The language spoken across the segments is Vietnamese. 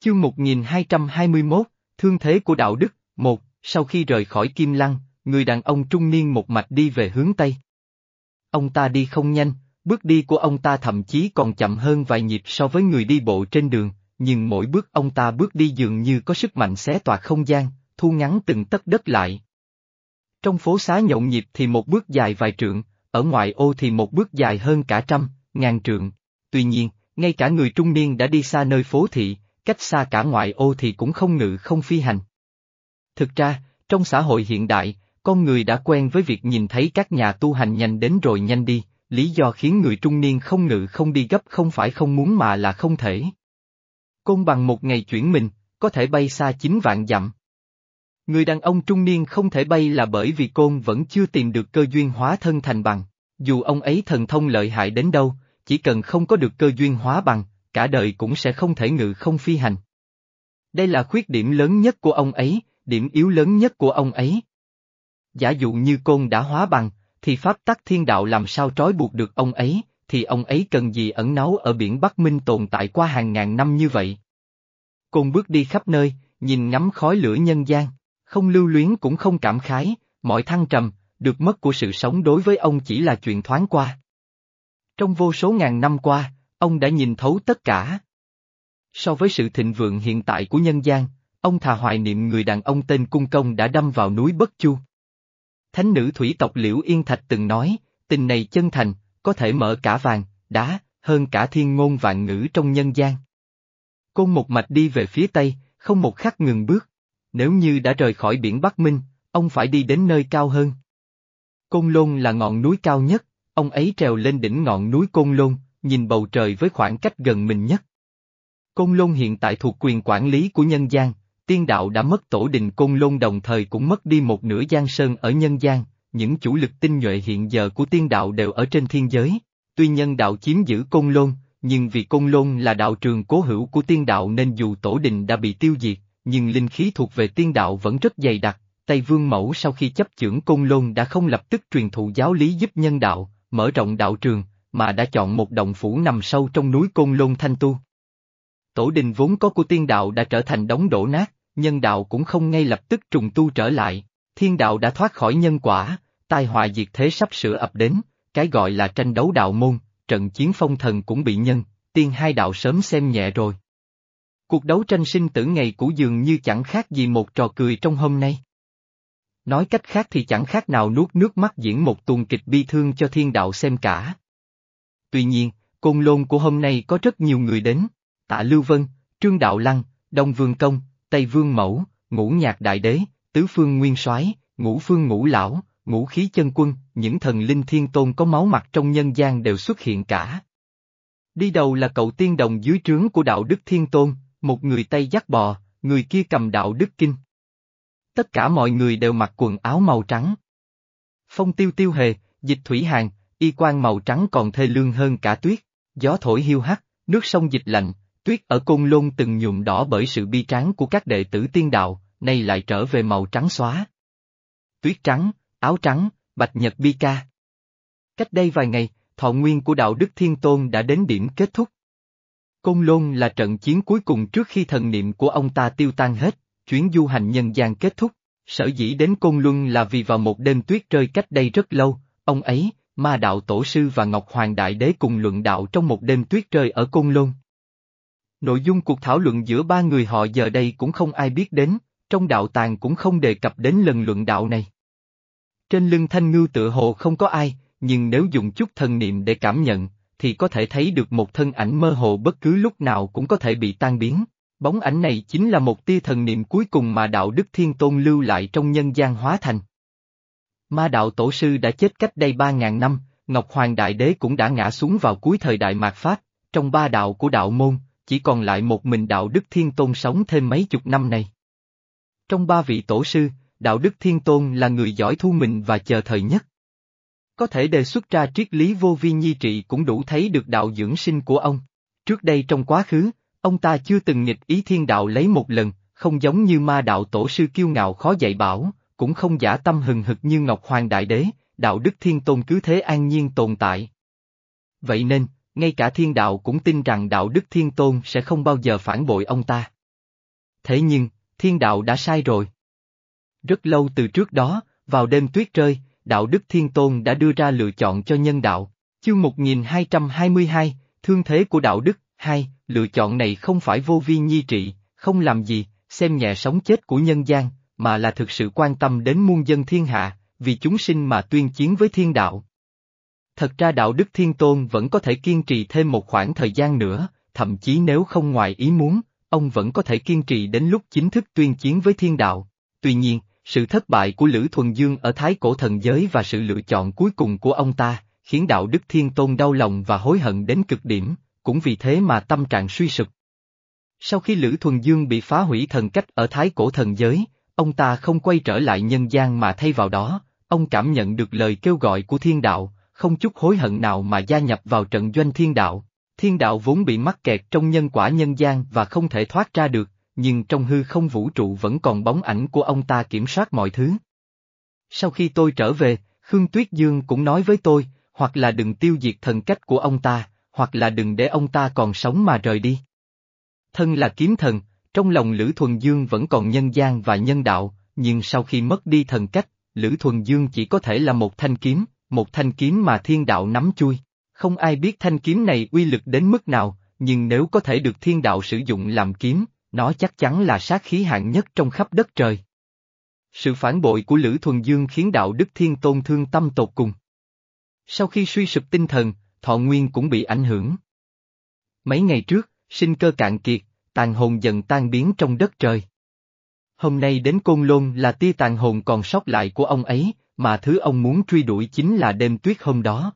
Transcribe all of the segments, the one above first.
Chương 1221, Thương thế của đạo đức, một, sau khi rời khỏi Kim Lăng, người đàn ông trung niên một mạch đi về hướng Tây. Ông ta đi không nhanh, bước đi của ông ta thậm chí còn chậm hơn vài nhịp so với người đi bộ trên đường, nhưng mỗi bước ông ta bước đi dường như có sức mạnh xé toạc không gian, thu ngắn từng tấc đất lại. Trong phố xá nhộn nhịp thì một bước dài vài trượng, ở ngoại ô thì một bước dài hơn cả trăm, ngàn trượng. Tuy nhiên, ngay cả người trung niên đã đi xa nơi phố thị, cách xa cả ngoại ô thì cũng không ngự không phi hành. Thực ra, trong xã hội hiện đại, con người đã quen với việc nhìn thấy các nhà tu hành nhanh đến rồi nhanh đi, lý do khiến người trung niên không ngự không đi gấp không phải không muốn mà là không thể. Côn bằng một ngày chuyển mình, có thể bay xa chín vạn dặm. Người đàn ông trung niên không thể bay là bởi vì côn vẫn chưa tìm được cơ duyên hóa thân thành bằng, dù ông ấy thần thông lợi hại đến đâu, chỉ cần không có được cơ duyên hóa bằng, cả đời cũng sẽ không thể ngự không phi hành. Đây là khuyết điểm lớn nhất của ông ấy, điểm yếu lớn nhất của ông ấy. Giả dụ như côn đã hóa bằng, thì pháp tắc thiên đạo làm sao trói buộc được ông ấy, thì ông ấy cần gì ẩn náu ở biển Bắc Minh tồn tại qua hàng ngàn năm như vậy. Côn bước đi khắp nơi, nhìn ngắm khói lửa nhân gian, không lưu luyến cũng không cảm khái, mọi thăng trầm, được mất của sự sống đối với ông chỉ là chuyện thoáng qua. Trong vô số ngàn năm qua, ông đã nhìn thấu tất cả. So với sự thịnh vượng hiện tại của nhân gian, ông thà hoài niệm người đàn ông tên Cung Công đã đâm vào núi Bất Chu. Thánh nữ thủy tộc Liễu Yên Thạch từng nói, tình này chân thành, có thể mở cả vàng, đá, hơn cả thiên ngôn vạn ngữ trong nhân gian. Côn một mạch đi về phía tây, không một khắc ngừng bước. Nếu như đã rời khỏi biển Bắc Minh, ông phải đi đến nơi cao hơn. Côn Lôn là ngọn núi cao nhất, ông ấy trèo lên đỉnh ngọn núi Côn Lôn, nhìn bầu trời với khoảng cách gần mình nhất. Côn Lôn hiện tại thuộc quyền quản lý của nhân gian, tiên đạo đã mất tổ đình Côn Lôn đồng thời cũng mất đi một nửa giang sơn ở nhân gian, những chủ lực tinh nhuệ hiện giờ của tiên đạo đều ở trên thiên giới. Tuy nhân đạo chiếm giữ Côn Lôn, nhưng vì Côn Lôn là đạo trường cố hữu của tiên đạo nên dù tổ đình đã bị tiêu diệt, nhưng linh khí thuộc về tiên đạo vẫn rất dày đặc. Tây Vương Mẫu sau khi chấp chưởng Côn Lôn đã không lập tức truyền thụ giáo lý giúp nhân đạo, mở rộng đạo trường, mà đã chọn một động phủ nằm sâu trong núi Côn Lôn Thanh Tu. Tổ đình vốn có của tiên đạo đã trở thành đống đổ nát, nhân đạo cũng không ngay lập tức trùng tu trở lại, thiên đạo đã thoát khỏi nhân quả, tai họa diệt thế sắp sửa ập đến, cái gọi là tranh đấu đạo môn, trận chiến phong thần cũng bị nhân, tiên hai đạo sớm xem nhẹ rồi. Cuộc đấu tranh sinh tử ngày cũ dường như chẳng khác gì một trò cười trong hôm nay. Nói cách khác thì chẳng khác nào nuốt nước mắt diễn một tuồng kịch bi thương cho thiên đạo xem cả. Tuy nhiên, côn lôn của hôm nay có rất nhiều người đến, tạ Lưu Vân, Trương Đạo Lăng, Đông Vương Công, Tây Vương Mẫu, Ngũ Nhạc Đại Đế, Tứ Phương Nguyên soái, Ngũ Phương Ngũ Lão, Ngũ Khí Chân Quân, những thần linh thiên tôn có máu mặt trong nhân gian đều xuất hiện cả. Đi đầu là cậu tiên đồng dưới trướng của đạo đức thiên tôn, một người tay dắt bò, người kia cầm đạo đức kinh. Tất cả mọi người đều mặc quần áo màu trắng. Phong tiêu tiêu hề, dịch thủy hàng, y quan màu trắng còn thê lương hơn cả tuyết, gió thổi hiu hắt, nước sông dịch lạnh, tuyết ở côn lôn từng nhuộm đỏ bởi sự bi tráng của các đệ tử tiên đạo, nay lại trở về màu trắng xóa. Tuyết trắng, áo trắng, bạch nhật bi ca. Cách đây vài ngày, thọ nguyên của đạo đức thiên tôn đã đến điểm kết thúc. Côn Lôn là trận chiến cuối cùng trước khi thần niệm của ông ta tiêu tan hết, chuyến du hành nhân gian kết thúc. Sở dĩ đến Côn Luân là vì vào một đêm tuyết rơi cách đây rất lâu, ông ấy, Ma Đạo Tổ Sư và Ngọc Hoàng Đại Đế cùng luận đạo trong một đêm tuyết rơi ở Côn Lôn. Nội dung cuộc thảo luận giữa ba người họ giờ đây cũng không ai biết đến, trong đạo tàng cũng không đề cập đến lần luận đạo này. Trên lưng thanh ngưu tự hồ không có ai, nhưng nếu dùng chút thần niệm để cảm nhận, thì có thể thấy được một thân ảnh mơ hồ bất cứ lúc nào cũng có thể bị tan biến. Bóng ảnh này chính là một tia thần niệm cuối cùng mà đạo đức thiên tôn lưu lại trong nhân gian hóa thành. Ma đạo tổ sư đã chết cách đây ba ngàn năm, Ngọc Hoàng Đại Đế cũng đã ngã xuống vào cuối thời đại mạt Pháp, trong ba đạo của đạo môn, chỉ còn lại một mình đạo đức thiên tôn sống thêm mấy chục năm này. Trong ba vị tổ sư, đạo đức thiên tôn là người giỏi thu mình và chờ thời nhất. Có thể đề xuất ra triết lý vô vi nhi trị cũng đủ thấy được đạo dưỡng sinh của ông. Trước đây trong quá khứ, ông ta chưa từng nghịch ý thiên đạo lấy một lần, không giống như ma đạo tổ sư kiêu ngạo khó dạy bảo, cũng không giả tâm hừng hực như Ngọc Hoàng Đại Đế, đạo đức thiên tôn cứ thế an nhiên tồn tại. Vậy nên, ngay cả thiên đạo cũng tin rằng đạo đức thiên tôn sẽ không bao giờ phản bội ông ta. Thế nhưng, thiên đạo đã sai rồi. Rất lâu từ trước đó, vào đêm tuyết rơi, đạo đức thiên tôn đã đưa ra lựa chọn cho nhân đạo. Chương 1222, Thương thế của đạo đức, hai, lựa chọn này không phải vô vi nhi trị, không làm gì, xem nhẹ sống chết của nhân gian, mà là thực sự quan tâm đến muôn dân thiên hạ, vì chúng sinh mà tuyên chiến với thiên đạo. Thật ra đạo đức thiên tôn vẫn có thể kiên trì thêm một khoảng thời gian nữa, thậm chí nếu không ngoài ý muốn, ông vẫn có thể kiên trì đến lúc chính thức tuyên chiến với thiên đạo. Tuy nhiên, sự thất bại của Lữ Thuần Dương ở Thái Cổ Thần Giới và sự lựa chọn cuối cùng của ông ta, khiến đạo đức thiên tôn đau lòng và hối hận đến cực điểm, cũng vì thế mà tâm trạng suy sụp. Sau khi Lữ Thuần Dương bị phá hủy thần cách ở Thái Cổ Thần Giới, ông ta không quay trở lại nhân gian mà thay vào đó, ông cảm nhận được lời kêu gọi của thiên đạo, không chút hối hận nào mà gia nhập vào trận doanh thiên đạo. Thiên đạo vốn bị mắc kẹt trong nhân quả nhân gian và không thể thoát ra được, nhưng trong hư không vũ trụ vẫn còn bóng ảnh của ông ta kiểm soát mọi thứ. Sau khi tôi trở về, Khương Tuyết Dương cũng nói với tôi, hoặc là đừng tiêu diệt thần cách của ông ta, hoặc là đừng để ông ta còn sống mà rời đi. Thân là kiếm thần, trong lòng Lữ Thuần Dương vẫn còn nhân gian và nhân đạo, nhưng sau khi mất đi thần cách, Lữ Thuần Dương chỉ có thể là một thanh kiếm, một thanh kiếm mà thiên đạo nắm chui. Không ai biết thanh kiếm này uy lực đến mức nào, nhưng nếu có thể được thiên đạo sử dụng làm kiếm, nó chắc chắn là sát khí hạng nhất trong khắp đất trời. Sự phản bội của Lữ Thuần Dương khiến đạo đức thiên tôn thương tâm tột cùng. Sau khi suy sụp tinh thần, thọ nguyên cũng bị ảnh hưởng. Mấy ngày trước, sinh cơ cạn kiệt, tàn hồn dần tan biến trong đất trời. Hôm nay đến Côn Lôn là tia tàn hồn còn sót lại của ông ấy, mà thứ ông muốn truy đuổi chính là đêm tuyết hôm đó.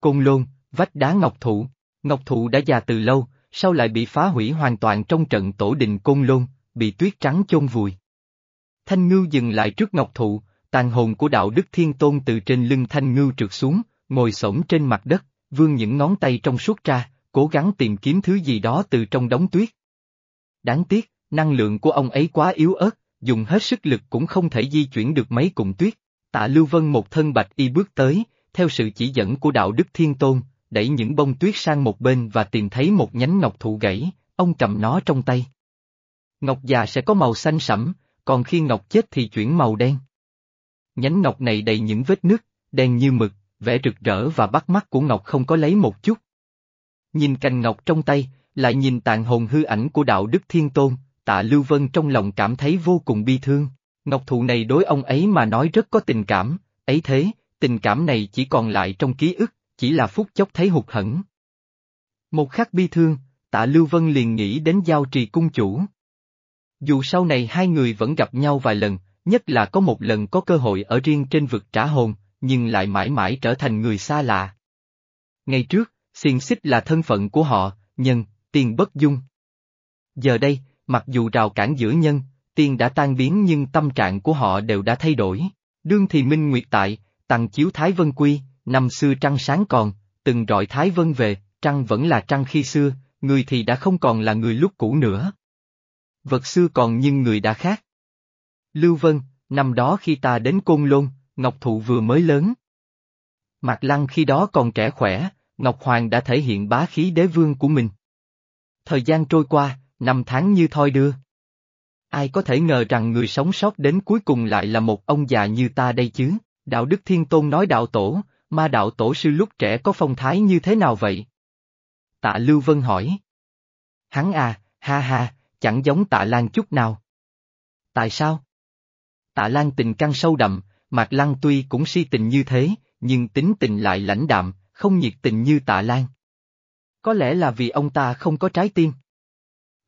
Côn Lôn, vách đá ngọc thụ, ngọc thụ đã già từ lâu, sau lại bị phá hủy hoàn toàn trong trận tổ đình Côn Lôn, bị tuyết trắng chôn vùi. Thanh Ngưu dừng lại trước ngọc thụ, tàn hồn của đạo đức thiên tôn từ trên lưng Thanh Ngưu trượt xuống, ngồi sổng trên mặt đất, vươn những ngón tay trong suốt ra, cố gắng tìm kiếm thứ gì đó từ trong đống tuyết. Đáng tiếc, năng lượng của ông ấy quá yếu ớt, dùng hết sức lực cũng không thể di chuyển được mấy cụm tuyết. Tạ Lưu Vân một thân bạch y bước tới, theo sự chỉ dẫn của đạo đức thiên tôn, đẩy những bông tuyết sang một bên và tìm thấy một nhánh ngọc thụ gãy, ông cầm nó trong tay. Ngọc già sẽ có màu xanh sẫm, còn khi ngọc chết thì chuyển màu đen. Nhánh ngọc này đầy những vết nứt, đen như mực, vẻ rực rỡ và bắt mắt của ngọc không có lấy một chút. Nhìn cành ngọc trong tay, lại nhìn tàn hồn hư ảnh của đạo đức thiên tôn, tạ Lưu Vân trong lòng cảm thấy vô cùng bi thương. Ngọc thụ này đối ông ấy mà nói rất có tình cảm, ấy thế, tình cảm này chỉ còn lại trong ký ức, chỉ là phút chốc thấy hụt hẫng. Một khắc bi thương, tạ Lưu Vân liền nghĩ đến giao trì cung chủ. Dù sau này hai người vẫn gặp nhau vài lần, nhất là có một lần có cơ hội ở riêng trên vực trả hồn, nhưng lại mãi mãi trở thành người xa lạ. Ngày trước, xiền xích là thân phận của họ, nhân, tiền bất dung. Giờ đây, mặc dù rào cản giữa nhân, tiền đã tan biến nhưng tâm trạng của họ đều đã thay đổi. Đương thì minh nguyệt tại, tăng chiếu Thái Vân Quy, năm xưa trăng sáng còn, từng rọi Thái Vân về, trăng vẫn là trăng khi xưa, người thì đã không còn là người lúc cũ nữa. Vật xưa còn nhưng người đã khác. Lưu Vân, năm đó khi ta đến Côn Lôn, Ngọc Thụ vừa mới lớn. Mạc Lăng khi đó còn trẻ khỏe, Ngọc Hoàng đã thể hiện bá khí đế vương của mình. Thời gian trôi qua, năm tháng như thoi đưa. Ai có thể ngờ rằng người sống sót đến cuối cùng lại là một ông già như ta đây chứ? Đạo Đức Thiên Tôn nói đạo tổ, ma đạo tổ sư lúc trẻ có phong thái như thế nào vậy? Tạ Lưu Vân hỏi. Hắn à, ha ha, chẳng giống tạ Lan chút nào. Tại sao? Tạ Lan tình căng sâu đậm, Mạc Lăng tuy cũng si tình như thế, nhưng tính tình lại lãnh đạm, không nhiệt tình như tạ Lan. Có lẽ là vì ông ta không có trái tim.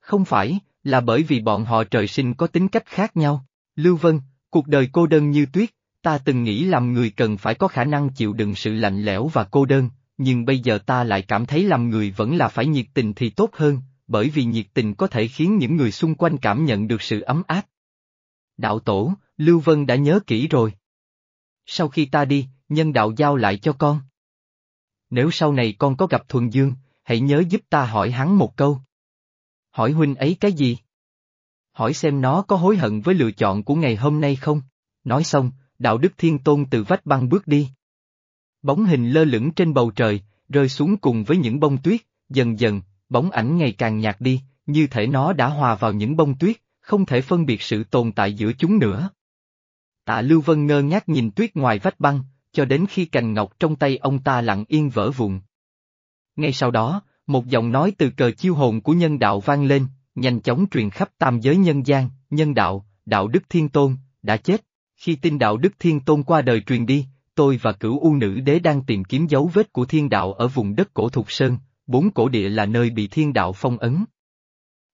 Không phải, là bởi vì bọn họ trời sinh có tính cách khác nhau. Lưu Vân, cuộc đời cô đơn như tuyết, ta từng nghĩ làm người cần phải có khả năng chịu đựng sự lạnh lẽo và cô đơn, nhưng bây giờ ta lại cảm thấy làm người vẫn là phải nhiệt tình thì tốt hơn, bởi vì nhiệt tình có thể khiến những người xung quanh cảm nhận được sự ấm áp. Đạo tổ, Lưu Vân đã nhớ kỹ rồi. Sau khi ta đi, nhân đạo giao lại cho con. Nếu sau này con có gặp Thuần Dương, hãy nhớ giúp ta hỏi hắn một câu. Hỏi huynh ấy cái gì? Hỏi xem nó có hối hận với lựa chọn của ngày hôm nay không? Nói xong, đạo đức thiên tôn từ vách băng bước đi. Bóng hình lơ lửng trên bầu trời, rơi xuống cùng với những bông tuyết, dần dần, bóng ảnh ngày càng nhạt đi, như thể nó đã hòa vào những bông tuyết, không thể phân biệt sự tồn tại giữa chúng nữa. Tạ Lưu Vân ngơ ngác nhìn tuyết ngoài vách băng, cho đến khi cành ngọc trong tay ông ta lặng yên vỡ vụn. Ngay sau đó, một giọng nói từ cờ chiêu hồn của nhân đạo vang lên, nhanh chóng truyền khắp tam giới nhân gian, nhân đạo, đạo đức thiên tôn, đã chết. Khi tin đạo đức thiên tôn qua đời truyền đi, tôi và cửu u nữ đế đang tìm kiếm dấu vết của thiên đạo ở vùng đất cổ thục sơn, bốn cổ địa là nơi bị thiên đạo phong ấn.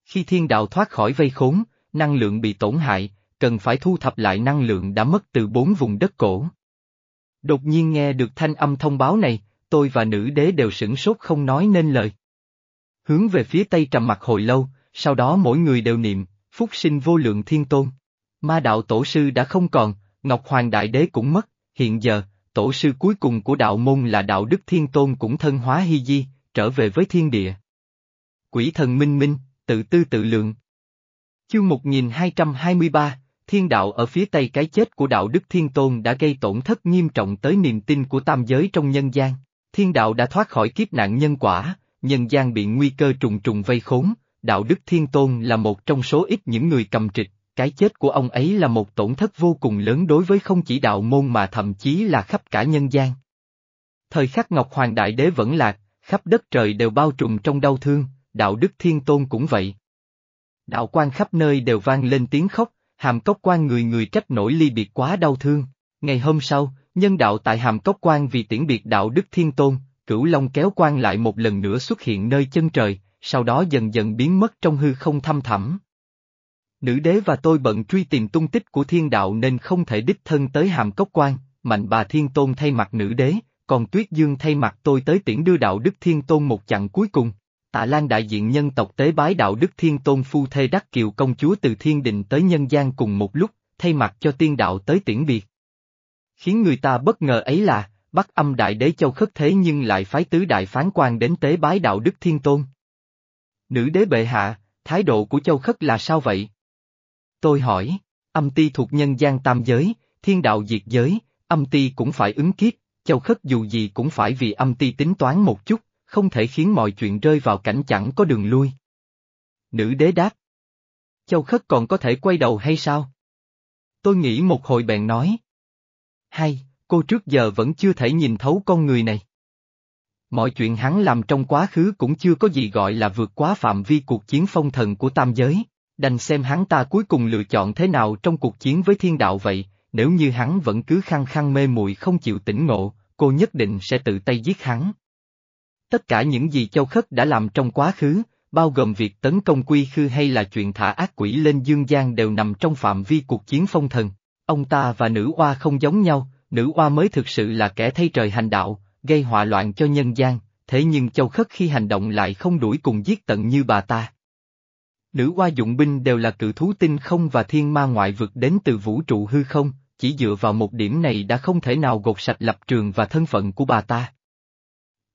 Khi thiên đạo thoát khỏi vây khốn, năng lượng bị tổn hại, cần phải thu thập lại năng lượng đã mất từ bốn vùng đất cổ. Đột nhiên nghe được thanh âm thông báo này, tôi và nữ đế đều sửng sốt không nói nên lời. Hướng về phía tây trầm mặt hồi lâu, sau đó mỗi người đều niệm, phúc sinh vô lượng thiên tôn. Ma đạo tổ sư đã không còn, Ngọc Hoàng Đại Đế cũng mất, hiện giờ, tổ sư cuối cùng của đạo môn là đạo đức thiên tôn cũng thân hóa hy di, trở về với thiên địa. Quỷ thần minh minh, tự tư tự lượng. Chương 1223, thiên đạo ở phía tây cái chết của đạo đức thiên tôn đã gây tổn thất nghiêm trọng tới niềm tin của tam giới trong nhân gian. Thiên đạo đã thoát khỏi kiếp nạn nhân quả, nhân gian bị nguy cơ trùng trùng vây khốn, đạo đức thiên tôn là một trong số ít những người cầm trịch, cái chết của ông ấy là một tổn thất vô cùng lớn đối với không chỉ đạo môn mà thậm chí là khắp cả nhân gian. Thời khắc Ngọc Hoàng Đại Đế vẫn lạc, khắp đất trời đều bao trùm trong đau thương, đạo đức thiên tôn cũng vậy. Đạo quan khắp nơi đều vang lên tiếng khóc, hàm cốc quan người người trách nổi ly biệt quá đau thương. Ngày hôm sau, nhân đạo tại hàm cốc quan vì tiễn biệt đạo đức thiên tôn, cửu long kéo quan lại một lần nữa xuất hiện nơi chân trời, sau đó dần dần biến mất trong hư không thăm thẳm. Nữ đế và tôi bận truy tìm tung tích của thiên đạo nên không thể đích thân tới hàm cốc quan, mạnh bà thiên tôn thay mặt nữ đế, còn tuyết dương thay mặt tôi tới tiễn đưa đạo đức thiên tôn một chặng cuối cùng. Tạ Lan đại diện nhân tộc tế bái đạo đức thiên tôn phu thê đắc kiều công chúa từ thiên đình tới nhân gian cùng một lúc, thay mặt cho tiên đạo tới tiễn biệt. Khiến người ta bất ngờ ấy là, Bắc âm đại đế châu khất thế nhưng lại phái tứ đại phán quan đến tế bái đạo đức thiên tôn. Nữ đế bệ hạ, thái độ của châu khất là sao vậy? Tôi hỏi, âm ti thuộc nhân gian tam giới, thiên đạo diệt giới, âm ti cũng phải ứng kiếp, châu khất dù gì cũng phải vì âm ti tính toán một chút, không thể khiến mọi chuyện rơi vào cảnh chẳng có đường lui. Nữ đế đáp. Châu khất còn có thể quay đầu hay sao? Tôi nghĩ một hồi bèn nói. Hay, cô trước giờ vẫn chưa thể nhìn thấu con người này. Mọi chuyện hắn làm trong quá khứ cũng chưa có gì gọi là vượt quá phạm vi cuộc chiến phong thần của tam giới, đành xem hắn ta cuối cùng lựa chọn thế nào trong cuộc chiến với thiên đạo vậy, nếu như hắn vẫn cứ khăng khăng mê muội không chịu tỉnh ngộ, cô nhất định sẽ tự tay giết hắn. Tất cả những gì Châu Khất đã làm trong quá khứ, bao gồm việc tấn công quy khư hay là chuyện thả ác quỷ lên dương gian đều nằm trong phạm vi cuộc chiến phong thần. Ông ta và nữ oa không giống nhau, nữ oa mới thực sự là kẻ thay trời hành đạo, gây họa loạn cho nhân gian, thế nhưng Châu Khất khi hành động lại không đuổi cùng giết tận như bà ta. Nữ oa dụng binh đều là cự thú tinh không và thiên ma ngoại vực đến từ vũ trụ hư không, chỉ dựa vào một điểm này đã không thể nào gột sạch lập trường và thân phận của bà ta.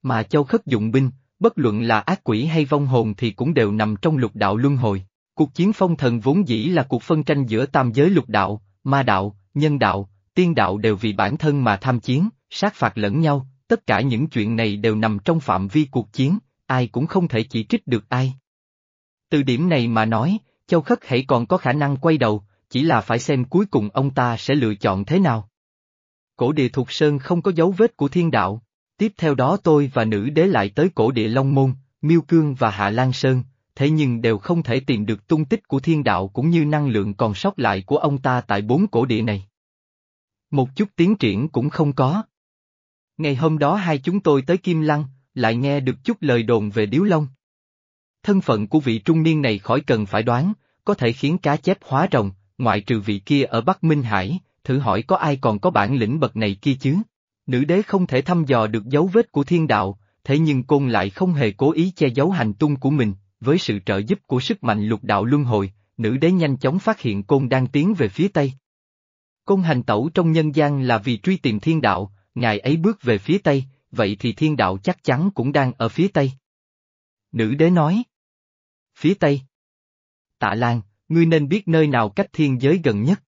Mà châu khất dụng binh, bất luận là ác quỷ hay vong hồn thì cũng đều nằm trong lục đạo luân hồi. Cuộc chiến phong thần vốn dĩ là cuộc phân tranh giữa tam giới lục đạo, ma đạo, nhân đạo, tiên đạo đều vì bản thân mà tham chiến, sát phạt lẫn nhau, tất cả những chuyện này đều nằm trong phạm vi cuộc chiến, ai cũng không thể chỉ trích được ai. Từ điểm này mà nói, Châu Khất hãy còn có khả năng quay đầu, chỉ là phải xem cuối cùng ông ta sẽ lựa chọn thế nào. Cổ địa Thục sơn không có dấu vết của thiên đạo, tiếp theo đó tôi và nữ đế lại tới cổ địa Long Môn, Miêu Cương và Hạ Lan Sơn, thế nhưng đều không thể tìm được tung tích của thiên đạo cũng như năng lượng còn sót lại của ông ta tại bốn cổ địa này. Một chút tiến triển cũng không có. Ngày hôm đó hai chúng tôi tới Kim Lăng, lại nghe được chút lời đồn về Điếu Long. Thân phận của vị trung niên này khỏi cần phải đoán, có thể khiến cá chép hóa rồng, ngoại trừ vị kia ở Bắc Minh Hải, thử hỏi có ai còn có bản lĩnh bậc này kia chứ? Nữ đế không thể thăm dò được dấu vết của thiên đạo, thế nhưng côn lại không hề cố ý che giấu hành tung của mình, với sự trợ giúp của sức mạnh lục đạo luân hồi, nữ đế nhanh chóng phát hiện côn đang tiến về phía tây. Côn hành tẩu trong nhân gian là vì truy tìm thiên đạo, ngài ấy bước về phía tây, vậy thì thiên đạo chắc chắn cũng đang ở phía tây. Nữ đế nói. Phía tây. Tạ Lan, ngươi nên biết nơi nào cách thiên giới gần nhất.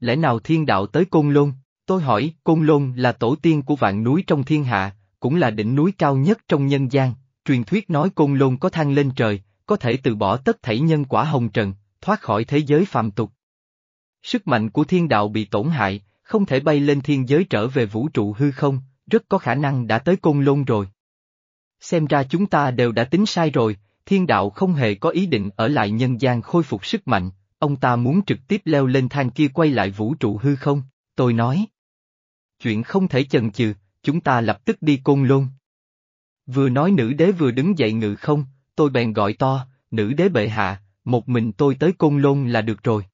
Lẽ nào thiên đạo tới Côn Lôn? Tôi hỏi, Côn Lôn là tổ tiên của vạn núi trong thiên hạ, cũng là đỉnh núi cao nhất trong nhân gian, truyền thuyết nói Côn Lôn có thang lên trời, có thể từ bỏ tất thảy nhân quả hồng trần, thoát khỏi thế giới phàm tục. Sức mạnh của thiên đạo bị tổn hại, không thể bay lên thiên giới trở về vũ trụ hư không, rất có khả năng đã tới côn lôn rồi. Xem ra chúng ta đều đã tính sai rồi, thiên đạo không hề có ý định ở lại nhân gian khôi phục sức mạnh, ông ta muốn trực tiếp leo lên thang kia quay lại vũ trụ hư không, tôi nói. Chuyện không thể chần chừ, chúng ta lập tức đi côn lôn. Vừa nói nữ đế vừa đứng dậy ngự không, tôi bèn gọi to, nữ đế bệ hạ, một mình tôi tới côn lôn là được rồi.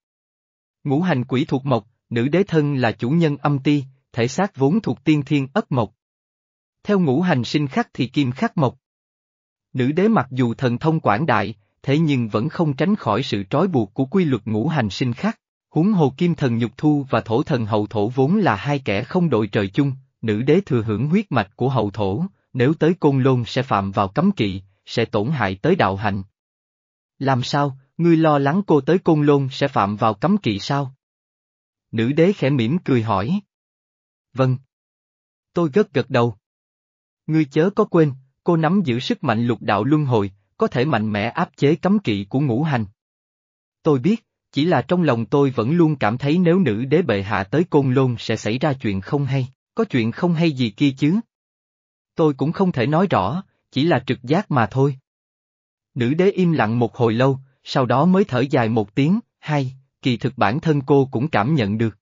Ngũ hành quỷ thuộc mộc, nữ đế thân là chủ nhân âm ti, thể xác vốn thuộc tiên thiên ất mộc. Theo ngũ hành sinh khắc thì kim khắc mộc. Nữ đế mặc dù thần thông quảng đại, thế nhưng vẫn không tránh khỏi sự trói buộc của quy luật ngũ hành sinh khắc. Huống hồ kim thần nhục thu và thổ thần hậu thổ vốn là hai kẻ không đội trời chung, nữ đế thừa hưởng huyết mạch của hậu thổ, nếu tới côn lôn sẽ phạm vào cấm kỵ, sẽ tổn hại tới đạo hạnh. Làm sao, ngươi lo lắng cô tới côn lôn sẽ phạm vào cấm kỵ sao? Nữ đế khẽ mỉm cười hỏi. Vâng. Tôi gật gật đầu. Ngươi chớ có quên, cô nắm giữ sức mạnh lục đạo luân hồi, có thể mạnh mẽ áp chế cấm kỵ của ngũ hành. Tôi biết, chỉ là trong lòng tôi vẫn luôn cảm thấy nếu nữ đế bệ hạ tới côn lôn sẽ xảy ra chuyện không hay, có chuyện không hay gì kia chứ. Tôi cũng không thể nói rõ, chỉ là trực giác mà thôi. Nữ đế im lặng một hồi lâu, sau đó mới thở dài một tiếng, hay, kỳ thực bản thân cô cũng cảm nhận được.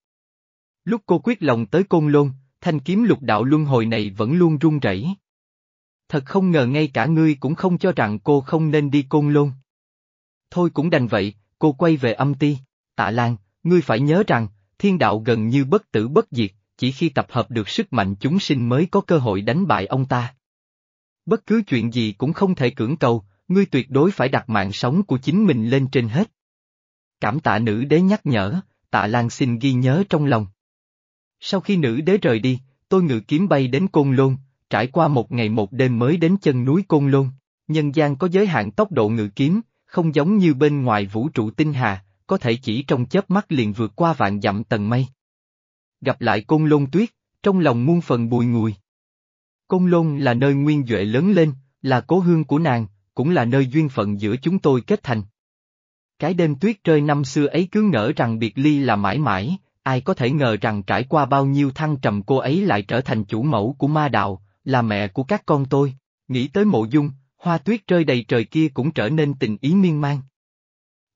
Lúc cô quyết lòng tới côn lôn, thanh kiếm lục đạo luân hồi này vẫn luôn run rẩy. Thật không ngờ ngay cả ngươi cũng không cho rằng cô không nên đi côn lôn. Thôi cũng đành vậy, cô quay về âm ti, tạ Lan, ngươi phải nhớ rằng, thiên đạo gần như bất tử bất diệt, chỉ khi tập hợp được sức mạnh chúng sinh mới có cơ hội đánh bại ông ta. Bất cứ chuyện gì cũng không thể cưỡng cầu, ngươi tuyệt đối phải đặt mạng sống của chính mình lên trên hết. Cảm tạ nữ đế nhắc nhở, tạ Lan xin ghi nhớ trong lòng. Sau khi nữ đế rời đi, tôi ngự kiếm bay đến Côn Lôn, trải qua một ngày một đêm mới đến chân núi Côn Lôn. Nhân gian có giới hạn tốc độ ngự kiếm, không giống như bên ngoài vũ trụ tinh hà, có thể chỉ trong chớp mắt liền vượt qua vạn dặm tầng mây. Gặp lại Côn Lôn Tuyết, trong lòng muôn phần bùi ngùi. Côn Lôn là nơi nguyên duệ lớn lên, là cố hương của nàng, cũng là nơi duyên phận giữa chúng tôi kết thành. Cái đêm tuyết rơi năm xưa ấy cứ ngỡ rằng biệt ly là mãi mãi, ai có thể ngờ rằng trải qua bao nhiêu thăng trầm cô ấy lại trở thành chủ mẫu của ma đạo, là mẹ của các con tôi, nghĩ tới mộ dung, hoa tuyết rơi đầy trời kia cũng trở nên tình ý miên man.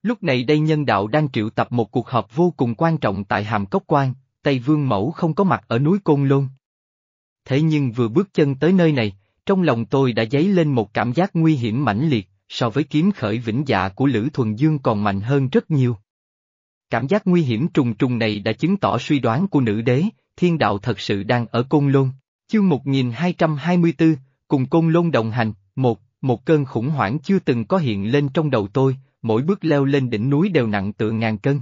Lúc này đây nhân đạo đang triệu tập một cuộc họp vô cùng quan trọng tại Hàm Cốc Quan, Tây Vương Mẫu không có mặt ở núi Côn Lôn. Thế nhưng vừa bước chân tới nơi này, trong lòng tôi đã dấy lên một cảm giác nguy hiểm mãnh liệt, so với kiếm khởi vĩnh dạ của Lữ Thuần Dương còn mạnh hơn rất nhiều. Cảm giác nguy hiểm trùng trùng này đã chứng tỏ suy đoán của nữ đế, thiên đạo thật sự đang ở Côn Lôn. Chương 1224, cùng Côn Lôn đồng hành, một, một cơn khủng hoảng chưa từng có hiện lên trong đầu tôi, mỗi bước leo lên đỉnh núi đều nặng tựa ngàn cân.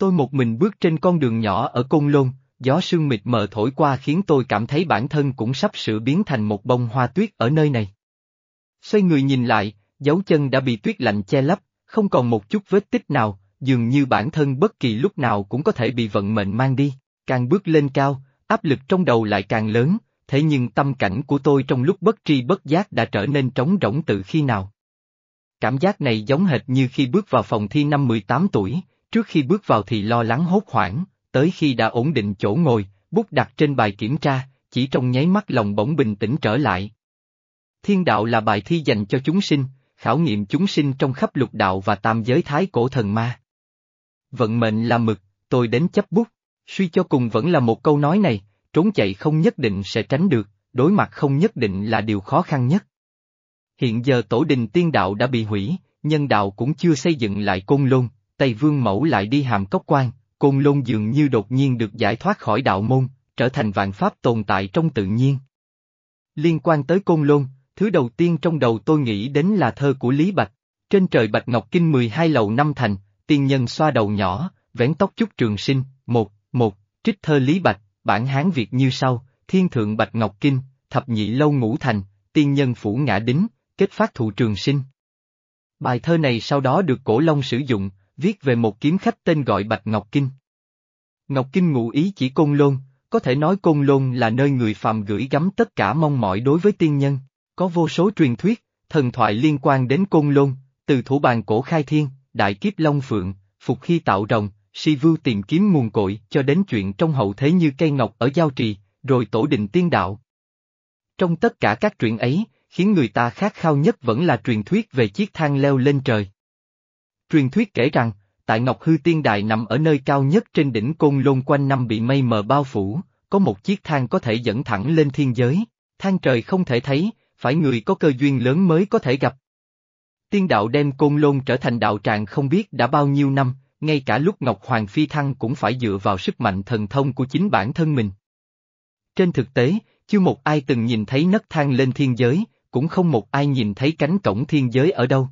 Tôi một mình bước trên con đường nhỏ ở Côn Lôn, gió sương mịt mờ thổi qua khiến tôi cảm thấy bản thân cũng sắp sửa biến thành một bông hoa tuyết ở nơi này. Xoay người nhìn lại, dấu chân đã bị tuyết lạnh che lấp, không còn một chút vết tích nào, dường như bản thân bất kỳ lúc nào cũng có thể bị vận mệnh mang đi. Càng bước lên cao, áp lực trong đầu lại càng lớn, thế nhưng tâm cảnh của tôi trong lúc bất tri bất giác đã trở nên trống rỗng từ khi nào. Cảm giác này giống hệt như khi bước vào phòng thi năm 18 tuổi, trước khi bước vào thì lo lắng hốt hoảng, tới khi đã ổn định chỗ ngồi, bút đặt trên bài kiểm tra, chỉ trong nháy mắt lòng bỗng bình tĩnh trở lại. Thiên đạo là bài thi dành cho chúng sinh, khảo nghiệm chúng sinh trong khắp lục đạo và tam giới thái cổ thần ma. Vận mệnh là mực, tôi đến chấp bút, suy cho cùng vẫn là một câu nói này, trốn chạy không nhất định sẽ tránh được, đối mặt không nhất định là điều khó khăn nhất. Hiện giờ tổ đình tiên đạo đã bị hủy, nhân đạo cũng chưa xây dựng lại côn lôn, Tây Vương Mẫu lại đi hàm cốc quan, côn lôn dường như đột nhiên được giải thoát khỏi đạo môn, trở thành vạn pháp tồn tại trong tự nhiên. Liên quan tới côn lôn, thứ đầu tiên trong đầu tôi nghĩ đến là thơ của Lý Bạch, trên trời Bạch Ngọc Kinh 12 lầu năm thành, tiên nhân xoa đầu nhỏ, vén tóc chút trường sinh, một, một, trích thơ Lý Bạch, bản Hán Việt như sau, thiên thượng Bạch Ngọc Kinh, thập nhị lâu ngũ thành, tiên nhân phủ ngã đính, kết phát thụ trường sinh. Bài thơ này sau đó được Cổ Long sử dụng, viết về một kiếm khách tên gọi Bạch Ngọc Kinh. Ngọc Kinh ngụ ý chỉ Côn Lôn, có thể nói Côn Lôn là nơi người phàm gửi gắm tất cả mong mỏi đối với tiên nhân, có vô số truyền thuyết, thần thoại liên quan đến Côn Lôn, từ thủ bàn cổ khai thiên, đại kiếp Long Phượng, phục khi tạo rồng, si vưu tìm kiếm nguồn cội cho đến chuyện trong hậu thế như cây ngọc ở giao trì, rồi tổ định tiên đạo. Trong tất cả các truyện ấy, khiến người ta khát khao nhất vẫn là truyền thuyết về chiếc thang leo lên trời. Truyền thuyết kể rằng, tại Ngọc Hư Tiên Đài nằm ở nơi cao nhất trên đỉnh côn lôn quanh năm bị mây mờ bao phủ, có một chiếc thang có thể dẫn thẳng lên thiên giới, thang trời không thể thấy, phải người có cơ duyên lớn mới có thể gặp. Tiên đạo đem côn lôn trở thành đạo tràng không biết đã bao nhiêu năm, ngay cả lúc Ngọc Hoàng Phi Thăng cũng phải dựa vào sức mạnh thần thông của chính bản thân mình. Trên thực tế, chưa một ai từng nhìn thấy nấc thang lên thiên giới, cũng không một ai nhìn thấy cánh cổng thiên giới ở đâu.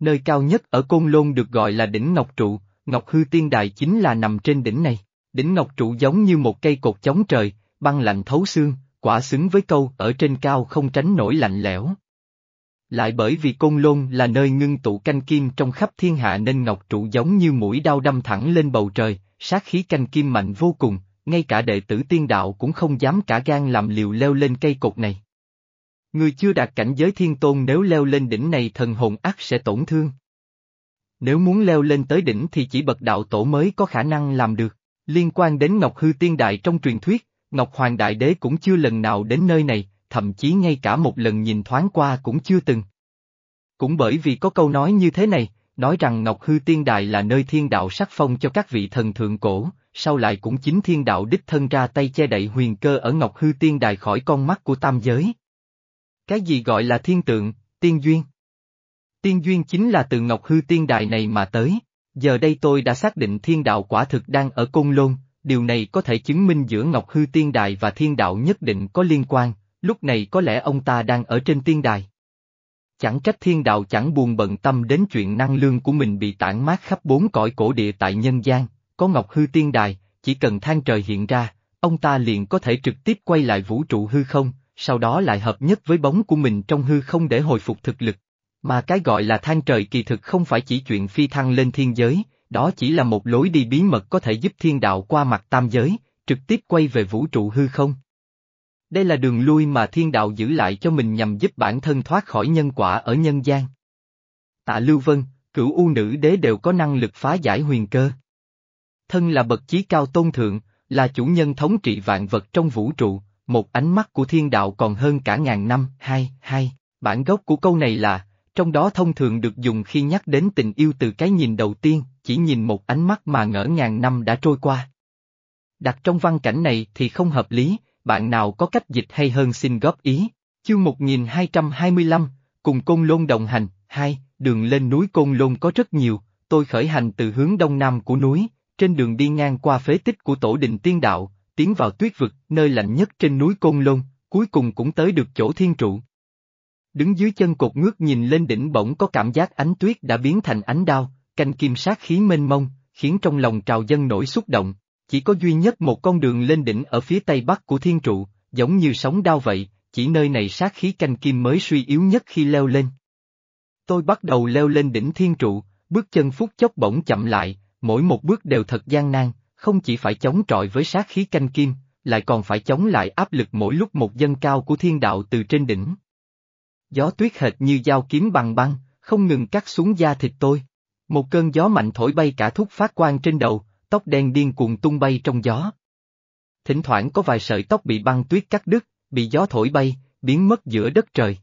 Nơi cao nhất ở Côn Lôn được gọi là đỉnh Ngọc Trụ, Ngọc Hư Tiên Đài chính là nằm trên đỉnh này. Đỉnh Ngọc Trụ giống như một cây cột chống trời, băng lạnh thấu xương, quả xứng với câu ở trên cao không tránh nổi lạnh lẽo. Lại bởi vì Côn Lôn là nơi ngưng tụ canh kim trong khắp thiên hạ nên Ngọc Trụ giống như mũi đao đâm thẳng lên bầu trời, sát khí canh kim mạnh vô cùng, ngay cả đệ tử tiên đạo cũng không dám cả gan làm liều leo lên cây cột này. Người chưa đạt cảnh giới thiên tôn nếu leo lên đỉnh này thần hồn ác sẽ tổn thương. Nếu muốn leo lên tới đỉnh thì chỉ bậc đạo tổ mới có khả năng làm được. Liên quan đến Ngọc Hư Tiên Đại trong truyền thuyết, Ngọc Hoàng Đại Đế cũng chưa lần nào đến nơi này, thậm chí ngay cả một lần nhìn thoáng qua cũng chưa từng. Cũng bởi vì có câu nói như thế này, nói rằng Ngọc Hư Tiên Đại là nơi thiên đạo sắc phong cho các vị thần thượng cổ, sau lại cũng chính thiên đạo đích thân ra tay che đậy huyền cơ ở Ngọc Hư Tiên Đài khỏi con mắt của tam giới. Cái gì gọi là thiên tượng, tiên duyên? Tiên duyên chính là từ Ngọc Hư Tiên Đài này mà tới. Giờ đây tôi đã xác định thiên đạo quả thực đang ở Côn Lôn, điều này có thể chứng minh giữa Ngọc Hư Tiên Đài và thiên đạo nhất định có liên quan, lúc này có lẽ ông ta đang ở trên tiên đài. Chẳng trách thiên đạo chẳng buồn bận tâm đến chuyện năng lương của mình bị tản mát khắp bốn cõi cổ địa tại nhân gian, có Ngọc Hư Tiên Đài, chỉ cần than trời hiện ra, ông ta liền có thể trực tiếp quay lại vũ trụ hư không, sau đó lại hợp nhất với bóng của mình trong hư không để hồi phục thực lực. Mà cái gọi là than trời kỳ thực không phải chỉ chuyện phi thăng lên thiên giới, đó chỉ là một lối đi bí mật có thể giúp thiên đạo qua mặt tam giới, trực tiếp quay về vũ trụ hư không. Đây là đường lui mà thiên đạo giữ lại cho mình nhằm giúp bản thân thoát khỏi nhân quả ở nhân gian. Tạ Lưu Vân, cửu u nữ đế đều có năng lực phá giải huyền cơ. Thân là bậc chí cao tôn thượng, là chủ nhân thống trị vạn vật trong vũ trụ, một ánh mắt của thiên đạo còn hơn cả ngàn năm, hai, hai, bản gốc của câu này là, trong đó thông thường được dùng khi nhắc đến tình yêu từ cái nhìn đầu tiên, chỉ nhìn một ánh mắt mà ngỡ ngàn năm đã trôi qua. Đặt trong văn cảnh này thì không hợp lý, bạn nào có cách dịch hay hơn xin góp ý. Chương 1225, cùng Côn Lôn đồng hành, hai, đường lên núi Côn Lôn có rất nhiều, tôi khởi hành từ hướng đông nam của núi, trên đường đi ngang qua phế tích của tổ đình tiên đạo, tiến vào tuyết vực, nơi lạnh nhất trên núi Côn Lôn, cuối cùng cũng tới được chỗ thiên trụ. Đứng dưới chân cột ngước nhìn lên đỉnh bỗng có cảm giác ánh tuyết đã biến thành ánh đao, canh kim sát khí mênh mông, khiến trong lòng trào dân nổi xúc động. Chỉ có duy nhất một con đường lên đỉnh ở phía tây bắc của thiên trụ, giống như sóng đao vậy, chỉ nơi này sát khí canh kim mới suy yếu nhất khi leo lên. Tôi bắt đầu leo lên đỉnh thiên trụ, bước chân phút chốc bỗng chậm lại, mỗi một bước đều thật gian nan, không chỉ phải chống trọi với sát khí canh kim, lại còn phải chống lại áp lực mỗi lúc một dân cao của thiên đạo từ trên đỉnh. Gió tuyết hệt như dao kiếm bằng băng, không ngừng cắt xuống da thịt tôi. Một cơn gió mạnh thổi bay cả thuốc phát quang trên đầu, tóc đen điên cuồng tung bay trong gió. Thỉnh thoảng có vài sợi tóc bị băng tuyết cắt đứt, bị gió thổi bay, biến mất giữa đất trời.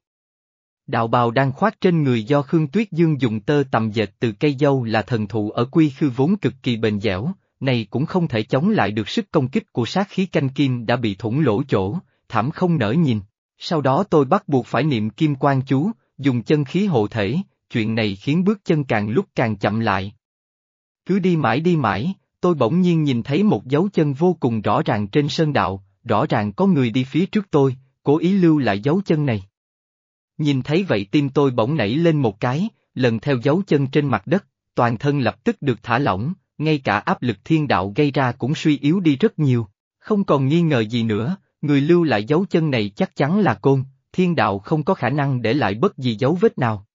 Đạo bào đang khoác trên người do Khương Tuyết Dương dùng tơ tầm dệt từ cây dâu là thần thụ ở quy khư vốn cực kỳ bền dẻo, này cũng không thể chống lại được sức công kích của sát khí canh kim đã bị thủng lỗ chỗ, thảm không nở nhìn. Sau đó tôi bắt buộc phải niệm kim quan chú, dùng chân khí hộ thể, chuyện này khiến bước chân càng lúc càng chậm lại. Cứ đi mãi đi mãi, tôi bỗng nhiên nhìn thấy một dấu chân vô cùng rõ ràng trên sơn đạo, rõ ràng có người đi phía trước tôi, cố ý lưu lại dấu chân này. Nhìn thấy vậy tim tôi bỗng nảy lên một cái, lần theo dấu chân trên mặt đất, toàn thân lập tức được thả lỏng, ngay cả áp lực thiên đạo gây ra cũng suy yếu đi rất nhiều, không còn nghi ngờ gì nữa, người lưu lại dấu chân này chắc chắn là côn, thiên đạo không có khả năng để lại bất gì dấu vết nào.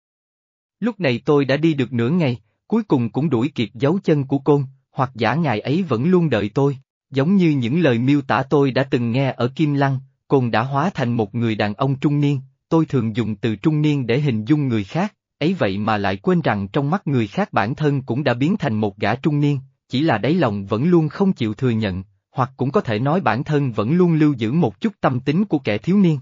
Lúc này tôi đã đi được nửa ngày, cuối cùng cũng đuổi kịp dấu chân của côn, hoặc giả ngài ấy vẫn luôn đợi tôi, giống như những lời miêu tả tôi đã từng nghe ở Kim Lăng, côn đã hóa thành một người đàn ông trung niên, tôi thường dùng từ trung niên để hình dung người khác, ấy vậy mà lại quên rằng trong mắt người khác bản thân cũng đã biến thành một gã trung niên, chỉ là đáy lòng vẫn luôn không chịu thừa nhận, hoặc cũng có thể nói bản thân vẫn luôn lưu giữ một chút tâm tính của kẻ thiếu niên.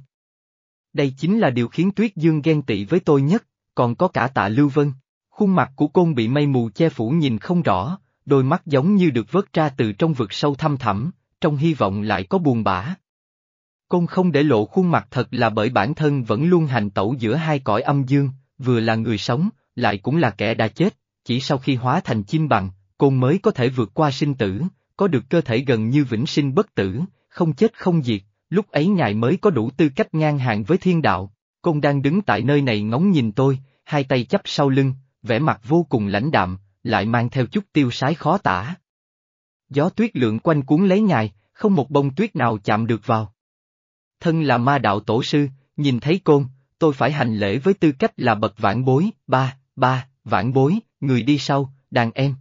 Đây chính là điều khiến Tuyết Dương ghen tị với tôi nhất, còn có cả tạ Lưu Vân. Khuôn mặt của côn bị mây mù che phủ nhìn không rõ, đôi mắt giống như được vớt ra từ trong vực sâu thăm thẳm, trong hy vọng lại có buồn bã. Côn không để lộ khuôn mặt thật là bởi bản thân vẫn luôn hành tẩu giữa hai cõi âm dương, vừa là người sống, lại cũng là kẻ đã chết, chỉ sau khi hóa thành chim bằng, côn mới có thể vượt qua sinh tử, có được cơ thể gần như vĩnh sinh bất tử, không chết không diệt, lúc ấy ngài mới có đủ tư cách ngang hàng với thiên đạo. Côn đang đứng tại nơi này ngóng nhìn tôi, hai tay chắp sau lưng, vẻ mặt vô cùng lãnh đạm, lại mang theo chút tiêu sái khó tả. Gió tuyết lượng quanh cuốn lấy ngài, không một bông tuyết nào chạm được vào. Thân là ma đạo tổ sư, nhìn thấy côn, tôi phải hành lễ với tư cách là bậc vãn bối, ba, ba, vãn bối, người đi sau, đàn em.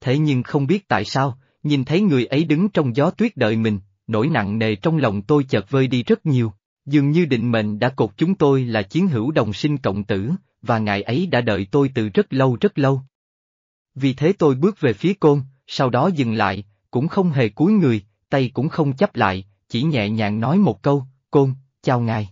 Thế nhưng không biết tại sao, nhìn thấy người ấy đứng trong gió tuyết đợi mình, nỗi nặng nề trong lòng tôi chợt vơi đi rất nhiều, dường như định mệnh đã cột chúng tôi là chiến hữu đồng sinh cộng tử, và ngài ấy đã đợi tôi từ rất lâu rất lâu. Vì thế tôi bước về phía côn, sau đó dừng lại, cũng không hề cúi người, tay cũng không chấp lại, chỉ nhẹ nhàng nói một câu, côn, chào ngài.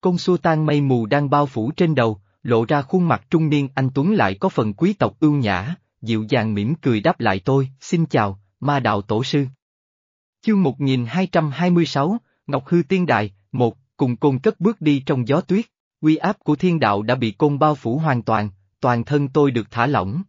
Côn xua tan mây mù đang bao phủ trên đầu, lộ ra khuôn mặt trung niên anh Tuấn lại có phần quý tộc ưu nhã, dịu dàng mỉm cười đáp lại tôi, xin chào, ma đạo tổ sư. Chương 1226, Ngọc Hư Tiên Đại, một, cùng côn cất bước đi trong gió tuyết, uy áp của thiên đạo đã bị côn bao phủ hoàn toàn, toàn thân tôi được thả lỏng.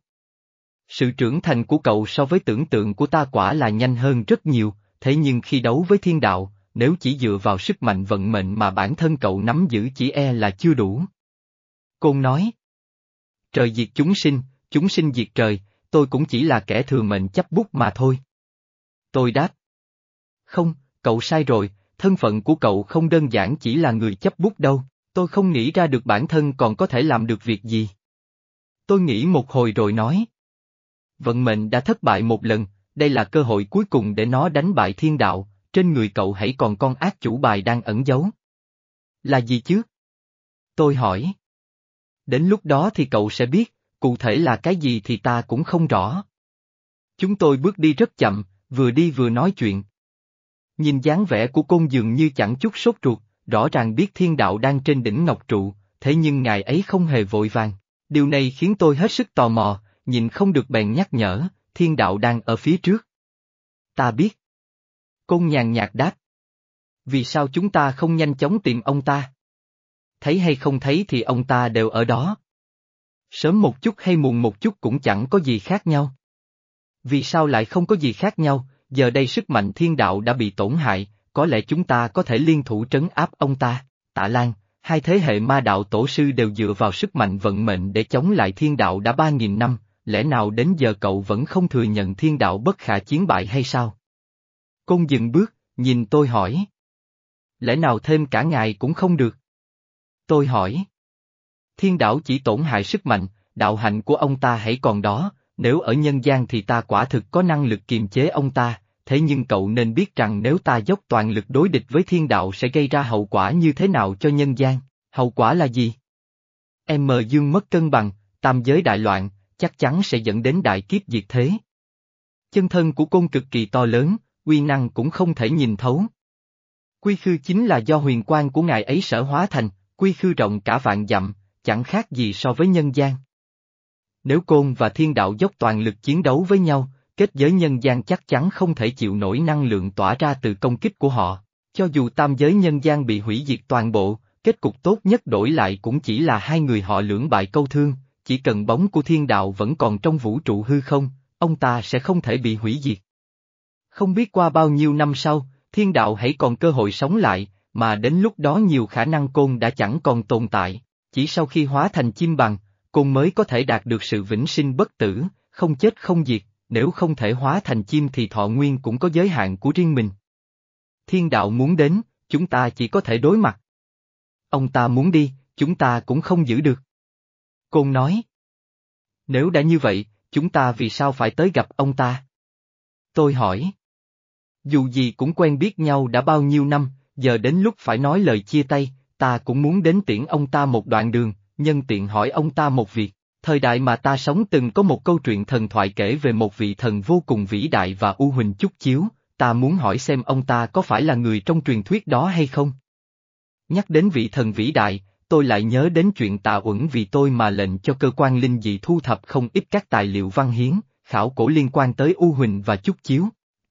Sự trưởng thành của cậu so với tưởng tượng của ta quả là nhanh hơn rất nhiều, thế nhưng khi đấu với thiên đạo, nếu chỉ dựa vào sức mạnh vận mệnh mà bản thân cậu nắm giữ chỉ e là chưa đủ. Côn nói. Trời diệt chúng sinh, chúng sinh diệt trời, tôi cũng chỉ là kẻ thừa mệnh chấp bút mà thôi. Tôi đáp. Không, cậu sai rồi, thân phận của cậu không đơn giản chỉ là người chấp bút đâu, tôi không nghĩ ra được bản thân còn có thể làm được việc gì. Tôi nghĩ một hồi rồi nói. Vận mệnh đã thất bại một lần, đây là cơ hội cuối cùng để nó đánh bại thiên đạo, trên người cậu hãy còn con ác chủ bài đang ẩn giấu. Là gì chứ? Tôi hỏi. Đến lúc đó thì cậu sẽ biết, cụ thể là cái gì thì ta cũng không rõ. Chúng tôi bước đi rất chậm, vừa đi vừa nói chuyện. Nhìn dáng vẻ của côn dường như chẳng chút sốt ruột, rõ ràng biết thiên đạo đang trên đỉnh ngọc trụ, thế nhưng ngài ấy không hề vội vàng. Điều này khiến tôi hết sức tò mò, nhìn không được bèn nhắc nhở, thiên đạo đang ở phía trước. Ta biết. Côn nhàn nhạt đáp. Vì sao chúng ta không nhanh chóng tìm ông ta? Thấy hay không thấy thì ông ta đều ở đó. Sớm một chút hay muộn một chút cũng chẳng có gì khác nhau. Vì sao lại không có gì khác nhau, giờ đây sức mạnh thiên đạo đã bị tổn hại, có lẽ chúng ta có thể liên thủ trấn áp ông ta, tạ Lan, hai thế hệ ma đạo tổ sư đều dựa vào sức mạnh vận mệnh để chống lại thiên đạo đã ba nghìn năm, lẽ nào đến giờ cậu vẫn không thừa nhận thiên đạo bất khả chiến bại hay sao? Côn dừng bước, nhìn tôi hỏi. Lẽ nào thêm cả ngày cũng không được? Tôi hỏi. Thiên đạo chỉ tổn hại sức mạnh, đạo hạnh của ông ta hãy còn đó, nếu ở nhân gian thì ta quả thực có năng lực kiềm chế ông ta, thế nhưng cậu nên biết rằng nếu ta dốc toàn lực đối địch với thiên đạo sẽ gây ra hậu quả như thế nào cho nhân gian, hậu quả là gì? Em mờ dương mất cân bằng, tam giới đại loạn, chắc chắn sẽ dẫn đến đại kiếp diệt thế. Chân thân của côn cực kỳ to lớn, uy năng cũng không thể nhìn thấu. Quy khư chính là do huyền quan của ngài ấy sở hóa thành, quy khư rộng cả vạn dặm, chẳng khác gì so với nhân gian. Nếu côn và thiên đạo dốc toàn lực chiến đấu với nhau, kết giới nhân gian chắc chắn không thể chịu nổi năng lượng tỏa ra từ công kích của họ. Cho dù tam giới nhân gian bị hủy diệt toàn bộ, kết cục tốt nhất đổi lại cũng chỉ là hai người họ lưỡng bại câu thương, chỉ cần bóng của thiên đạo vẫn còn trong vũ trụ hư không, ông ta sẽ không thể bị hủy diệt. Không biết qua bao nhiêu năm sau, thiên đạo hãy còn cơ hội sống lại, mà đến lúc đó nhiều khả năng côn đã chẳng còn tồn tại, chỉ sau khi hóa thành chim bằng, côn mới có thể đạt được sự vĩnh sinh bất tử, không chết không diệt, nếu không thể hóa thành chim thì thọ nguyên cũng có giới hạn của riêng mình. Thiên đạo muốn đến, chúng ta chỉ có thể đối mặt. Ông ta muốn đi, chúng ta cũng không giữ được. Côn nói. Nếu đã như vậy, chúng ta vì sao phải tới gặp ông ta? Tôi hỏi. Dù gì cũng quen biết nhau đã bao nhiêu năm, giờ đến lúc phải nói lời chia tay, ta cũng muốn đến tiễn ông ta một đoạn đường, nhân tiện hỏi ông ta một việc. Thời đại mà ta sống từng có một câu chuyện thần thoại kể về một vị thần vô cùng vĩ đại và u huỳnh chút chiếu, ta muốn hỏi xem ông ta có phải là người trong truyền thuyết đó hay không? Nhắc đến vị thần vĩ đại, tôi lại nhớ đến chuyện tạ uẩn vì tôi mà lệnh cho cơ quan linh dị thu thập không ít các tài liệu văn hiến, khảo cổ liên quan tới U Huỳnh và Chút Chiếu.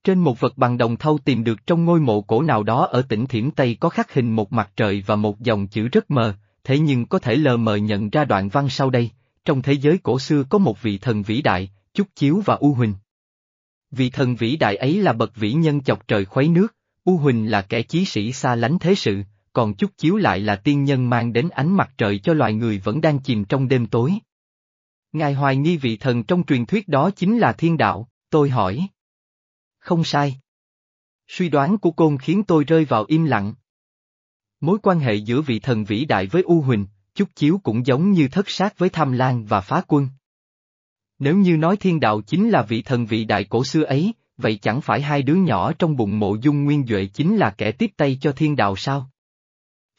Trên một vật bằng đồng thau tìm được trong ngôi mộ cổ nào đó ở tỉnh Thiểm Tây có khắc hình một mặt trời và một dòng chữ rất mờ, thế nhưng có thể lờ mờ nhận ra đoạn văn sau đây, trong thế giới cổ xưa có một vị thần vĩ đại, chúc Chiếu và U Huỳnh. Vị thần vĩ đại ấy là bậc vĩ nhân chọc trời khuấy nước, U Huỳnh là kẻ chí sĩ xa lánh thế sự, còn chúc chiếu lại là tiên nhân mang đến ánh mặt trời cho loài người vẫn đang chìm trong đêm tối. Ngài hoài nghi vị thần trong truyền thuyết đó chính là thiên đạo, tôi hỏi. Không sai. Suy đoán của côn khiến tôi rơi vào im lặng. Mối quan hệ giữa vị thần vĩ đại với U Huỳnh, chút chiếu cũng giống như thất sát với tham lan và phá quân. Nếu như nói thiên đạo chính là vị thần vị đại cổ xưa ấy, vậy chẳng phải hai đứa nhỏ trong bụng mộ dung nguyên Duệ chính là kẻ tiếp tay cho thiên đạo sao?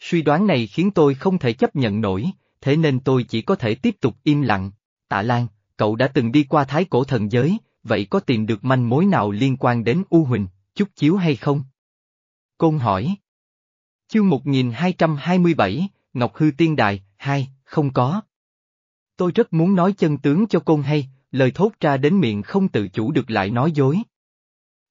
Suy đoán này khiến tôi không thể chấp nhận nổi, thế nên tôi chỉ có thể tiếp tục im lặng. Tạ Lan, cậu đã từng đi qua thái cổ thần giới, vậy có tìm được manh mối nào liên quan đến U Huỳnh, chút chiếu hay không? Côn hỏi. Chương 1227, Ngọc Hư Tiên Đài, 2, không có. Tôi rất muốn nói chân tướng cho Côn hay, lời thốt ra đến miệng không tự chủ được lại nói dối.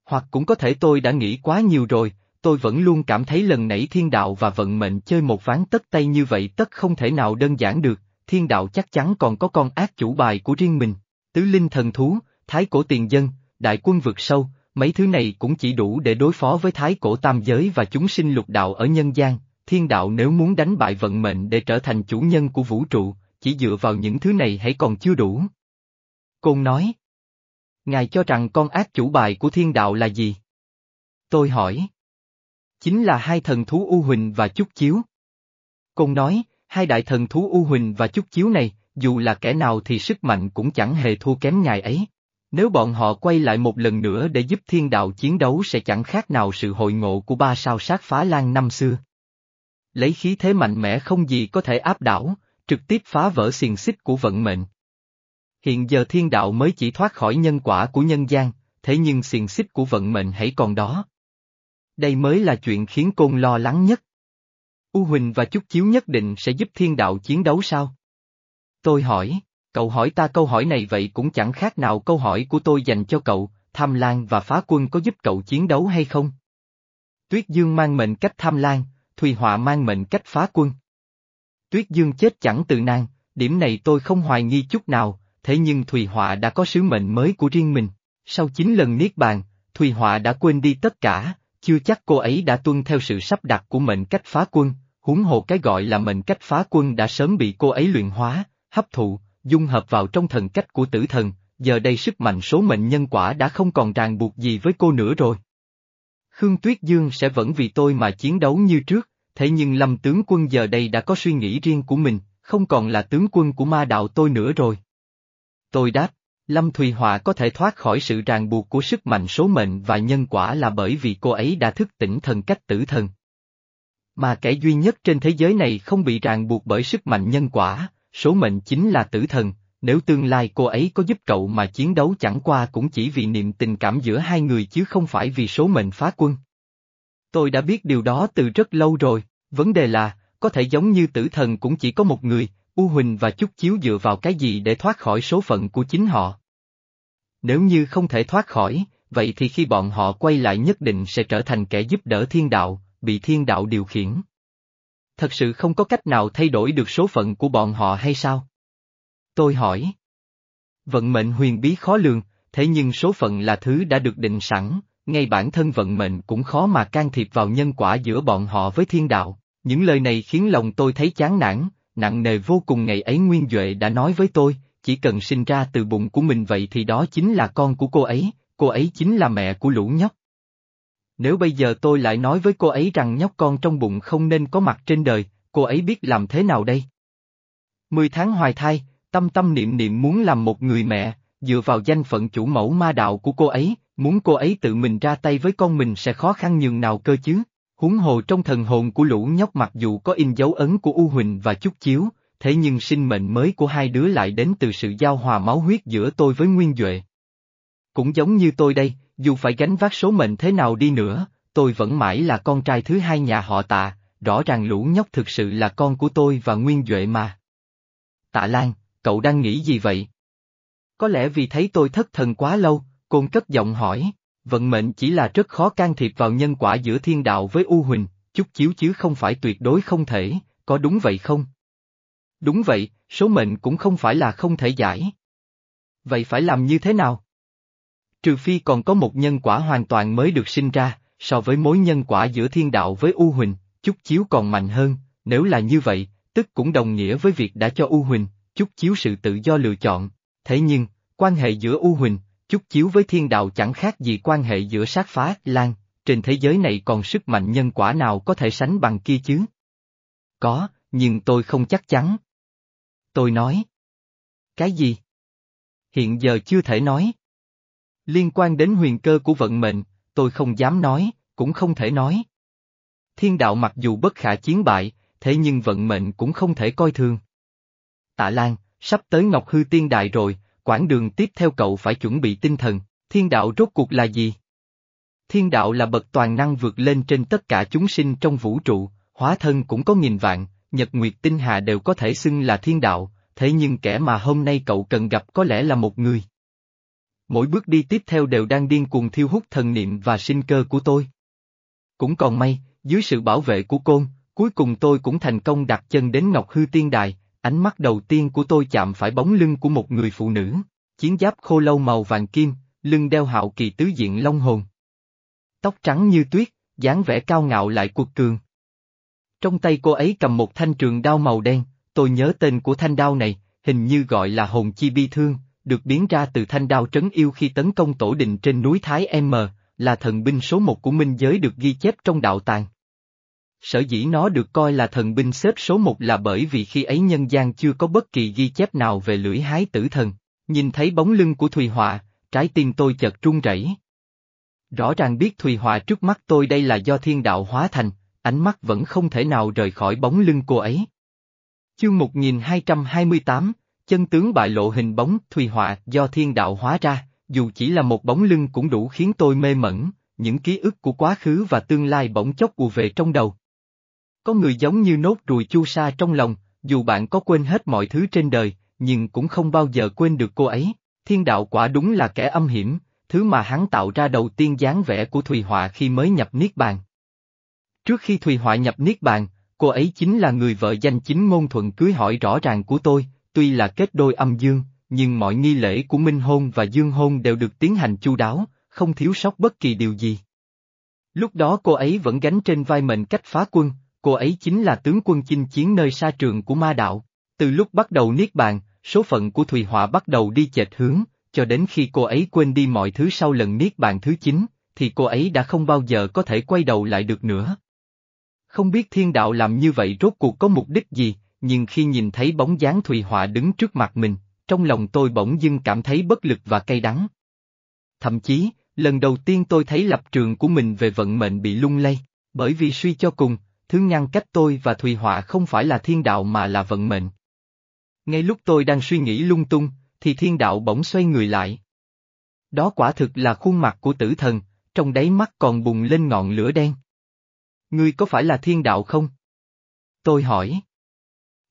Hoặc cũng có thể tôi đã nghĩ quá nhiều rồi, tôi vẫn luôn cảm thấy lần nãy thiên đạo và vận mệnh chơi một ván tất tay như vậy tất không thể nào đơn giản được, thiên đạo chắc chắn còn có con ác chủ bài của riêng mình. Tứ linh thần thú, thái cổ tiền dân, đại quân vượt sâu, mấy thứ này cũng chỉ đủ để đối phó với thái cổ tam giới và chúng sinh lục đạo ở nhân gian. Thiên đạo nếu muốn đánh bại vận mệnh để trở thành chủ nhân của vũ trụ, chỉ dựa vào những thứ này hãy còn chưa đủ. Côn nói. Ngài cho rằng con ác chủ bài của thiên đạo là gì? Tôi hỏi. Chính là hai thần thú U Huỳnh và Chúc Chiếu. Côn nói, hai đại thần thú U Huỳnh và Chúc Chiếu này, dù là kẻ nào thì sức mạnh cũng chẳng hề thua kém ngài ấy. Nếu bọn họ quay lại một lần nữa để giúp thiên đạo chiến đấu sẽ chẳng khác nào sự hội ngộ của ba sao sát phá lan năm xưa. Lấy khí thế mạnh mẽ không gì có thể áp đảo, trực tiếp phá vỡ xiềng xích của vận mệnh. Hiện giờ thiên đạo mới chỉ thoát khỏi nhân quả của nhân gian, thế nhưng xiềng xích của vận mệnh hãy còn đó. Đây mới là chuyện khiến Côn lo lắng nhất. U Huỳnh và Chúc Chiếu nhất định sẽ giúp thiên đạo chiến đấu sao? Tôi hỏi, cậu hỏi ta câu hỏi này vậy cũng chẳng khác nào câu hỏi của tôi dành cho cậu, Tham Lan và Phá Quân có giúp cậu chiến đấu hay không? Tuyết Dương mang mệnh cách Tham Lan, Thùy Họa mang mệnh cách Phá Quân. Tuyết Dương chết chẳng từ nan, điểm này tôi không hoài nghi chút nào, thế nhưng Thùy Họa đã có sứ mệnh mới của riêng mình. Sau 9 lần niết bàn, Thùy Họa đã quên đi tất cả, chưa chắc cô ấy đã tuân theo sự sắp đặt của mệnh cách phá quân, huống hồ cái gọi là mệnh cách phá quân đã sớm bị cô ấy luyện hóa, hấp thụ, dung hợp vào trong thần cách của tử thần, giờ đây sức mạnh số mệnh nhân quả đã không còn ràng buộc gì với cô nữa rồi. Khương Tuyết Dương sẽ vẫn vì tôi mà chiến đấu như trước, thế nhưng Lâm tướng quân giờ đây đã có suy nghĩ riêng của mình, không còn là tướng quân của ma đạo tôi nữa rồi. Tôi đáp, Lâm Thùy Họa có thể thoát khỏi sự ràng buộc của sức mạnh số mệnh và nhân quả là bởi vì cô ấy đã thức tỉnh thần cách tử thần. Mà kẻ duy nhất trên thế giới này không bị ràng buộc bởi sức mạnh nhân quả, số mệnh chính là tử thần, nếu tương lai cô ấy có giúp cậu mà chiến đấu chẳng qua cũng chỉ vì niệm tình cảm giữa hai người chứ không phải vì số mệnh phá quân. Tôi đã biết điều đó từ rất lâu rồi, vấn đề là, có thể giống như tử thần cũng chỉ có một người, U Huỳnh và Chúc Chiếu dựa vào cái gì để thoát khỏi số phận của chính họ. Nếu như không thể thoát khỏi, vậy thì khi bọn họ quay lại nhất định sẽ trở thành kẻ giúp đỡ thiên đạo, bị thiên đạo điều khiển. Thật sự không có cách nào thay đổi được số phận của bọn họ hay sao? Tôi hỏi. Vận mệnh huyền bí khó lường, thế nhưng số phận là thứ đã được định sẵn, ngay bản thân vận mệnh cũng khó mà can thiệp vào nhân quả giữa bọn họ với thiên đạo. Những lời này khiến lòng tôi thấy chán nản, nặng nề vô cùng ngày ấy Nguyên Duệ đã nói với tôi, chỉ cần sinh ra từ bụng của mình vậy thì đó chính là con của cô ấy, cô ấy chính là mẹ của lũ nhóc. Nếu bây giờ tôi lại nói với cô ấy rằng nhóc con trong bụng không nên có mặt trên đời, cô ấy biết làm thế nào đây? Mười tháng hoài thai, tâm tâm niệm niệm muốn làm một người mẹ, dựa vào danh phận chủ mẫu ma đạo của cô ấy, muốn cô ấy tự mình ra tay với con mình sẽ khó khăn nhường nào cơ chứ? Huống hồ trong thần hồn của lũ nhóc mặc dù có in dấu ấn của U Huỳnh và Chúc Chiếu, thế nhưng sinh mệnh mới của hai đứa lại đến từ sự giao hòa máu huyết giữa tôi với Nguyên Duệ. Cũng giống như tôi đây, dù phải gánh vác số mệnh thế nào đi nữa, tôi vẫn mãi là con trai thứ hai nhà họ tạ, rõ ràng lũ nhóc thực sự là con của tôi và Nguyên Duệ mà. Tạ Lan, cậu đang nghĩ gì vậy? Có lẽ vì thấy tôi thất thần quá lâu, Côn cất giọng hỏi, vận mệnh chỉ là rất khó can thiệp vào nhân quả giữa thiên đạo với U Huỳnh, chút chiếu chứ không phải tuyệt đối không thể, có đúng vậy không? Đúng vậy, số mệnh cũng không phải là không thể giải. Vậy phải làm như thế nào? Trừ phi còn có một nhân quả hoàn toàn mới được sinh ra, so với mối nhân quả giữa thiên đạo với U Huỳnh, chút chiếu còn mạnh hơn, nếu là như vậy, tức cũng đồng nghĩa với việc đã cho U Huỳnh, chút chiếu sự tự do lựa chọn. Thế nhưng, quan hệ giữa U Huỳnh, chút chiếu với thiên đạo chẳng khác gì quan hệ giữa sát phá, lan, trên thế giới này còn sức mạnh nhân quả nào có thể sánh bằng kia chứ? Có, nhưng tôi không chắc chắn. Tôi nói. Cái gì? Hiện giờ chưa thể nói. Liên quan đến huyền cơ của vận mệnh, tôi không dám nói, cũng không thể nói. Thiên đạo mặc dù bất khả chiến bại, thế nhưng vận mệnh cũng không thể coi thường. Tạ Lan, sắp tới Ngọc Hư Tiên Đại rồi, quãng đường tiếp theo cậu phải chuẩn bị tinh thần, thiên đạo rốt cuộc là gì? Thiên đạo là bậc toàn năng vượt lên trên tất cả chúng sinh trong vũ trụ, hóa thân cũng có nghìn vạn, nhật nguyệt tinh hà đều có thể xưng là thiên đạo, thế nhưng kẻ mà hôm nay cậu cần gặp có lẽ là một người. Mỗi bước đi tiếp theo đều đang điên cuồng thiêu hút thần niệm và sinh cơ của tôi. Cũng còn may, dưới sự bảo vệ của côn, cuối cùng tôi cũng thành công đặt chân đến Ngọc Hư Tiên Đài, ánh mắt đầu tiên của tôi chạm phải bóng lưng của một người phụ nữ, chiến giáp khô lâu màu vàng kim, lưng đeo hạo kỳ tứ diện long hồn. Tóc trắng như tuyết, dáng vẻ cao ngạo lại cuộc cường. Trong tay cô ấy cầm một thanh trường đao màu đen, tôi nhớ tên của thanh đao này, hình như gọi là hồn chi bi thương, được biến ra từ thanh đao trấn yêu khi tấn công tổ định trên núi Thái M, là thần binh số một của minh giới được ghi chép trong đạo tàng. Sở dĩ nó được coi là thần binh xếp số một là bởi vì khi ấy nhân gian chưa có bất kỳ ghi chép nào về lưỡi hái tử thần, nhìn thấy bóng lưng của Thùy Họa, trái tim tôi chợt run rẩy. Rõ ràng biết Thùy Họa trước mắt tôi đây là do thiên đạo hóa thành, ánh mắt vẫn không thể nào rời khỏi bóng lưng cô ấy. Chương 1228, chân tướng bại lộ hình bóng Thùy Họa do thiên đạo hóa ra, dù chỉ là một bóng lưng cũng đủ khiến tôi mê mẩn, những ký ức của quá khứ và tương lai bỗng chốc ùa về trong đầu. Có người giống như nốt ruồi chu sa trong lòng, dù bạn có quên hết mọi thứ trên đời, nhưng cũng không bao giờ quên được cô ấy. Thiên đạo quả đúng là kẻ âm hiểm, thứ mà hắn tạo ra đầu tiên dáng vẻ của Thùy Họa khi mới nhập Niết Bàn. Trước khi Thùy Họa nhập Niết Bàn, cô ấy chính là người vợ danh chính ngôn thuận cưới hỏi rõ ràng của tôi, tuy là kết đôi âm dương, nhưng mọi nghi lễ của minh hôn và dương hôn đều được tiến hành chu đáo, không thiếu sót bất kỳ điều gì. Lúc đó cô ấy vẫn gánh trên vai mệnh cách phá quân, cô ấy chính là tướng quân chinh chiến nơi sa trường của ma đạo. Từ lúc bắt đầu niết bàn, số phận của Thùy Họa bắt đầu đi chệch hướng, cho đến khi cô ấy quên đi mọi thứ sau lần niết bàn thứ 9, thì cô ấy đã không bao giờ có thể quay đầu lại được nữa. Không biết thiên đạo làm như vậy rốt cuộc có mục đích gì, nhưng khi nhìn thấy bóng dáng Thùy Họa đứng trước mặt mình, trong lòng tôi bỗng dưng cảm thấy bất lực và cay đắng. Thậm chí, lần đầu tiên tôi thấy lập trường của mình về vận mệnh bị lung lay, bởi vì suy cho cùng, thứ ngăn cách tôi và Thùy Họa không phải là thiên đạo mà là vận mệnh. Ngay lúc tôi đang suy nghĩ lung tung, thì thiên đạo bỗng xoay người lại. Đó quả thực là khuôn mặt của tử thần, trong đáy mắt còn bùng lên ngọn lửa đen. Ngươi có phải là thiên đạo không? Tôi hỏi.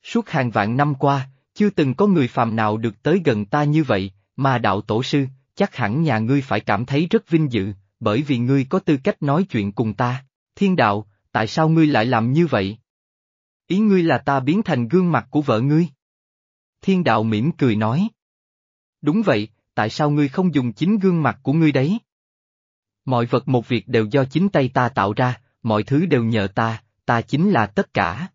Suốt hàng vạn năm qua, chưa từng có người phàm nào được tới gần ta như vậy, mà đạo tổ sư, chắc hẳn nhà ngươi phải cảm thấy rất vinh dự, bởi vì ngươi có tư cách nói chuyện cùng ta. Thiên đạo, tại sao ngươi lại làm như vậy? Ý ngươi là ta biến thành gương mặt của vợ ngươi? Thiên đạo mỉm cười nói. Đúng vậy, tại sao ngươi không dùng chính gương mặt của ngươi đấy? Mọi vật một việc đều do chính tay ta tạo ra, mọi thứ đều nhờ ta, ta chính là tất cả.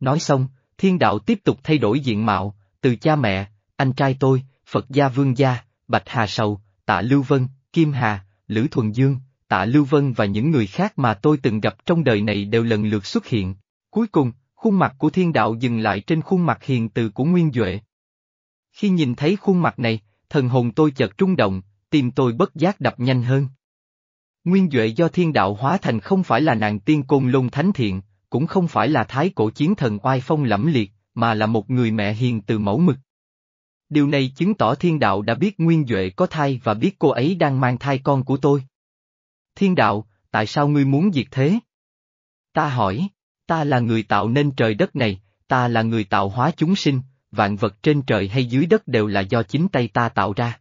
Nói xong, thiên đạo tiếp tục thay đổi diện mạo, từ cha mẹ, anh trai tôi, Phật gia vương gia, Bạch Hà Sầu, Tạ Lưu Vân, Kim Hà, Lữ Thuần Dương, Tạ Lưu Vân và những người khác mà tôi từng gặp trong đời này đều lần lượt xuất hiện. Cuối cùng, khuôn mặt của thiên đạo dừng lại trên khuôn mặt hiền từ của Nguyên Duệ. Khi nhìn thấy khuôn mặt này, thần hồn tôi chợt trung động, tim tôi bất giác đập nhanh hơn. Nguyên Duệ do thiên đạo hóa thành không phải là nàng tiên côn lôn thánh thiện, cũng không phải là thái cổ chiến thần oai phong lẫm liệt, mà là một người mẹ hiền từ mẫu mực. Điều này chứng tỏ thiên đạo đã biết Nguyên Duệ có thai và biết cô ấy đang mang thai con của tôi. Thiên đạo, tại sao ngươi muốn diệt thế? Ta hỏi, ta là người tạo nên trời đất này, ta là người tạo hóa chúng sinh, vạn vật trên trời hay dưới đất đều là do chính tay ta tạo ra.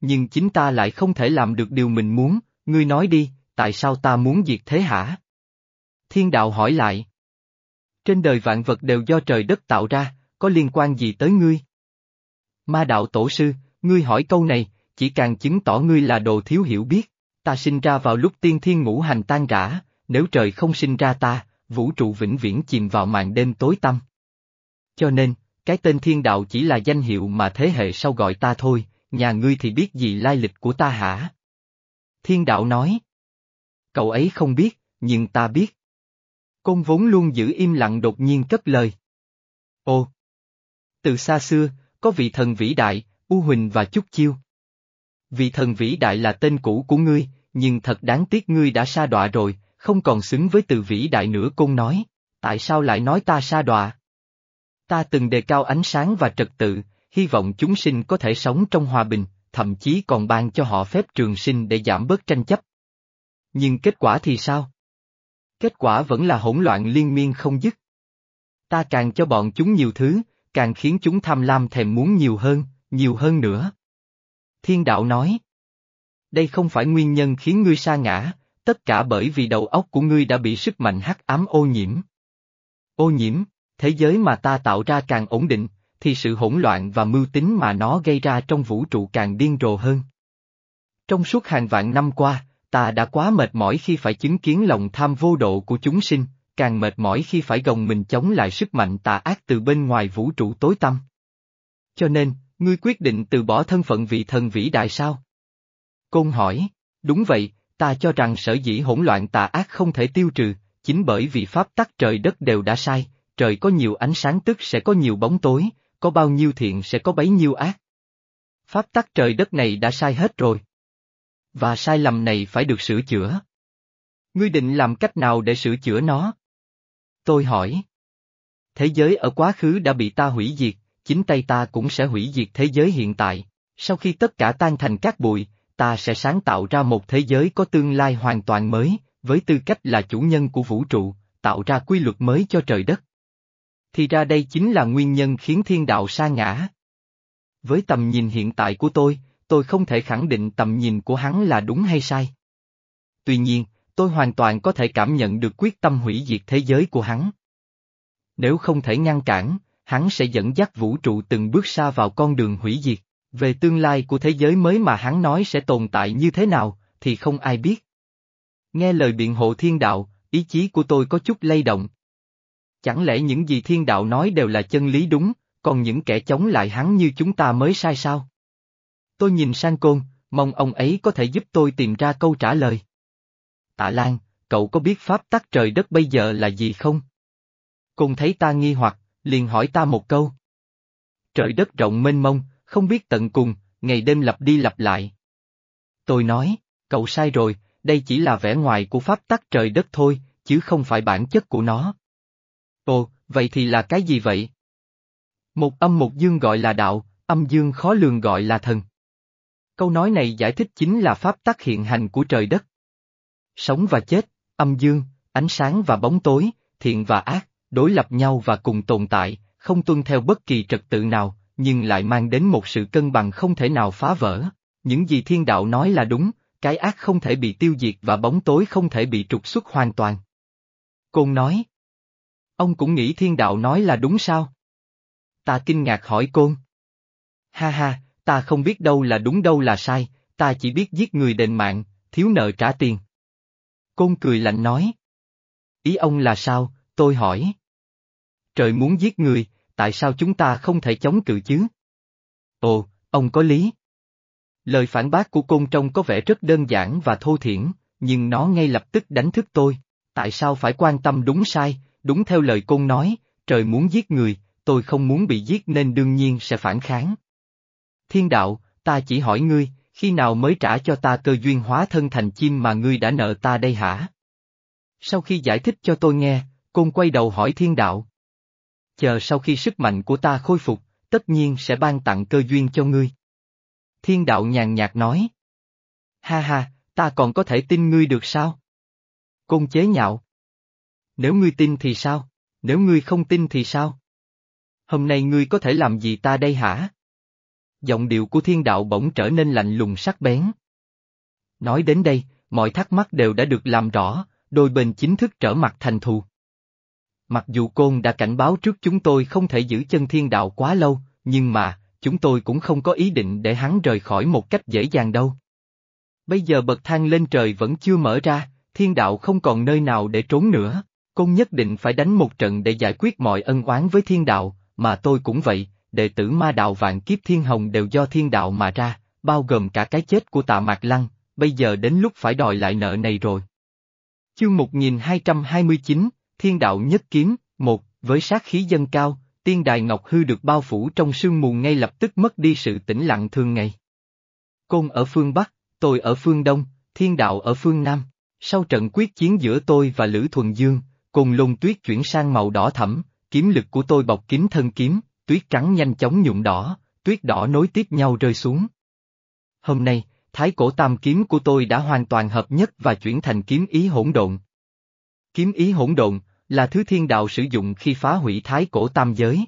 Nhưng chính ta lại không thể làm được điều mình muốn, ngươi nói đi, tại sao ta muốn diệt thế hả? Thiên đạo hỏi lại. Trên đời vạn vật đều do trời đất tạo ra, có liên quan gì tới ngươi? Ma đạo tổ sư, ngươi hỏi câu này, chỉ càng chứng tỏ ngươi là đồ thiếu hiểu biết. Ta sinh ra vào lúc tiên thiên ngũ hành tan rã, nếu trời không sinh ra ta, vũ trụ vĩnh viễn chìm vào màn đêm tối tăm. Cho nên, cái tên thiên đạo chỉ là danh hiệu mà thế hệ sau gọi ta thôi, nhà ngươi thì biết gì lai lịch của ta hả? Thiên đạo nói. Cậu ấy không biết, nhưng ta biết. Côn vốn luôn giữ im lặng đột nhiên cất lời. Ồ! Từ xa xưa, có vị thần vĩ đại, U Huỳnh và Chúc Chiêu. Vị thần vĩ đại là tên cũ của ngươi, nhưng thật đáng tiếc ngươi đã sa đọa rồi, không còn xứng với từ vĩ đại nữa côn nói, tại sao lại nói ta sa đọa? Ta từng đề cao ánh sáng và trật tự, hy vọng chúng sinh có thể sống trong hòa bình, thậm chí còn ban cho họ phép trường sinh để giảm bớt tranh chấp. Nhưng kết quả thì sao? Kết quả vẫn là hỗn loạn liên miên không dứt. Ta càng cho bọn chúng nhiều thứ, càng khiến chúng tham lam thèm muốn nhiều hơn, nhiều hơn nữa. Thiên đạo nói. Đây không phải nguyên nhân khiến ngươi sa ngã, tất cả bởi vì đầu óc của ngươi đã bị sức mạnh hắc ám ô nhiễm. Ô nhiễm, thế giới mà ta tạo ra càng ổn định, thì sự hỗn loạn và mưu tính mà nó gây ra trong vũ trụ càng điên rồ hơn. Trong suốt hàng vạn năm qua, ta đã quá mệt mỏi khi phải chứng kiến lòng tham vô độ của chúng sinh, càng mệt mỏi khi phải gồng mình chống lại sức mạnh tà ác từ bên ngoài vũ trụ tối tăm. Cho nên, ngươi quyết định từ bỏ thân phận vị thần vĩ đại sao? Côn hỏi, đúng vậy, ta cho rằng sở dĩ hỗn loạn tà ác không thể tiêu trừ, chính bởi vì pháp tắc trời đất đều đã sai, trời có nhiều ánh sáng tức sẽ có nhiều bóng tối, có bao nhiêu thiện sẽ có bấy nhiêu ác. Pháp tắc trời đất này đã sai hết rồi. Và sai lầm này phải được sửa chữa. Ngươi định làm cách nào để sửa chữa nó? Tôi hỏi. Thế giới ở quá khứ đã bị ta hủy diệt, chính tay ta cũng sẽ hủy diệt thế giới hiện tại. Sau khi tất cả tan thành cát bụi, ta sẽ sáng tạo ra một thế giới có tương lai hoàn toàn mới, với tư cách là chủ nhân của vũ trụ, tạo ra quy luật mới cho trời đất. Thì ra đây chính là nguyên nhân khiến thiên đạo sa ngã. Với tầm nhìn hiện tại của tôi, tôi không thể khẳng định tầm nhìn của hắn là đúng hay sai. Tuy nhiên, tôi hoàn toàn có thể cảm nhận được quyết tâm hủy diệt thế giới của hắn. Nếu không thể ngăn cản, hắn sẽ dẫn dắt vũ trụ từng bước xa vào con đường hủy diệt. Về tương lai của thế giới mới mà hắn nói sẽ tồn tại như thế nào, thì không ai biết. Nghe lời biện hộ thiên đạo, ý chí của tôi có chút lay động. Chẳng lẽ những gì thiên đạo nói đều là chân lý đúng, còn những kẻ chống lại hắn như chúng ta mới sai sao? Tôi nhìn sang côn, mong ông ấy có thể giúp tôi tìm ra câu trả lời. Tạ Lan, cậu có biết pháp tắc trời đất bây giờ là gì không? Côn thấy ta nghi hoặc, liền hỏi ta một câu. Trời đất rộng mênh mông, không biết tận cùng, ngày đêm lặp đi lặp lại. Tôi nói, cậu sai rồi, đây chỉ là vẻ ngoài của pháp tắc trời đất thôi, chứ không phải bản chất của nó. Ồ, vậy thì là cái gì vậy? Một âm một dương gọi là đạo, âm dương khó lường gọi là thần. Câu nói này giải thích chính là pháp tắc hiện hành của trời đất. Sống và chết, âm dương, ánh sáng và bóng tối, thiện và ác, đối lập nhau và cùng tồn tại, không tuân theo bất kỳ trật tự nào, nhưng lại mang đến một sự cân bằng không thể nào phá vỡ. Những gì thiên đạo nói là đúng, cái ác không thể bị tiêu diệt và bóng tối không thể bị trục xuất hoàn toàn. Côn nói. Ông cũng nghĩ thiên đạo nói là đúng sao? Ta kinh ngạc hỏi Côn. Ha ha, ta không biết đâu là đúng đâu là sai, ta chỉ biết giết người đền mạng, thiếu nợ trả tiền. Côn cười lạnh nói. Ý ông là sao, tôi hỏi. Trời muốn giết người, tại sao chúng ta không thể chống cự chứ? Ồ, ông có lý. Lời phản bác của côn trông có vẻ rất đơn giản và thô thiển, nhưng nó ngay lập tức đánh thức tôi. Tại sao phải quan tâm đúng sai, đúng theo lời côn nói, trời muốn giết người, tôi không muốn bị giết nên đương nhiên sẽ phản kháng. Thiên đạo, ta chỉ hỏi ngươi, khi nào mới trả cho ta cơ duyên hóa thân thành chim mà ngươi đã nợ ta đây hả? Sau khi giải thích cho tôi nghe, côn quay đầu hỏi thiên đạo. chờ sau khi sức mạnh của ta khôi phục, tất nhiên sẽ ban tặng cơ duyên cho ngươi. Thiên đạo nhàn nhạt nói. Ha ha, ta còn có thể tin ngươi được sao? Côn chế nhạo. Nếu ngươi tin thì sao? Nếu ngươi không tin thì sao? Hôm nay ngươi có thể làm gì ta đây hả? Giọng điệu của thiên đạo bỗng trở nên lạnh lùng sắc bén. Nói đến đây, mọi thắc mắc đều đã được làm rõ, đôi bên chính thức trở mặt thành thù. Mặc dù Côn đã cảnh báo trước chúng tôi không thể giữ chân thiên đạo quá lâu, nhưng mà, chúng tôi cũng không có ý định để hắn rời khỏi một cách dễ dàng đâu. Bây giờ bậc thang lên trời vẫn chưa mở ra, thiên đạo không còn nơi nào để trốn nữa, Côn nhất định phải đánh một trận để giải quyết mọi ân oán với thiên đạo, mà tôi cũng vậy, đệ tử ma đạo vạn kiếp thiên hồng đều do thiên đạo mà ra, bao gồm cả cái chết của tạ mạc lăng, bây giờ đến lúc phải đòi lại nợ này rồi. Chương 1229, Thiên đạo nhất kiếm, một, với sát khí dân cao, tiên đài Ngọc Hư được bao phủ trong sương mù ngay lập tức mất đi sự tĩnh lặng thường ngày. Côn ở phương Bắc, tôi ở phương Đông, thiên đạo ở phương Nam. Sau trận quyết chiến giữa tôi và Lữ Thuần Dương, cùng lùng tuyết chuyển sang màu đỏ thẫm, kiếm lực của tôi bọc kín thân kiếm, tuyết trắng nhanh chóng nhuộm đỏ, tuyết đỏ nối tiếp nhau rơi xuống. Hôm nay, thái cổ tam kiếm của tôi đã hoàn toàn hợp nhất và chuyển thành kiếm ý hỗn độn. Kiếm ý hỗn độn là thứ thiên đạo sử dụng khi phá hủy thái cổ tam giới.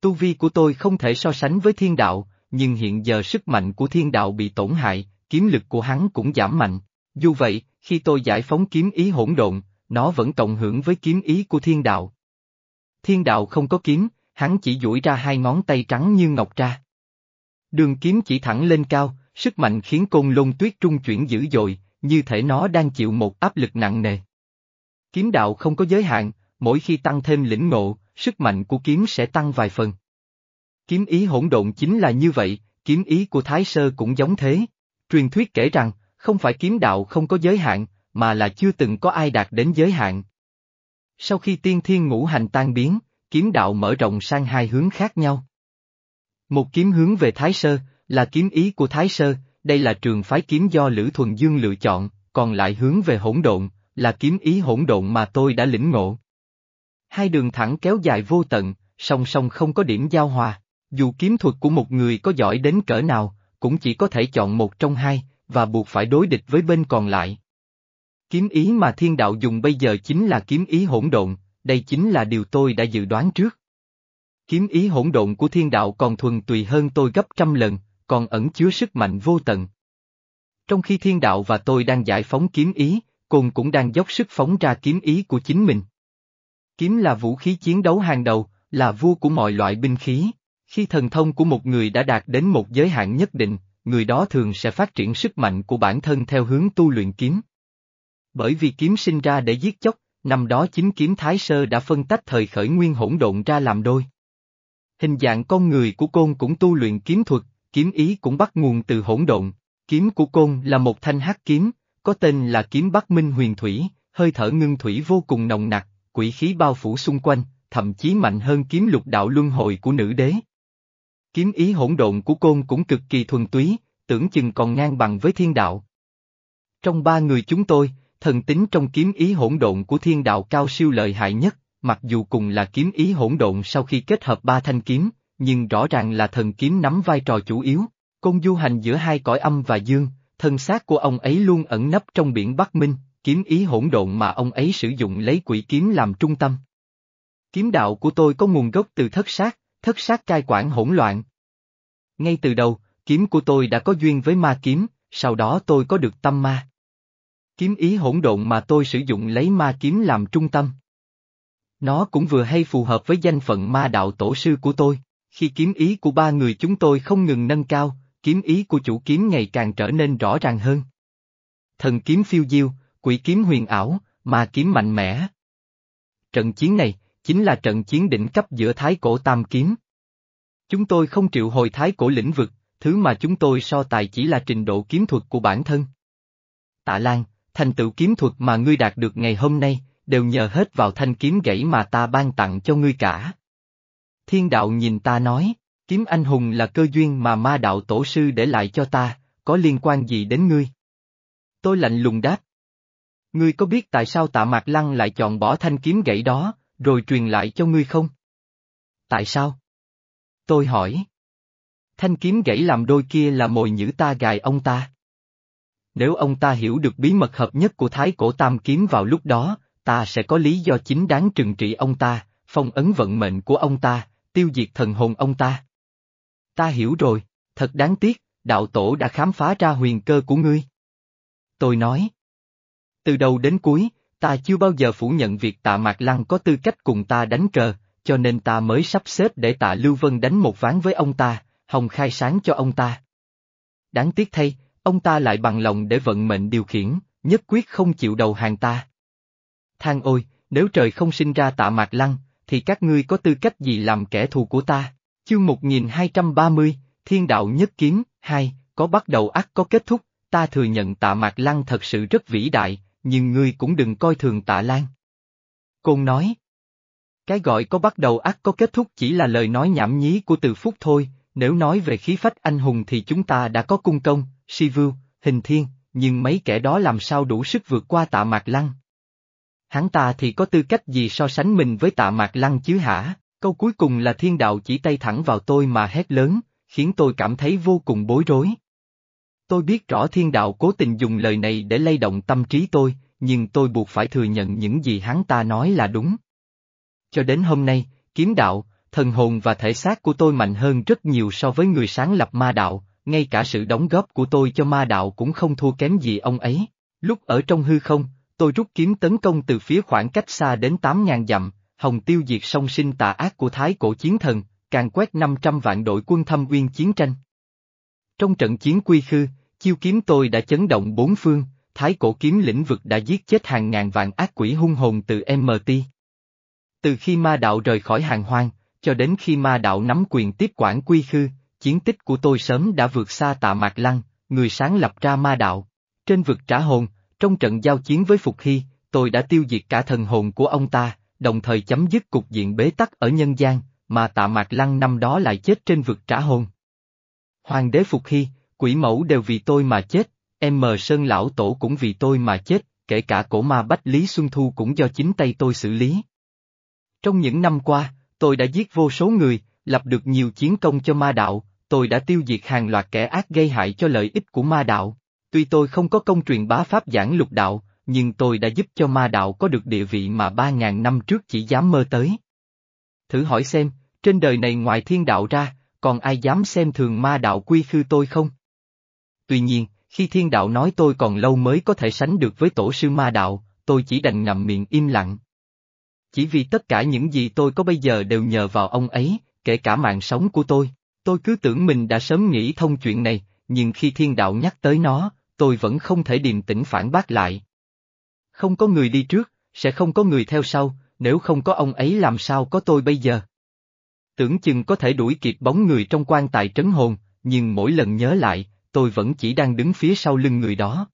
Tu vi của tôi không thể so sánh với thiên đạo, nhưng hiện giờ sức mạnh của thiên đạo bị tổn hại, kiếm lực của hắn cũng giảm mạnh. Dù vậy, khi tôi giải phóng kiếm ý hỗn độn, nó vẫn cộng hưởng với kiếm ý của thiên đạo. Thiên đạo không có kiếm, hắn chỉ duỗi ra hai ngón tay trắng như ngọc ra. Đường kiếm chỉ thẳng lên cao, sức mạnh khiến côn lôn tuyết trung chuyển dữ dội, như thể nó đang chịu một áp lực nặng nề. Kiếm đạo không có giới hạn, mỗi khi tăng thêm lĩnh ngộ, sức mạnh của kiếm sẽ tăng vài phần. Kiếm ý hỗn độn chính là như vậy, kiếm ý của Thái Sơ cũng giống thế. Truyền thuyết kể rằng, không phải kiếm đạo không có giới hạn, mà là chưa từng có ai đạt đến giới hạn. Sau khi tiên thiên ngũ hành tan biến, kiếm đạo mở rộng sang hai hướng khác nhau. Một kiếm hướng về Thái Sơ, là kiếm ý của Thái Sơ, đây là trường phái kiếm do Lữ Thuần Dương lựa chọn, còn lại hướng về hỗn độn, là kiếm ý hỗn độn mà tôi đã lĩnh ngộ. Hai đường thẳng kéo dài vô tận, song song không có điểm giao hòa, dù kiếm thuật của một người có giỏi đến cỡ nào, cũng chỉ có thể chọn một trong hai, và buộc phải đối địch với bên còn lại. Kiếm ý mà thiên đạo dùng bây giờ chính là kiếm ý hỗn độn, đây chính là điều tôi đã dự đoán trước. Kiếm ý hỗn độn của thiên đạo còn thuần tùy hơn tôi gấp trăm lần, còn ẩn chứa sức mạnh vô tận. Trong khi thiên đạo và tôi đang giải phóng kiếm ý, Côn cũng đang dốc sức phóng ra kiếm ý của chính mình. Kiếm là vũ khí chiến đấu hàng đầu, là vua của mọi loại binh khí. Khi thần thông của một người đã đạt đến một giới hạn nhất định, người đó thường sẽ phát triển sức mạnh của bản thân theo hướng tu luyện kiếm. Bởi vì kiếm sinh ra để giết chóc, năm đó chính kiếm Thái Sơ đã phân tách thời khởi nguyên hỗn độn ra làm đôi. Hình dạng con người của côn cũng tu luyện kiếm thuật, kiếm ý cũng bắt nguồn từ hỗn độn. Kiếm của côn là một thanh hắc kiếm, có tên là kiếm Bắc Minh huyền thủy, hơi thở ngưng thủy vô cùng nồng nặc, quỷ khí bao phủ xung quanh, thậm chí mạnh hơn kiếm lục đạo luân hồi của nữ đế. Kiếm ý hỗn độn của côn cũng cực kỳ thuần túy, tưởng chừng còn ngang bằng với thiên đạo. Trong ba người chúng tôi, thần tính trong kiếm ý hỗn độn của thiên đạo cao siêu lợi hại nhất, mặc dù cùng là kiếm ý hỗn độn sau khi kết hợp ba thanh kiếm, nhưng rõ ràng là thần kiếm nắm vai trò chủ yếu, côn du hành giữa hai cõi âm và dương, thân xác của ông ấy luôn ẩn nấp trong biển Bắc Minh, kiếm ý hỗn độn mà ông ấy sử dụng lấy quỷ kiếm làm trung tâm. Kiếm đạo của tôi có nguồn gốc từ thất sát, thất sát cai quản hỗn loạn. Ngay từ đầu, kiếm của tôi đã có duyên với ma kiếm, sau đó tôi có được tâm ma. Kiếm ý hỗn độn mà tôi sử dụng lấy ma kiếm làm trung tâm. Nó cũng vừa hay phù hợp với danh phận ma đạo tổ sư của tôi, khi kiếm ý của ba người chúng tôi không ngừng nâng cao, kiếm ý của chủ kiếm ngày càng trở nên rõ ràng hơn. Thần kiếm phiêu diêu, quỷ kiếm huyền ảo, ma kiếm mạnh mẽ. Trận chiến này, chính là trận chiến đỉnh cấp giữa thái cổ tam kiếm. Chúng tôi không triệu hồi thái cổ lĩnh vực, thứ mà chúng tôi so tài chỉ là trình độ kiếm thuật của bản thân. Tạ Lan, thành tựu kiếm thuật mà ngươi đạt được ngày hôm nay, đều nhờ hết vào thanh kiếm gãy mà ta ban tặng cho ngươi cả. Thiên đạo nhìn ta nói. Kiếm anh hùng là cơ duyên mà ma đạo tổ sư để lại cho ta, có liên quan gì đến ngươi? Tôi lạnh lùng đáp. Ngươi có biết tại sao tạ mạc lăng lại chọn bỏ thanh kiếm gãy đó, rồi truyền lại cho ngươi không? Tại sao? Tôi hỏi. Thanh kiếm gãy làm đôi kia là mồi nhữ ta gài ông ta. Nếu ông ta hiểu được bí mật hợp nhất của thái cổ tam kiếm vào lúc đó, ta sẽ có lý do chính đáng trừng trị ông ta, phong ấn vận mệnh của ông ta, tiêu diệt thần hồn ông ta. Ta hiểu rồi, thật đáng tiếc, đạo tổ đã khám phá ra huyền cơ của ngươi. Tôi nói. Từ đầu đến cuối, ta chưa bao giờ phủ nhận việc tạ Mạc Lăng có tư cách cùng ta đánh cờ, cho nên ta mới sắp xếp để tạ Lưu Vân đánh một ván với ông ta, hồng khai sáng cho ông ta. Đáng tiếc thay, ông ta lại bằng lòng để vận mệnh điều khiển, nhất quyết không chịu đầu hàng ta. Thang ôi, nếu trời không sinh ra tạ Mạc Lăng, thì các ngươi có tư cách gì làm kẻ thù của ta? Chương 1230, Thiên đạo nhất kiếm, hai, có bắt đầu ắt có kết thúc, ta thừa nhận tạ Mạc Lăng thật sự rất vĩ đại, nhưng ngươi cũng đừng coi thường tạ Lan. Côn nói. Cái gọi có bắt đầu ắt có kết thúc chỉ là lời nói nhảm nhí của từ phúc thôi, nếu nói về khí phách anh hùng thì chúng ta đã có cung công, si vưu, hình thiên, nhưng mấy kẻ đó làm sao đủ sức vượt qua tạ Mạc Lăng. Hắn ta thì có tư cách gì so sánh mình với tạ Mạc Lăng chứ hả? Câu cuối cùng là thiên đạo chỉ tay thẳng vào tôi mà hét lớn, khiến tôi cảm thấy vô cùng bối rối. Tôi biết rõ thiên đạo cố tình dùng lời này để lay động tâm trí tôi, nhưng tôi buộc phải thừa nhận những gì hắn ta nói là đúng. Cho đến hôm nay, kiếm đạo, thần hồn và thể xác của tôi mạnh hơn rất nhiều so với người sáng lập ma đạo, ngay cả sự đóng góp của tôi cho ma đạo cũng không thua kém gì ông ấy. Lúc ở trong hư không, tôi rút kiếm tấn công từ phía khoảng cách xa đến 8.000 dặm, hồng tiêu diệt song sinh tà ác của thái cổ chiến thần, càng quét 500 vạn đội quân thâm uyên chiến tranh. Trong trận chiến quy khư, chiêu kiếm tôi đã chấn động bốn phương, thái cổ kiếm lĩnh vực đã giết chết hàng ngàn vạn ác quỷ hung hồn từ MT. Từ khi ma đạo rời khỏi hàng hoang, cho đến khi ma đạo nắm quyền tiếp quản quy khư, chiến tích của tôi sớm đã vượt xa tạ Mạc Lăng, người sáng lập ra ma đạo. Trên vực trả hồn, trong trận giao chiến với Phục Hy, tôi đã tiêu diệt cả thần hồn của ông ta, đồng thời chấm dứt cục diện bế tắc ở nhân gian, mà tạ Mạc Lăng năm đó lại chết trên vực trả hồn. Hoàng đế Phục Hy, quỷ mẫu đều vì tôi mà chết, em mờ Sơn Lão Tổ cũng vì tôi mà chết, kể cả cổ ma Bách Lý Xuân Thu cũng do chính tay tôi xử lý. Trong những năm qua, tôi đã giết vô số người, lập được nhiều chiến công cho ma đạo, tôi đã tiêu diệt hàng loạt kẻ ác gây hại cho lợi ích của ma đạo. Tuy tôi không có công truyền bá pháp giảng lục đạo, nhưng tôi đã giúp cho ma đạo có được địa vị mà ba ngàn năm trước chỉ dám mơ tới. Thử hỏi xem, trên đời này ngoài thiên đạo ra, còn ai dám xem thường ma đạo quy khư tôi không? Tuy nhiên, khi thiên đạo nói tôi còn lâu mới có thể sánh được với tổ sư ma đạo, tôi chỉ đành ngậm miệng im lặng. Chỉ vì tất cả những gì tôi có bây giờ đều nhờ vào ông ấy, kể cả mạng sống của tôi. Tôi cứ tưởng mình đã sớm nghĩ thông chuyện này, nhưng khi thiên đạo nhắc tới nó, tôi vẫn không thể điềm tĩnh phản bác lại. Không có người đi trước, sẽ không có người theo sau, nếu không có ông ấy làm sao có tôi bây giờ. Tưởng chừng có thể đuổi kịp bóng người trong quan tài trấn hồn, nhưng mỗi lần nhớ lại, tôi vẫn chỉ đang đứng phía sau lưng người đó.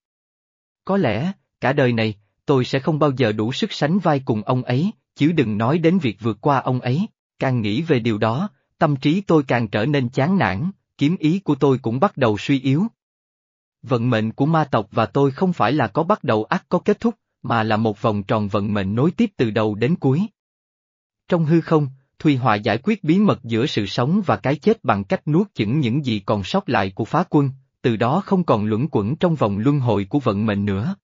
Có lẽ, cả đời này, tôi sẽ không bao giờ đủ sức sánh vai cùng ông ấy, chứ đừng nói đến việc vượt qua ông ấy, càng nghĩ về điều đó, tâm trí tôi càng trở nên chán nản, kiếm ý của tôi cũng bắt đầu suy yếu. Vận mệnh của ma tộc và tôi không phải là có bắt đầu ắt có kết thúc, mà là một vòng tròn vận mệnh nối tiếp từ đầu đến cuối. Trong hư không, Thùy Họa giải quyết bí mật giữa sự sống và cái chết bằng cách nuốt chửng những gì còn sót lại của phá quân, từ đó không còn luẩn quẩn trong vòng luân hồi của vận mệnh nữa.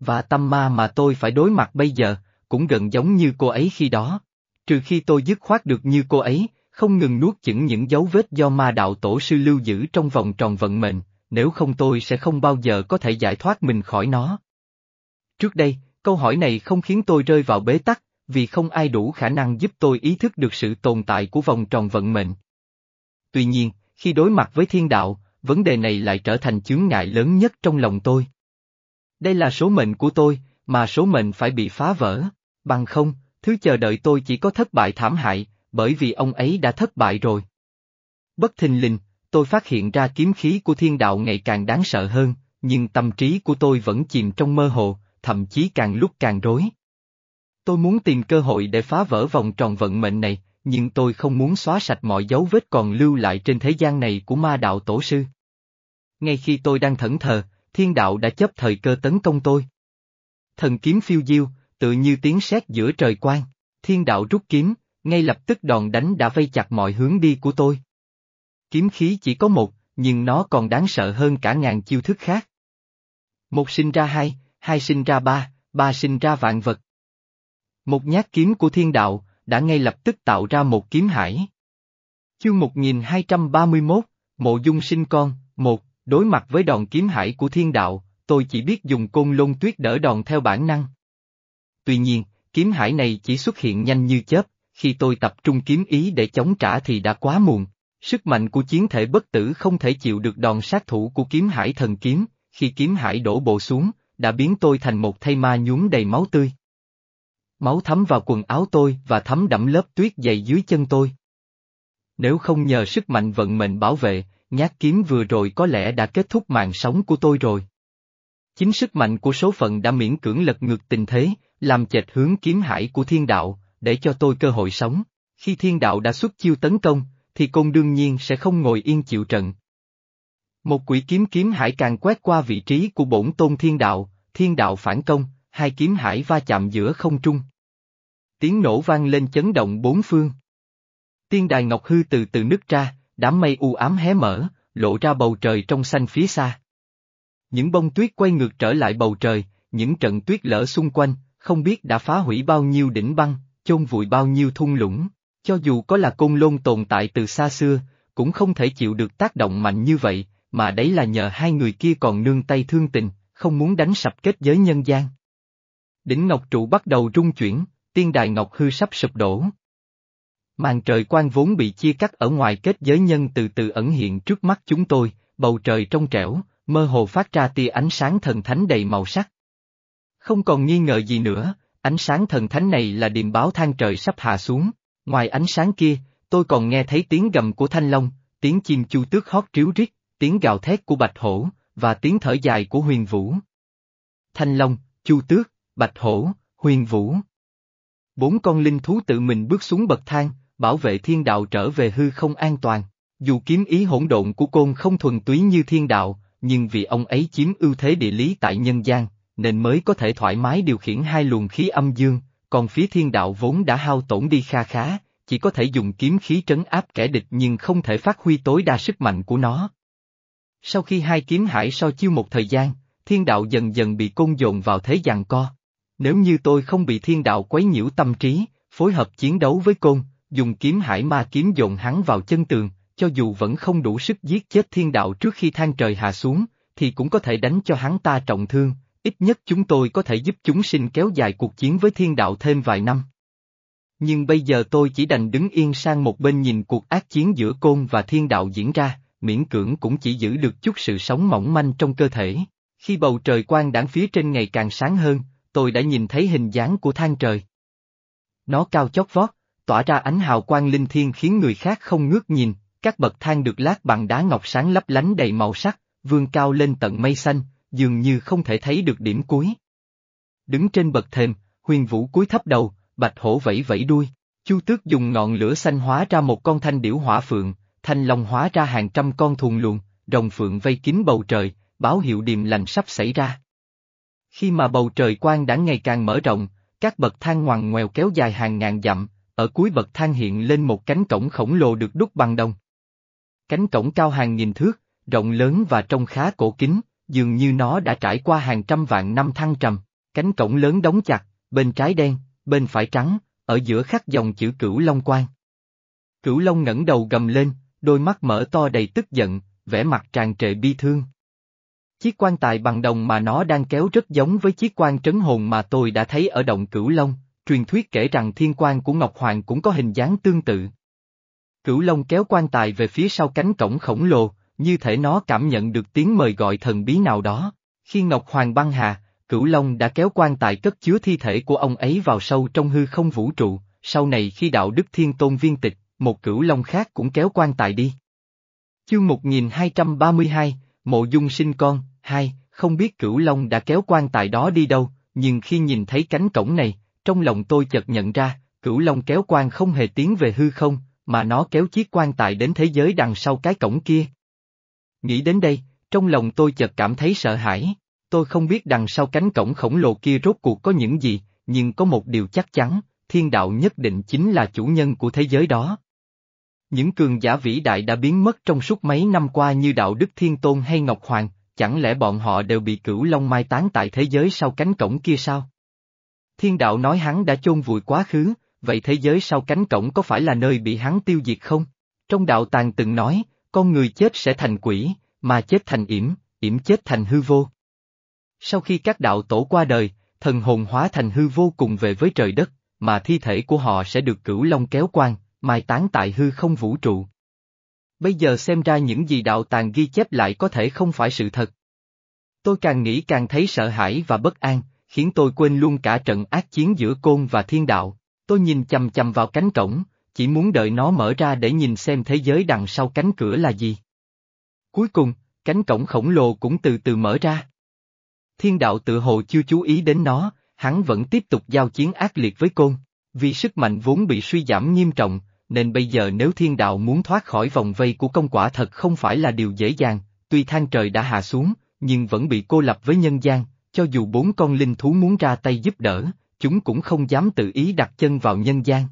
Và tâm ma mà tôi phải đối mặt bây giờ, cũng gần giống như cô ấy khi đó. Trừ khi tôi dứt khoát được như cô ấy, không ngừng nuốt chửng những dấu vết do ma đạo tổ sư lưu giữ trong vòng tròn vận mệnh, nếu không tôi sẽ không bao giờ có thể giải thoát mình khỏi nó. Trước đây, câu hỏi này không khiến tôi rơi vào bế tắc, vì không ai đủ khả năng giúp tôi ý thức được sự tồn tại của vòng tròn vận mệnh. Tuy nhiên, khi đối mặt với thiên đạo, vấn đề này lại trở thành chướng ngại lớn nhất trong lòng tôi. Đây là số mệnh của tôi, mà số mệnh phải bị phá vỡ, bằng không, thứ chờ đợi tôi chỉ có thất bại thảm hại, bởi vì ông ấy đã thất bại rồi. Bất thình lình, tôi phát hiện ra kiếm khí của thiên đạo ngày càng đáng sợ hơn, nhưng tâm trí của tôi vẫn chìm trong mơ hồ, thậm chí càng lúc càng rối. Tôi muốn tìm cơ hội để phá vỡ vòng tròn vận mệnh này, nhưng tôi không muốn xóa sạch mọi dấu vết còn lưu lại trên thế gian này của ma đạo tổ sư. Ngay khi tôi đang thẫn thờ, thiên đạo đã chấp thời cơ tấn công tôi. Thần kiếm phiêu diêu, tự như tiếng sét giữa trời quang, thiên đạo rút kiếm, ngay lập tức đòn đánh đã vây chặt mọi hướng đi của tôi. Kiếm khí chỉ có một, nhưng nó còn đáng sợ hơn cả ngàn chiêu thức khác. Một sinh ra hai, hai sinh ra ba, ba sinh ra vạn vật. Một nhát kiếm của thiên đạo, đã ngay lập tức tạo ra một kiếm hải. Chương 1231, Mộ Dung sinh con, một, đối mặt với đòn kiếm hải của thiên đạo, tôi chỉ biết dùng côn lôn tuyết đỡ đòn theo bản năng. Tuy nhiên, kiếm hải này chỉ xuất hiện nhanh như chớp, khi tôi tập trung kiếm ý để chống trả thì đã quá muộn. Sức mạnh của chiến thể bất tử không thể chịu được đòn sát thủ của kiếm hải thần kiếm, khi kiếm hải đổ bộ xuống, đã biến tôi thành một thây ma nhuốm đầy máu tươi. Máu thấm vào quần áo tôi và thấm đẫm lớp tuyết dày dưới chân tôi. Nếu không nhờ sức mạnh vận mệnh bảo vệ, nhát kiếm vừa rồi có lẽ đã kết thúc mạng sống của tôi rồi. Chính sức mạnh của số phận đã miễn cưỡng lật ngược tình thế, làm chệch hướng kiếm hải của thiên đạo, để cho tôi cơ hội sống. Khi thiên đạo đã xuất chiêu tấn công, thì côn đương nhiên sẽ không ngồi yên chịu trận. Một quỷ kiếm kiếm hải càng quét qua vị trí của bổn tôn thiên đạo, thiên đạo phản công, hai kiếm hải va chạm giữa không trung. Tiếng nổ vang lên chấn động bốn phương. Tiên đài ngọc hư từ từ nứt ra, đám mây u ám hé mở, lộ ra bầu trời trong xanh phía xa. Những bông tuyết quay ngược trở lại bầu trời, những trận tuyết lở xung quanh, không biết đã phá hủy bao nhiêu đỉnh băng, chôn vùi bao nhiêu thung lũng. Cho dù có là côn lôn tồn tại từ xa xưa, cũng không thể chịu được tác động mạnh như vậy, mà đấy là nhờ hai người kia còn nương tay thương tình, không muốn đánh sập kết giới nhân gian. Đỉnh Ngọc Trụ bắt đầu rung chuyển, tiên đài Ngọc Hư sắp sụp đổ. Màn trời quan vốn bị chia cắt ở ngoài kết giới nhân từ từ ẩn hiện trước mắt chúng tôi, bầu trời trong trẻo, mơ hồ phát ra tia ánh sáng thần thánh đầy màu sắc. Không còn nghi ngờ gì nữa, ánh sáng thần thánh này là điềm báo than trời sắp hạ xuống. Ngoài ánh sáng kia, tôi còn nghe thấy tiếng gầm của thanh long, tiếng chim chu tước hót ríu rít, tiếng gào thét của bạch hổ, và tiếng thở dài của huyền vũ. Thanh long, chu tước, bạch hổ, huyền vũ. Bốn con linh thú tự mình bước xuống bậc thang, bảo vệ thiên đạo trở về hư không an toàn. Dù kiếm ý hỗn độn của côn không thuần túy như thiên đạo, nhưng vì ông ấy chiếm ưu thế địa lý tại nhân gian, nên mới có thể thoải mái điều khiển hai luồng khí âm dương, còn phía thiên đạo vốn đã hao tổn đi kha khá, chỉ có thể dùng kiếm khí trấn áp kẻ địch nhưng không thể phát huy tối đa sức mạnh của nó. Sau khi hai kiếm hải so chiêu một thời gian, thiên đạo dần dần bị côn dồn vào thế giằng co. Nếu như tôi không bị thiên đạo quấy nhiễu tâm trí, phối hợp chiến đấu với côn, dùng kiếm hải ma kiếm dồn hắn vào chân tường, cho dù vẫn không đủ sức giết chết thiên đạo trước khi than trời hạ xuống, thì cũng có thể đánh cho hắn ta trọng thương, ít nhất chúng tôi có thể giúp chúng sinh kéo dài cuộc chiến với thiên đạo thêm vài năm. Nhưng bây giờ tôi chỉ đành đứng yên sang một bên nhìn cuộc ác chiến giữa côn và thiên đạo diễn ra, miễn cưỡng cũng chỉ giữ được chút sự sống mỏng manh trong cơ thể. Khi bầu trời quang đảng phía trên ngày càng sáng hơn, tôi đã nhìn thấy hình dáng của thang trời. Nó cao chót vót, tỏa ra ánh hào quang linh thiên khiến người khác không ngước nhìn, các bậc thang được lát bằng đá ngọc sáng lấp lánh đầy màu sắc, vươn cao lên tận mây xanh, dường như không thể thấy được điểm cuối. Đứng trên bậc thềm, huyền vũ cúi thấp đầu, bạch hổ vẫy vẫy đuôi, chu tước dùng ngọn lửa xanh hóa ra một con thanh điểu hỏa phượng, thanh long hóa ra hàng trăm con thùng luồng, rồng phượng vây kín bầu trời, báo hiệu điềm lành sắp xảy ra. Khi mà bầu trời quang đã ngày càng mở rộng, các bậc thang ngoằn ngoèo kéo dài hàng ngàn dặm, ở cuối bậc thang hiện lên một cánh cổng khổng lồ được đúc bằng đồng. Cánh cổng cao hàng nghìn thước, rộng lớn và trông khá cổ kính, dường như nó đã trải qua hàng trăm vạn năm thăng trầm. Cánh cổng lớn đóng chặt, bên trái đen, bên phải trắng, ở giữa khắc dòng chữ cửu long quan. Cửu long ngẩng đầu gầm lên, đôi mắt mở to đầy tức giận, vẻ mặt tràn trề bi thương. Chiếc quan tài bằng đồng mà nó đang kéo rất giống với chiếc quan trấn hồn mà tôi đã thấy ở động Cửu Long, truyền thuyết kể rằng thiên quan của Ngọc Hoàng cũng có hình dáng tương tự. Cửu Long kéo quan tài về phía sau cánh cổng khổng lồ, như thể nó cảm nhận được tiếng mời gọi thần bí nào đó. Khi Ngọc Hoàng băng hà, Cửu Long đã kéo quan tài cất chứa thi thể của ông ấy vào sâu trong hư không vũ trụ, sau này khi đạo đức thiên tôn viên tịch, một Cửu Long khác cũng kéo quan tài đi. Chương 1232, Mộ Dung sinh con, hai, không biết Cửu Long đã kéo quan tài đó đi đâu, nhưng khi nhìn thấy cánh cổng này, trong lòng tôi chợt nhận ra, Cửu Long kéo quan không hề tiến về hư không, mà nó kéo chiếc quan tài đến thế giới đằng sau cái cổng kia. Nghĩ đến đây, trong lòng tôi chợt cảm thấy sợ hãi, tôi không biết đằng sau cánh cổng khổng lồ kia rốt cuộc có những gì, nhưng có một điều chắc chắn, thiên đạo nhất định chính là chủ nhân của thế giới đó. Những cường giả vĩ đại đã biến mất trong suốt mấy năm qua như đạo đức thiên tôn hay Ngọc Hoàng, chẳng lẽ bọn họ đều bị cửu long mai tán tại thế giới sau cánh cổng kia sao? Thiên đạo nói hắn đã chôn vùi quá khứ, vậy thế giới sau cánh cổng có phải là nơi bị hắn tiêu diệt không? Trong đạo tàng từng nói, con người chết sẽ thành quỷ, mà chết thành yểm, yểm chết thành hư vô. Sau khi các đạo tổ qua đời, thần hồn hóa thành hư vô cùng về với trời đất, mà thi thể của họ sẽ được cửu long kéo quan, mai tán tại hư không vũ trụ. Bây giờ xem ra những gì đạo tàng ghi chép lại có thể không phải sự thật. Tôi càng nghĩ càng thấy sợ hãi và bất an, khiến tôi quên luôn cả trận ác chiến giữa côn và thiên đạo. Tôi nhìn chầm chầm vào cánh cổng, chỉ muốn đợi nó mở ra để nhìn xem thế giới đằng sau cánh cửa là gì. Cuối cùng, cánh cổng khổng lồ cũng từ từ mở ra. Thiên đạo tự hồ chưa chú ý đến nó, hắn vẫn tiếp tục giao chiến ác liệt với côn. Vì sức mạnh vốn bị suy giảm nghiêm trọng, nên bây giờ nếu thiên đạo muốn thoát khỏi vòng vây của công quả thật không phải là điều dễ dàng, tuy than trời đã hạ xuống, nhưng vẫn bị cô lập với nhân gian, cho dù bốn con linh thú muốn ra tay giúp đỡ, chúng cũng không dám tự ý đặt chân vào nhân gian.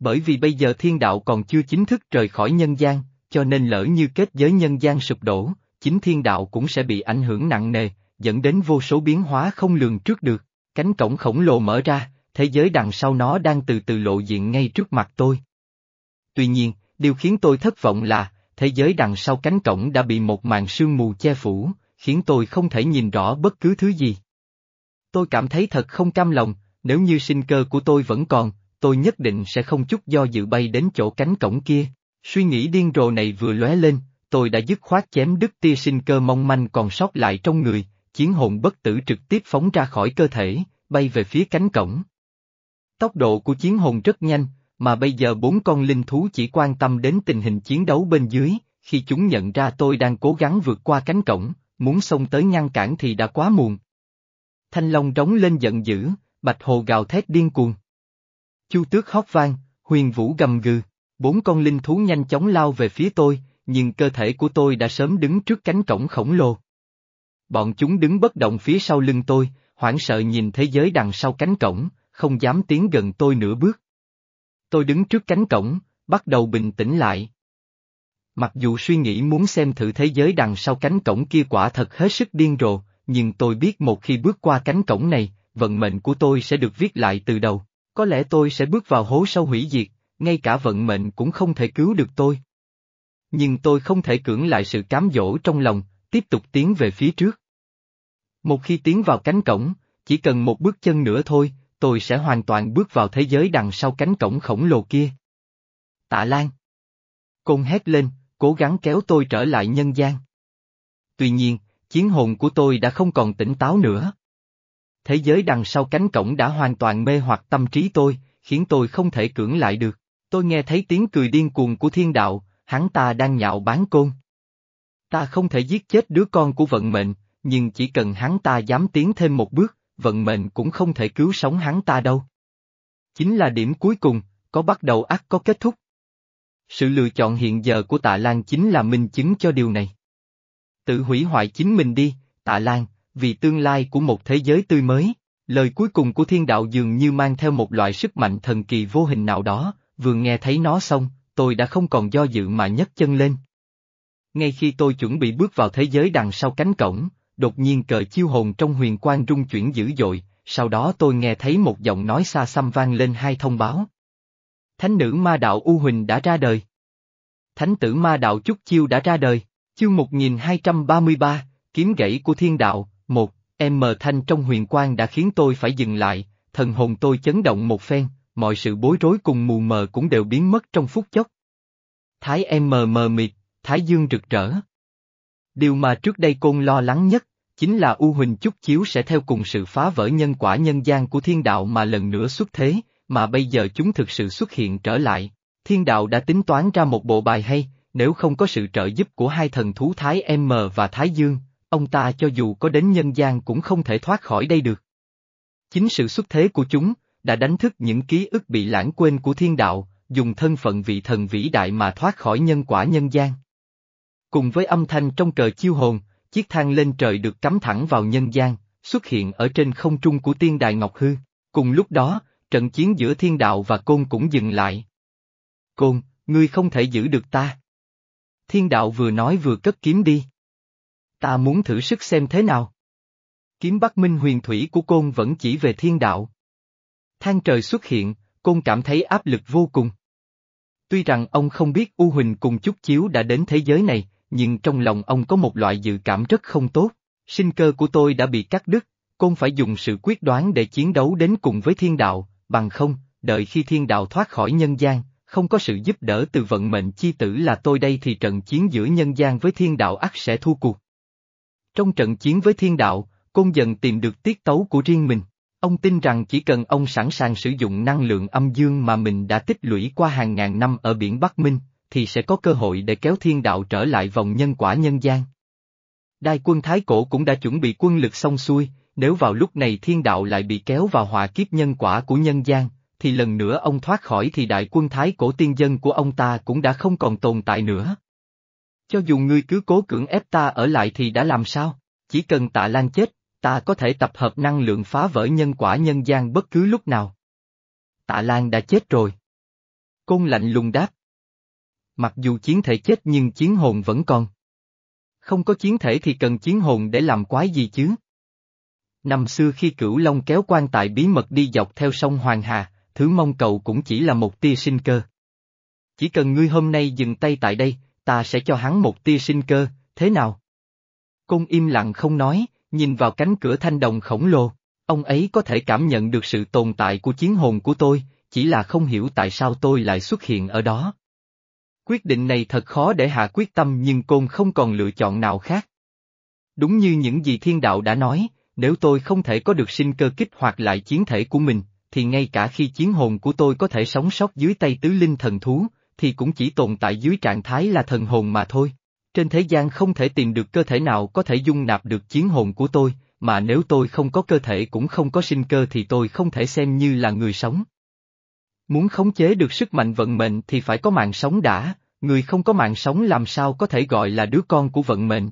Bởi vì bây giờ thiên đạo còn chưa chính thức rời khỏi nhân gian, cho nên lỡ như kết giới nhân gian sụp đổ, chính thiên đạo cũng sẽ bị ảnh hưởng nặng nề, dẫn đến vô số biến hóa không lường trước được. Cánh cổng khổng lồ mở ra, thế giới đằng sau nó đang từ từ lộ diện ngay trước mặt tôi. Tuy nhiên, điều khiến tôi thất vọng là, thế giới đằng sau cánh cổng đã bị một màn sương mù che phủ, khiến tôi không thể nhìn rõ bất cứ thứ gì. Tôi cảm thấy thật không cam lòng, nếu như sinh cơ của tôi vẫn còn, tôi nhất định sẽ không chút do dự bay đến chỗ cánh cổng kia. Suy nghĩ điên rồ này vừa lóe lên, tôi đã dứt khoát chém đứt tia sinh cơ mong manh còn sót lại trong người, chiến hồn bất tử trực tiếp phóng ra khỏi cơ thể, bay về phía cánh cổng. Tốc độ của chiến hồn rất nhanh, mà bây giờ bốn con linh thú chỉ quan tâm đến tình hình chiến đấu bên dưới, khi chúng nhận ra tôi đang cố gắng vượt qua cánh cổng, muốn xông tới ngăn cản thì đã quá muộn. Thanh Long trống lên giận dữ, Bạch Hồ gào thét điên cuồng. Chu tước hót vang, huyền vũ gầm gừ, bốn con linh thú nhanh chóng lao về phía tôi, nhưng cơ thể của tôi đã sớm đứng trước cánh cổng khổng lồ. Bọn chúng đứng bất động phía sau lưng tôi, hoảng sợ nhìn thế giới đằng sau cánh cổng, không dám tiến gần tôi nửa bước. Tôi đứng trước cánh cổng, bắt đầu bình tĩnh lại. Mặc dù suy nghĩ muốn xem thử thế giới đằng sau cánh cổng kia quả thật hết sức điên rồ, nhưng tôi biết một khi bước qua cánh cổng này, vận mệnh của tôi sẽ được viết lại từ đầu. Có lẽ tôi sẽ bước vào hố sâu hủy diệt, ngay cả vận mệnh cũng không thể cứu được tôi. Nhưng tôi không thể cưỡng lại sự cám dỗ trong lòng, tiếp tục tiến về phía trước. Một khi tiến vào cánh cổng, chỉ cần một bước chân nữa thôi, tôi sẽ hoàn toàn bước vào thế giới đằng sau cánh cổng khổng lồ kia. Tạ Lan. Côn hét lên, cố gắng kéo tôi trở lại nhân gian. Tuy nhiên, chiến hồn của tôi đã không còn tỉnh táo nữa. Thế giới đằng sau cánh cổng đã hoàn toàn mê hoặc tâm trí tôi, khiến tôi không thể cưỡng lại được. Tôi nghe thấy tiếng cười điên cuồng của thiên đạo, hắn ta đang nhạo bán côn. Ta không thể giết chết đứa con của vận mệnh, nhưng chỉ cần hắn ta dám tiến thêm một bước, vận mệnh cũng không thể cứu sống hắn ta đâu. Chính là điểm cuối cùng, có bắt đầu ắt có kết thúc. Sự lựa chọn hiện giờ của tạ Lan chính là minh chứng cho điều này. Tự hủy hoại chính mình đi, tạ Lan, vì tương lai của một thế giới tươi mới, lời cuối cùng của thiên đạo dường như mang theo một loại sức mạnh thần kỳ vô hình nào đó, vừa nghe thấy nó xong, tôi đã không còn do dự mà nhấc chân lên. Ngay khi tôi chuẩn bị bước vào thế giới đằng sau cánh cổng, đột nhiên cờ chiêu hồn trong huyền quang rung chuyển dữ dội, sau đó tôi nghe thấy một giọng nói xa xăm vang lên hai thông báo. Thánh nữ ma đạo U Huỳnh đã ra đời. Thánh tử ma đạo Trúc Chiêu đã ra đời, chương 1233, kiếm gãy của thiên đạo, một, em mờ thanh trong huyền quang đã khiến tôi phải dừng lại, thần hồn tôi chấn động một phen, mọi sự bối rối cùng mù mờ cũng đều biến mất trong phút chốc. Thái em mờ mờ mịt, Thái dương rực rỡ. Điều mà trước đây côn lo lắng nhất, chính là U Huỳnh Chúc Chiếu sẽ theo cùng sự phá vỡ nhân quả nhân gian của thiên đạo mà lần nữa xuất thế, mà bây giờ chúng thực sự xuất hiện trở lại. Thiên đạo đã tính toán ra một bộ bài hay, nếu không có sự trợ giúp của hai thần thú Thái M và Thái Dương, ông ta cho dù có đến nhân gian cũng không thể thoát khỏi đây được. Chính sự xuất thế của chúng, đã đánh thức những ký ức bị lãng quên của thiên đạo, dùng thân phận vị thần vĩ đại mà thoát khỏi nhân quả nhân gian. Cùng với âm thanh trong cờ chiêu hồn, chiếc thang lên trời được cắm thẳng vào nhân gian, xuất hiện ở trên không trung của tiên đài Ngọc Hư. Cùng lúc đó, trận chiến giữa thiên đạo và côn cũng dừng lại. Côn, ngươi không thể giữ được ta. Thiên đạo vừa nói vừa cất kiếm đi. Ta muốn thử sức xem thế nào. Kiếm Bắc Minh huyền thủy của côn vẫn chỉ về thiên đạo. Thang trời xuất hiện, côn cảm thấy áp lực vô cùng. Tuy rằng ông không biết U Huỳnh cùng chút Chiếu đã đến thế giới này, nhưng trong lòng ông có một loại dự cảm rất không tốt. Sinh cơ của tôi đã bị cắt đứt, côn phải dùng sự quyết đoán để chiến đấu đến cùng với thiên đạo, bằng không, đợi khi thiên đạo thoát khỏi nhân gian, không có sự giúp đỡ từ vận mệnh chi tử là tôi đây thì trận chiến giữa nhân gian với thiên đạo ắt sẽ thua cuộc. Trong trận chiến với thiên đạo, Côn dần tìm được tiết tấu của riêng mình. Ông tin rằng chỉ cần ông sẵn sàng sử dụng năng lượng âm dương mà mình đã tích lũy qua hàng ngàn năm ở biển Bắc Minh, thì sẽ có cơ hội để kéo thiên đạo trở lại vòng nhân quả nhân gian. Đai quân Thái Cổ cũng đã chuẩn bị quân lực xong xuôi, nếu vào lúc này thiên đạo lại bị kéo vào hòa kiếp nhân quả của nhân gian, thì lần nữa ông thoát khỏi thì đại quân Thái Cổ tiên dân của ông ta cũng đã không còn tồn tại nữa. Cho dù ngươi cứ cố cưỡng ép ta ở lại thì đã làm sao, chỉ cần tạ lan chết, ta có thể tập hợp năng lượng phá vỡ nhân quả nhân gian bất cứ lúc nào. Tạ Lan đã chết rồi. Côn lạnh lùng đáp. Mặc dù chiến thể chết nhưng chiến hồn vẫn còn. Không có chiến thể thì cần chiến hồn để làm quái gì chứ? Năm xưa khi cửu long kéo quan tài bí mật đi dọc theo sông Hoàng Hà, thứ mong cầu cũng chỉ là một tia sinh cơ. Chỉ cần ngươi hôm nay dừng tay tại đây, ta sẽ cho hắn một tia sinh cơ, thế nào? cung im lặng không nói, nhìn vào cánh cửa thanh đồng khổng lồ, ông ấy có thể cảm nhận được sự tồn tại của chiến hồn của tôi, chỉ là không hiểu tại sao tôi lại xuất hiện ở đó. Quyết định này thật khó để hạ quyết tâm nhưng Côn không còn lựa chọn nào khác. Đúng như những gì thiên đạo đã nói, nếu tôi không thể có được sinh cơ kích hoạt lại chiến thể của mình, thì ngay cả khi chiến hồn của tôi có thể sống sót dưới tay tứ linh thần thú, thì cũng chỉ tồn tại dưới trạng thái là thần hồn mà thôi. Trên thế gian không thể tìm được cơ thể nào có thể dung nạp được chiến hồn của tôi, mà nếu tôi không có cơ thể cũng không có sinh cơ thì tôi không thể xem như là người sống. Muốn khống chế được sức mạnh vận mệnh thì phải có mạng sống đã, người không có mạng sống làm sao có thể gọi là đứa con của vận mệnh.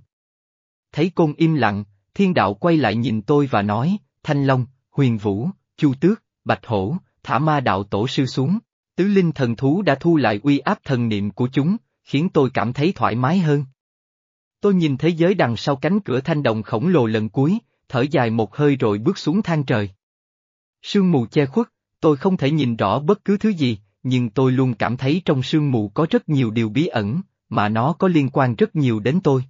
Thấy côn im lặng, thiên đạo quay lại nhìn tôi và nói, Thanh Long, Huyền Vũ, Chu Tước, Bạch Hổ, thả ma đạo tổ sư xuống, tứ linh thần thú đã thu lại uy áp thần niệm của chúng, khiến tôi cảm thấy thoải mái hơn. Tôi nhìn thế giới đằng sau cánh cửa thanh đồng khổng lồ lần cuối, thở dài một hơi rồi bước xuống thang trời. Sương mù che khuất, tôi không thể nhìn rõ bất cứ thứ gì, nhưng tôi luôn cảm thấy trong sương mù có rất nhiều điều bí ẩn, mà nó có liên quan rất nhiều đến tôi.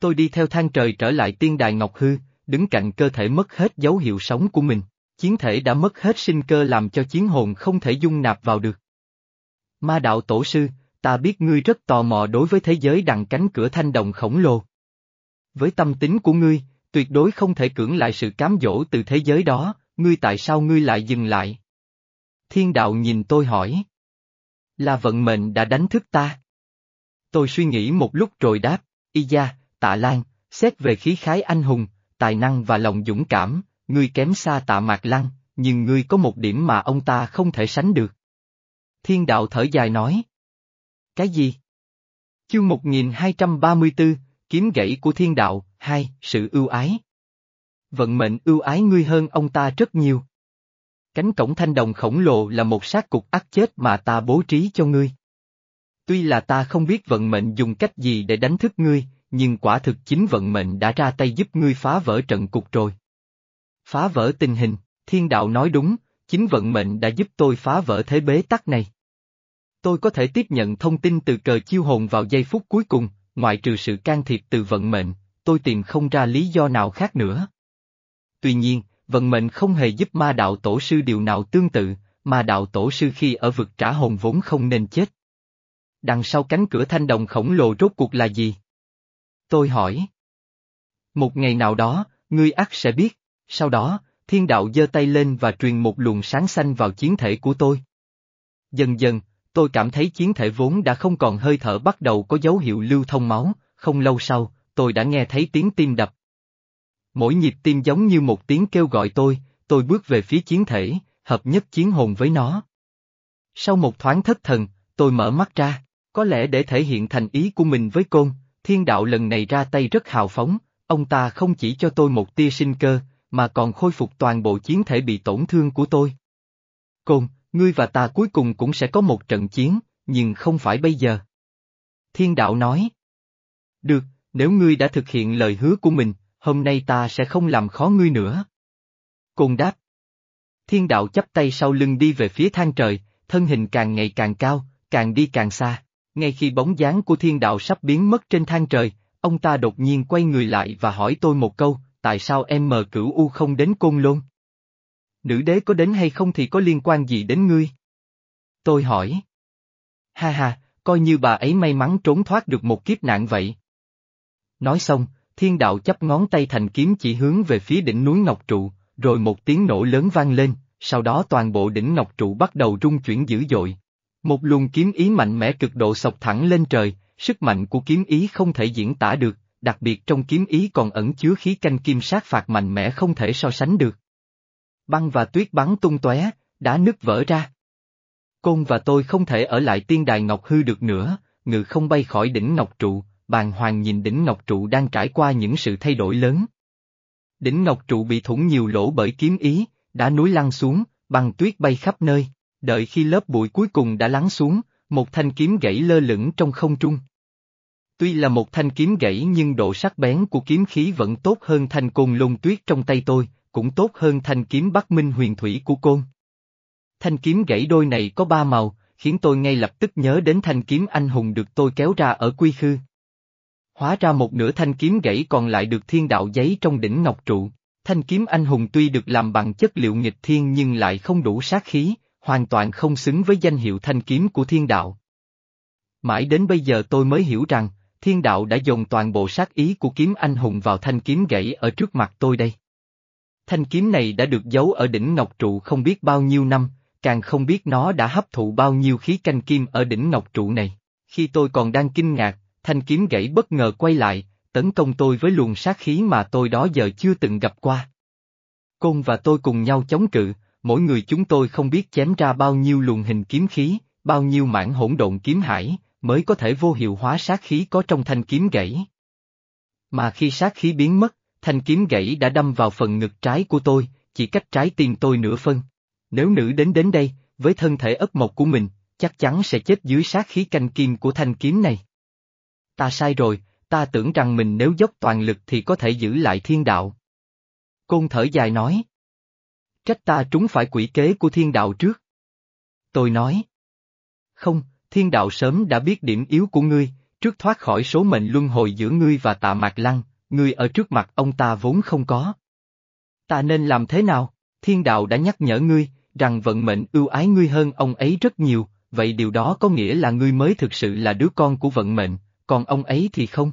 Tôi đi theo thang trời trở lại tiên đài Ngọc Hư, đứng cạnh cơ thể mất hết dấu hiệu sống của mình, chiến thể đã mất hết sinh cơ làm cho chiến hồn không thể dung nạp vào được. Ma đạo tổ sư, ta biết ngươi rất tò mò đối với thế giới đằng cánh cửa thanh đồng khổng lồ. Với tâm tính của ngươi, tuyệt đối không thể cưỡng lại sự cám dỗ từ thế giới đó, ngươi tại sao ngươi lại dừng lại? Thiên đạo nhìn tôi hỏi. Là vận mệnh đã đánh thức ta. Tôi suy nghĩ một lúc rồi đáp, y gia, tạ lan, xét về khí khái anh hùng, tài năng và lòng dũng cảm, ngươi kém xa tạ mạc lăng, nhưng ngươi có một điểm mà ông ta không thể sánh được. Thiên đạo thở dài nói. Cái gì? Chương 1234, kiếm gãy của thiên đạo, hai, sự ưu ái. Vận mệnh ưu ái ngươi hơn ông ta rất nhiều. Cánh cổng thanh đồng khổng lồ là một sát cục ác chết mà ta bố trí cho ngươi. Tuy là ta không biết vận mệnh dùng cách gì để đánh thức ngươi, nhưng quả thực chính vận mệnh đã ra tay giúp ngươi phá vỡ trận cục rồi. Phá vỡ tình hình, thiên đạo nói đúng, chính vận mệnh đã giúp tôi phá vỡ thế bế tắc này. Tôi có thể tiếp nhận thông tin từ cờ chiêu hồn vào giây phút cuối cùng, ngoại trừ sự can thiệp từ vận mệnh, tôi tìm không ra lý do nào khác nữa. Tuy nhiên, vận mệnh không hề giúp ma đạo tổ sư điều nào tương tự, ma đạo tổ sư khi ở vực trả hồn vốn không nên chết. Đằng sau cánh cửa thanh đồng khổng lồ rốt cuộc là gì? Tôi hỏi. Một ngày nào đó, ngươi ắt sẽ biết, sau đó, thiên đạo giơ tay lên và truyền một luồng sáng xanh vào chiến thể của tôi. Dần dần, tôi cảm thấy chiến thể vốn đã không còn hơi thở bắt đầu có dấu hiệu lưu thông máu, không lâu sau, tôi đã nghe thấy tiếng tim đập. Mỗi nhịp tim giống như một tiếng kêu gọi tôi, tôi bước về phía chiến thể, hợp nhất chiến hồn với nó. Sau một thoáng thất thần, tôi mở mắt ra, có lẽ để thể hiện thành ý của mình với côn, thiên đạo lần này ra tay rất hào phóng, ông ta không chỉ cho tôi một tia sinh cơ, mà còn khôi phục toàn bộ chiến thể bị tổn thương của tôi. Côn, ngươi và ta cuối cùng cũng sẽ có một trận chiến, nhưng không phải bây giờ. Thiên đạo nói. Được, nếu ngươi đã thực hiện lời hứa của mình, hôm nay ta sẽ không làm khó ngươi nữa. Côn đáp. Thiên đạo chắp tay sau lưng đi về phía thang trời, thân hình càng ngày càng cao, càng đi càng xa. Ngay khi bóng dáng của thiên đạo sắp biến mất trên thang trời, ông ta đột nhiên quay người lại và hỏi tôi một câu, tại sao em mờ cửu U không đến côn lôn? Nữ đế có đến hay không thì có liên quan gì đến ngươi? Tôi hỏi. Ha ha, coi như bà ấy may mắn trốn thoát được một kiếp nạn vậy. Nói xong, thiên đạo chấp ngón tay thành kiếm chỉ hướng về phía đỉnh núi Ngọc Trụ, rồi một tiếng nổ lớn vang lên, sau đó toàn bộ đỉnh Ngọc Trụ bắt đầu rung chuyển dữ dội. Một luồng kiếm ý mạnh mẽ cực độ sọc thẳng lên trời, sức mạnh của kiếm ý không thể diễn tả được, đặc biệt trong kiếm ý còn ẩn chứa khí canh kim sát phạt mạnh mẽ không thể so sánh được. Băng và tuyết bắn tung tóe, đá nứt vỡ ra. Côn và tôi không thể ở lại tiên đài Ngọc Hư được nữa, ngự không bay khỏi đỉnh Ngọc Trụ, bàng hoàng nhìn đỉnh Ngọc Trụ đang trải qua những sự thay đổi lớn. Đỉnh Ngọc Trụ bị thủng nhiều lỗ bởi kiếm ý, đá núi lăn xuống, băng tuyết bay khắp nơi, đợi khi lớp bụi cuối cùng đã lắng xuống, một thanh kiếm gãy lơ lửng trong không trung. Tuy là một thanh kiếm gãy nhưng độ sắc bén của kiếm khí vẫn tốt hơn thanh côn lôn tuyết trong tay tôi, cũng tốt hơn thanh kiếm Bắc Minh huyền thủy của côn. Thanh kiếm gãy đôi này có ba màu, khiến tôi ngay lập tức nhớ đến thanh kiếm anh hùng được tôi kéo ra ở quy khư. Hóa ra một nửa thanh kiếm gãy còn lại được thiên đạo giấy trong đỉnh ngọc trụ. Thanh kiếm anh hùng tuy được làm bằng chất liệu nghịch thiên nhưng lại không đủ sát khí, hoàn toàn không xứng với danh hiệu thanh kiếm của thiên đạo. Mãi đến bây giờ tôi mới hiểu rằng, thiên đạo đã dồn toàn bộ sát ý của kiếm anh hùng vào thanh kiếm gãy ở trước mặt tôi đây. Thanh kiếm này đã được giấu ở đỉnh Ngọc Trụ không biết bao nhiêu năm, càng không biết nó đã hấp thụ bao nhiêu khí canh kim ở đỉnh Ngọc Trụ này. Khi tôi còn đang kinh ngạc, thanh kiếm gãy bất ngờ quay lại, tấn công tôi với luồng sát khí mà tôi đó giờ chưa từng gặp qua. Côn và tôi cùng nhau chống cự, mỗi người chúng tôi không biết chém ra bao nhiêu luồng hình kiếm khí, bao nhiêu mảng hỗn độn kiếm hải, mới có thể vô hiệu hóa sát khí có trong thanh kiếm gãy. Mà khi sát khí biến mất, thanh kiếm gãy đã đâm vào phần ngực trái của tôi, chỉ cách trái tim tôi nửa phân. Nếu nữ đến đến đây, với thân thể ấp mộc của mình, chắc chắn sẽ chết dưới sát khí canh kim của thanh kiếm này. Ta sai rồi, ta tưởng rằng mình nếu dốc toàn lực thì có thể giữ lại thiên đạo. Côn thở dài nói. Trách ta trúng phải quỷ kế của thiên đạo trước. Tôi nói. Không, thiên đạo sớm đã biết điểm yếu của ngươi, trước thoát khỏi số mệnh luân hồi giữa ngươi và tạ mạc lăng, ngươi ở trước mặt ông ta vốn không có. Ta nên làm thế nào? Thiên đạo đã nhắc nhở ngươi, rằng vận mệnh ưu ái ngươi hơn ông ấy rất nhiều, vậy điều đó có nghĩa là ngươi mới thực sự là đứa con của vận mệnh, còn ông ấy thì không.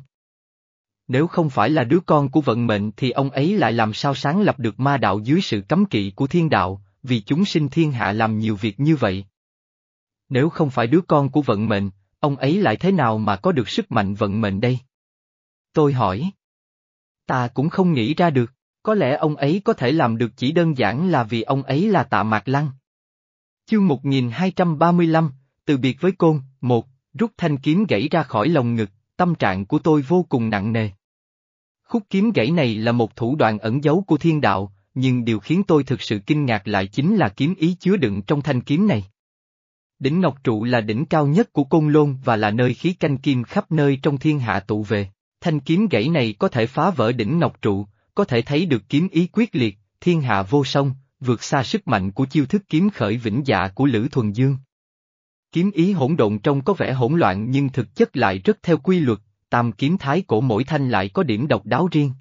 Nếu không phải là đứa con của vận mệnh thì ông ấy lại làm sao sáng lập được ma đạo dưới sự cấm kỵ của thiên đạo, vì chúng sinh thiên hạ làm nhiều việc như vậy. Nếu không phải đứa con của vận mệnh, ông ấy lại thế nào mà có được sức mạnh vận mệnh đây? Tôi hỏi. Ta cũng không nghĩ ra được, có lẽ ông ấy có thể làm được chỉ đơn giản là vì ông ấy là tạ mạc lăng. Chương 1235, từ biệt với côn, một, rút thanh kiếm gãy ra khỏi lồng ngực, tâm trạng của tôi vô cùng nặng nề. Khúc kiếm gãy này là một thủ đoạn ẩn giấu của thiên đạo, nhưng điều khiến tôi thực sự kinh ngạc lại chính là kiếm ý chứa đựng trong thanh kiếm này. Đỉnh Ngọc Trụ là đỉnh cao nhất của Côn Lôn và là nơi khí canh kim khắp nơi trong thiên hạ tụ về. Thanh kiếm gãy này có thể phá vỡ đỉnh Ngọc Trụ, có thể thấy được kiếm ý quyết liệt, thiên hạ vô song, vượt xa sức mạnh của chiêu thức kiếm khởi vĩnh dạ của Lữ Thuần Dương. Kiếm ý hỗn độn trông có vẻ hỗn loạn nhưng thực chất lại rất theo quy luật, tam kiếm thái cổ mỗi thanh lại có điểm độc đáo riêng.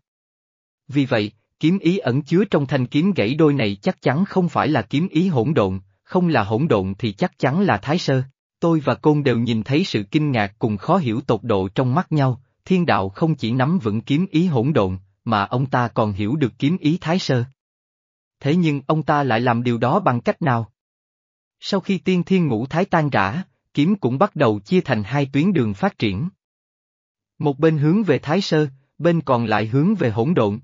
Vì vậy, kiếm ý ẩn chứa trong thanh kiếm gãy đôi này chắc chắn không phải là kiếm ý hỗn độn, không là hỗn độn thì chắc chắn là thái sơ. Tôi và Côn đều nhìn thấy sự kinh ngạc cùng khó hiểu tột độ trong mắt nhau, thiên đạo không chỉ nắm vững kiếm ý hỗn độn, mà ông ta còn hiểu được kiếm ý thái sơ. Thế nhưng ông ta lại làm điều đó bằng cách nào? Sau khi tiên thiên ngũ thái tan rã, kiếm cũng bắt đầu chia thành hai tuyến đường phát triển. Một bên hướng về thái sơ, bên còn lại hướng về hỗn độn.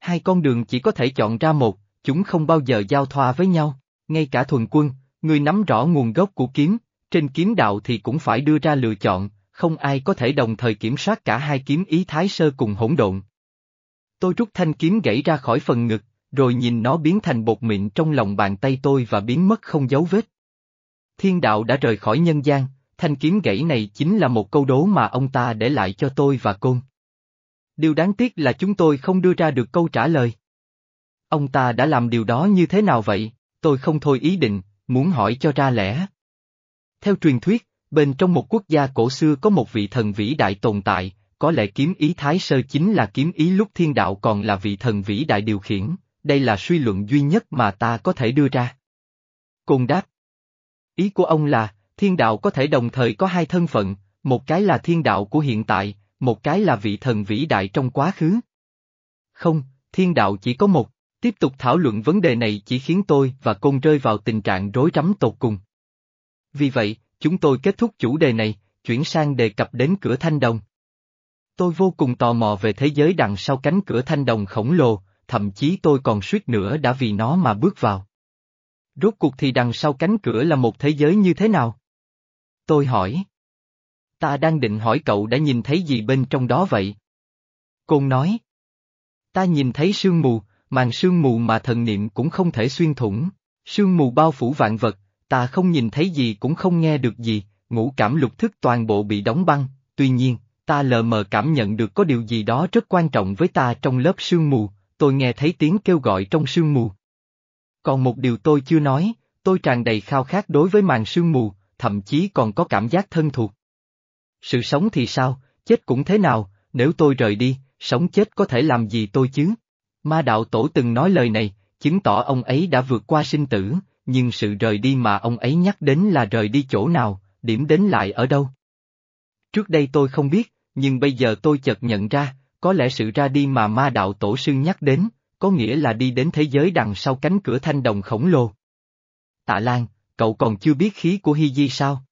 Hai con đường chỉ có thể chọn ra một, chúng không bao giờ giao thoa với nhau, ngay cả thuần quân, người nắm rõ nguồn gốc của kiếm, trên kiếm đạo thì cũng phải đưa ra lựa chọn, không ai có thể đồng thời kiểm soát cả hai kiếm ý thái sơ cùng hỗn độn. Tôi rút thanh kiếm gãy ra khỏi phần ngực, rồi nhìn nó biến thành bột mịn trong lòng bàn tay tôi và biến mất không dấu vết. Thiên đạo đã rời khỏi nhân gian, thanh kiếm gãy này chính là một câu đố mà ông ta để lại cho tôi và côn. Điều đáng tiếc là chúng tôi không đưa ra được câu trả lời. Ông ta đã làm điều đó như thế nào vậy? Tôi không thôi ý định, muốn hỏi cho ra lẽ. Theo truyền thuyết, bên trong một quốc gia cổ xưa có một vị thần vĩ đại tồn tại, có lẽ kiếm ý Thái Sơ chính là kiếm ý lúc thiên đạo còn là vị thần vĩ đại điều khiển, đây là suy luận duy nhất mà ta có thể đưa ra. Côn đáp. Ý của ông là, thiên đạo có thể đồng thời có hai thân phận, một cái là thiên đạo của hiện tại, một cái là vị thần vĩ đại trong quá khứ. Không, thiên đạo chỉ có một, tiếp tục thảo luận vấn đề này chỉ khiến tôi và Côn rơi vào tình trạng rối rắm tột cùng. Vì vậy, chúng tôi kết thúc chủ đề này, chuyển sang đề cập đến cửa thanh đồng. Tôi vô cùng tò mò về thế giới đằng sau cánh cửa thanh đồng khổng lồ, thậm chí tôi còn suýt nữa đã vì nó mà bước vào. Rốt cuộc thì đằng sau cánh cửa là một thế giới như thế nào? Tôi hỏi. Ta đang định hỏi cậu đã nhìn thấy gì bên trong đó vậy? Côn nói. Ta nhìn thấy sương mù, màn sương mù mà thần niệm cũng không thể xuyên thủng, sương mù bao phủ vạn vật, ta không nhìn thấy gì cũng không nghe được gì, ngũ cảm lục thức toàn bộ bị đóng băng, tuy nhiên, ta lờ mờ cảm nhận được có điều gì đó rất quan trọng với ta trong lớp sương mù, tôi nghe thấy tiếng kêu gọi trong sương mù. Còn một điều tôi chưa nói, tôi tràn đầy khao khát đối với màn sương mù, thậm chí còn có cảm giác thân thuộc. Sự sống thì sao, chết cũng thế nào, nếu tôi rời đi, sống chết có thể làm gì tôi chứ? Ma đạo tổ từng nói lời này, chứng tỏ ông ấy đã vượt qua sinh tử, nhưng sự rời đi mà ông ấy nhắc đến là rời đi chỗ nào, điểm đến lại ở đâu. Trước đây tôi không biết, nhưng bây giờ tôi chợt nhận ra, có lẽ sự ra đi mà ma đạo tổ sư nhắc đến, có nghĩa là đi đến thế giới đằng sau cánh cửa thanh đồng khổng lồ. Tạ Lan, cậu còn chưa biết khí của Hy Di sao?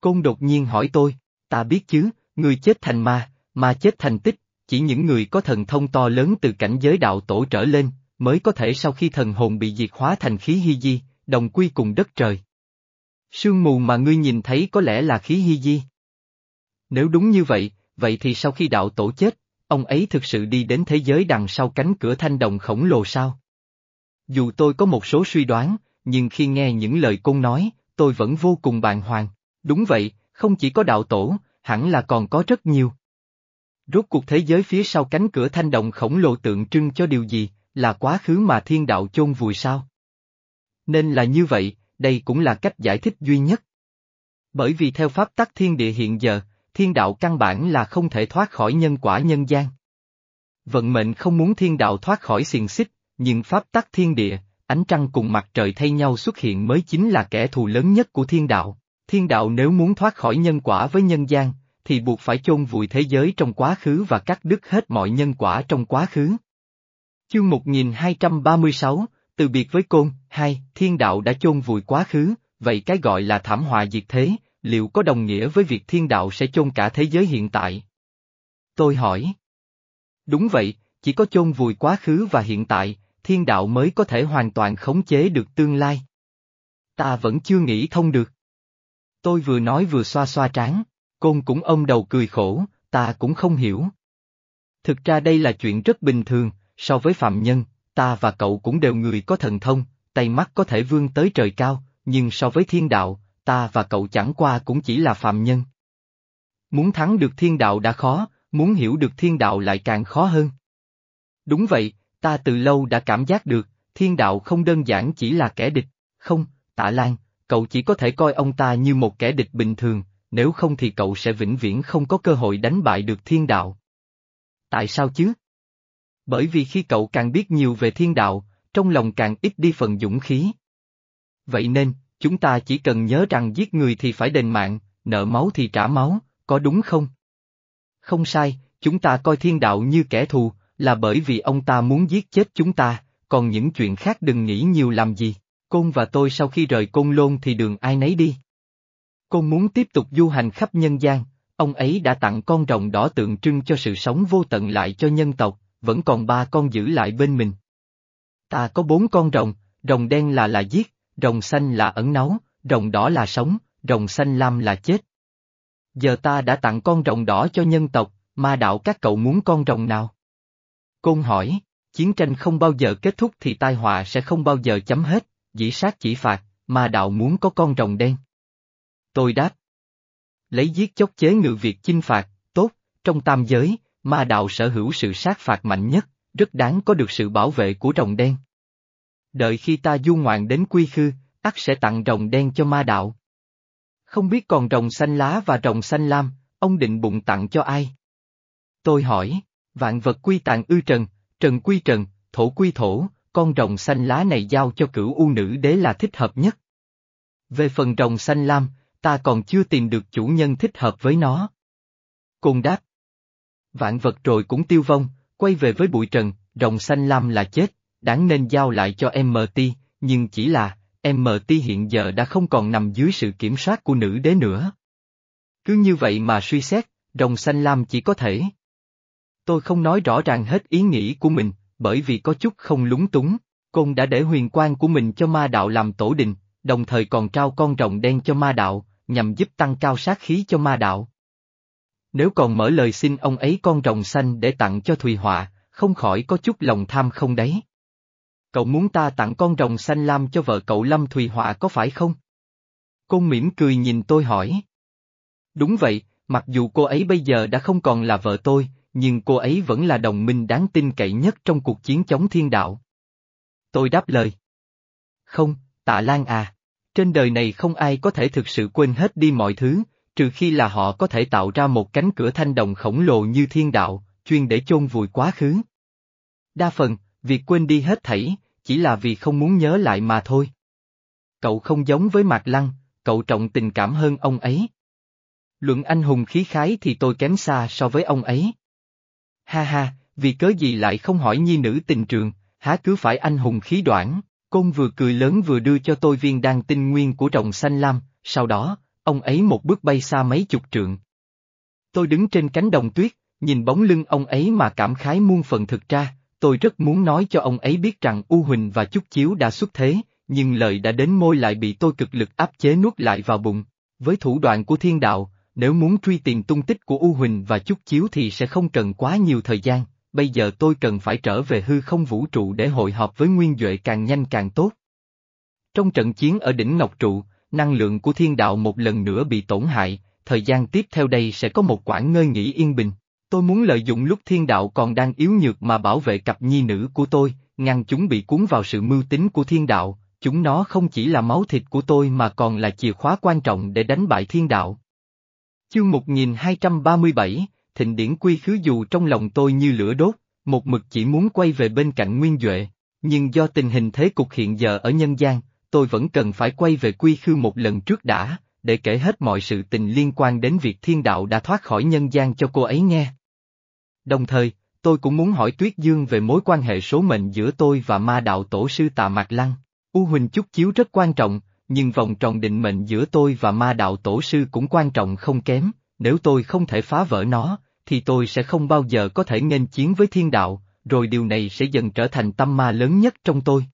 Côn đột nhiên hỏi tôi, ta biết chứ, người chết thành ma, ma chết thành tích, chỉ những người có thần thông to lớn từ cảnh giới đạo tổ trở lên, mới có thể sau khi thần hồn bị diệt hóa thành khí Hy Di, đồng quy cùng đất trời. Sương mù mà ngươi nhìn thấy có lẽ là khí Hy Di. Nếu đúng như vậy, vậy thì sau khi đạo tổ chết, ông ấy thực sự đi đến thế giới đằng sau cánh cửa thanh đồng khổng lồ sao? Dù tôi có một số suy đoán, nhưng khi nghe những lời côn nói, tôi vẫn vô cùng bàng hoàng. Đúng vậy, không chỉ có đạo tổ, hẳn là còn có rất nhiều. Rốt cuộc thế giới phía sau cánh cửa thanh động khổng lồ tượng trưng cho điều gì, là quá khứ mà thiên đạo chôn vùi sao? Nên là như vậy, đây cũng là cách giải thích duy nhất. Bởi vì theo pháp tắc thiên địa hiện giờ, thiên đạo căn bản là không thể thoát khỏi nhân quả nhân gian. Vận mệnh không muốn thiên đạo thoát khỏi xiềng xích, nhưng pháp tắc thiên địa, ánh trăng cùng mặt trời thay nhau xuất hiện mới chính là kẻ thù lớn nhất của thiên đạo. Thiên đạo nếu muốn thoát khỏi nhân quả với nhân gian, thì buộc phải chôn vùi thế giới trong quá khứ và cắt đứt hết mọi nhân quả trong quá khứ. Chương 1236, từ biệt với côn, hai, thiên đạo đã chôn vùi quá khứ, vậy cái gọi là thảm họa diệt thế, liệu có đồng nghĩa với việc thiên đạo sẽ chôn cả thế giới hiện tại? Tôi hỏi. Đúng vậy, chỉ có chôn vùi quá khứ và hiện tại, thiên đạo mới có thể hoàn toàn khống chế được tương lai. Ta vẫn chưa nghĩ thông được. Tôi vừa nói vừa xoa xoa trán, côn cũng ôm đầu cười khổ, ta cũng không hiểu. Thực ra đây là chuyện rất bình thường, so với phạm nhân, ta và cậu cũng đều người có thần thông, tay mắt có thể vươn tới trời cao, nhưng so với thiên đạo, ta và cậu chẳng qua cũng chỉ là phạm nhân. Muốn thắng được thiên đạo đã khó, muốn hiểu được thiên đạo lại càng khó hơn. Đúng vậy, ta từ lâu đã cảm giác được, thiên đạo không đơn giản chỉ là kẻ địch, không, tạ Lan, cậu chỉ có thể coi ông ta như một kẻ địch bình thường, nếu không thì cậu sẽ vĩnh viễn không có cơ hội đánh bại được thiên đạo. Tại sao chứ? Bởi vì khi cậu càng biết nhiều về thiên đạo, trong lòng càng ít đi phần dũng khí. Vậy nên, chúng ta chỉ cần nhớ rằng giết người thì phải đền mạng, nợ máu thì trả máu, có đúng không? Không sai, chúng ta coi thiên đạo như kẻ thù, là bởi vì ông ta muốn giết chết chúng ta, còn những chuyện khác đừng nghĩ nhiều làm gì. Côn và tôi sau khi rời Côn Lôn thì đường ai nấy đi cô muốn tiếp tục du hành khắp nhân gian, ông ấy đã tặng con rồng đỏ tượng trưng cho sự sống vô tận lại cho nhân tộc, vẫn còn ba con giữ lại bên mình. Ta có bốn con rồng, rồng đen là là giết, rồng xanh là ẩn náu, rồng đỏ là sống, rồng xanh lam là chết. Giờ ta đã tặng con rồng đỏ cho nhân tộc, ma đạo các cậu muốn con rồng nào? Côn hỏi, chiến tranh không bao giờ kết thúc thì tai họa sẽ không bao giờ chấm hết, dĩ sát chỉ phạt, ma đạo muốn có con rồng đen. Tôi đáp. Lấy giết chóc chế ngự việc chinh phạt, tốt, trong tam giới, ma đạo sở hữu sự sát phạt mạnh nhất, rất đáng có được sự bảo vệ của rồng đen. Đợi khi ta du ngoạn đến quy khư, ắt sẽ tặng rồng đen cho ma đạo. Không biết còn rồng xanh lá và rồng xanh lam, ông định bụng tặng cho ai? Tôi hỏi, vạn vật quy tạng ư trần, trần quy trần, thổ quy thổ, con rồng xanh lá này giao cho cửu u nữ đế là thích hợp nhất. Về phần rồng xanh lam, ta còn chưa tìm được chủ nhân thích hợp với nó. Côn đáp. Vạn vật rồi cũng tiêu vong, quay về với bụi trần, rồng xanh lam là chết, đáng nên giao lại cho MT, nhưng chỉ là, MT hiện giờ đã không còn nằm dưới sự kiểm soát của nữ đế nữa. Cứ như vậy mà suy xét, rồng xanh lam chỉ có thể. Tôi không nói rõ ràng hết ý nghĩ của mình, bởi vì có chút không lúng túng, Côn đã để huyền quan của mình cho ma đạo làm tổ đình, đồng thời còn trao con rồng đen cho ma đạo, nhằm giúp tăng cao sát khí cho ma đạo. Nếu còn mở lời xin ông ấy con rồng xanh để tặng cho Thùy Họa, không khỏi có chút lòng tham không đấy. Cậu muốn ta tặng con rồng xanh lam cho vợ cậu Lâm Thùy Họa có phải không? Côn mỉm cười nhìn tôi hỏi. Đúng vậy, mặc dù cô ấy bây giờ đã không còn là vợ tôi, nhưng cô ấy vẫn là đồng minh đáng tin cậy nhất trong cuộc chiến chống thiên đạo. Tôi đáp lời. Không, tạ Lan à, trên đời này không ai có thể thực sự quên hết đi mọi thứ, trừ khi là họ có thể tạo ra một cánh cửa thanh đồng khổng lồ như thiên đạo, chuyên để chôn vùi quá khứ. Đa phần, việc quên đi hết thảy, chỉ là vì không muốn nhớ lại mà thôi. Cậu không giống với Mạc Lăng, cậu trọng tình cảm hơn ông ấy. Luận anh hùng khí khái thì tôi kém xa so với ông ấy. Ha ha, vì cớ gì lại không hỏi nhi nữ tình trường, há cứ phải anh hùng khí đoạn, côn vừa cười lớn vừa đưa cho tôi viên đan tinh nguyên của rồng xanh lam, sau đó, ông ấy một bước bay xa mấy chục trượng. Tôi đứng trên cánh đồng tuyết, nhìn bóng lưng ông ấy mà cảm khái muôn phần thực ra, tôi rất muốn nói cho ông ấy biết rằng U Huỳnh và Chúc Chiếu đã xuất thế, nhưng lời đã đến môi lại bị tôi cực lực áp chế nuốt lại vào bụng. Với thủ đoạn của thiên đạo, nếu muốn truy tìm tung tích của U Huỳnh và Chúc Chiếu thì sẽ không cần quá nhiều thời gian, bây giờ tôi cần phải trở về hư không vũ trụ để hội họp với Nguyên Duệ càng nhanh càng tốt. Trong trận chiến ở đỉnh Ngọc Trụ, năng lượng của thiên đạo một lần nữa bị tổn hại, thời gian tiếp theo đây sẽ có một quãng ngơi nghỉ yên bình. Tôi muốn lợi dụng lúc thiên đạo còn đang yếu nhược mà bảo vệ cặp nhi nữ của tôi, ngăn chúng bị cuốn vào sự mưu tính của thiên đạo, chúng nó không chỉ là máu thịt của tôi mà còn là chìa khóa quan trọng để đánh bại thiên đạo. Chương 1237, Thịnh Điển Quy Khứ dù trong lòng tôi như lửa đốt, một mực chỉ muốn quay về bên cạnh Nguyên Duệ, nhưng do tình hình thế cục hiện giờ ở nhân gian, tôi vẫn cần phải quay về Quy Khư một lần trước đã, để kể hết mọi sự tình liên quan đến việc thiên đạo đã thoát khỏi nhân gian cho cô ấy nghe. Đồng thời, tôi cũng muốn hỏi Tuyết Dương về mối quan hệ số mệnh giữa tôi và ma đạo tổ sư Tạ Mạc Lăng. U Huỳnh Chúc Chiếu rất quan trọng, nhưng vòng tròn định mệnh giữa tôi và ma đạo tổ sư cũng quan trọng không kém, nếu tôi không thể phá vỡ nó, thì tôi sẽ không bao giờ có thể nghênh chiến với thiên đạo, rồi điều này sẽ dần trở thành tâm ma lớn nhất trong tôi.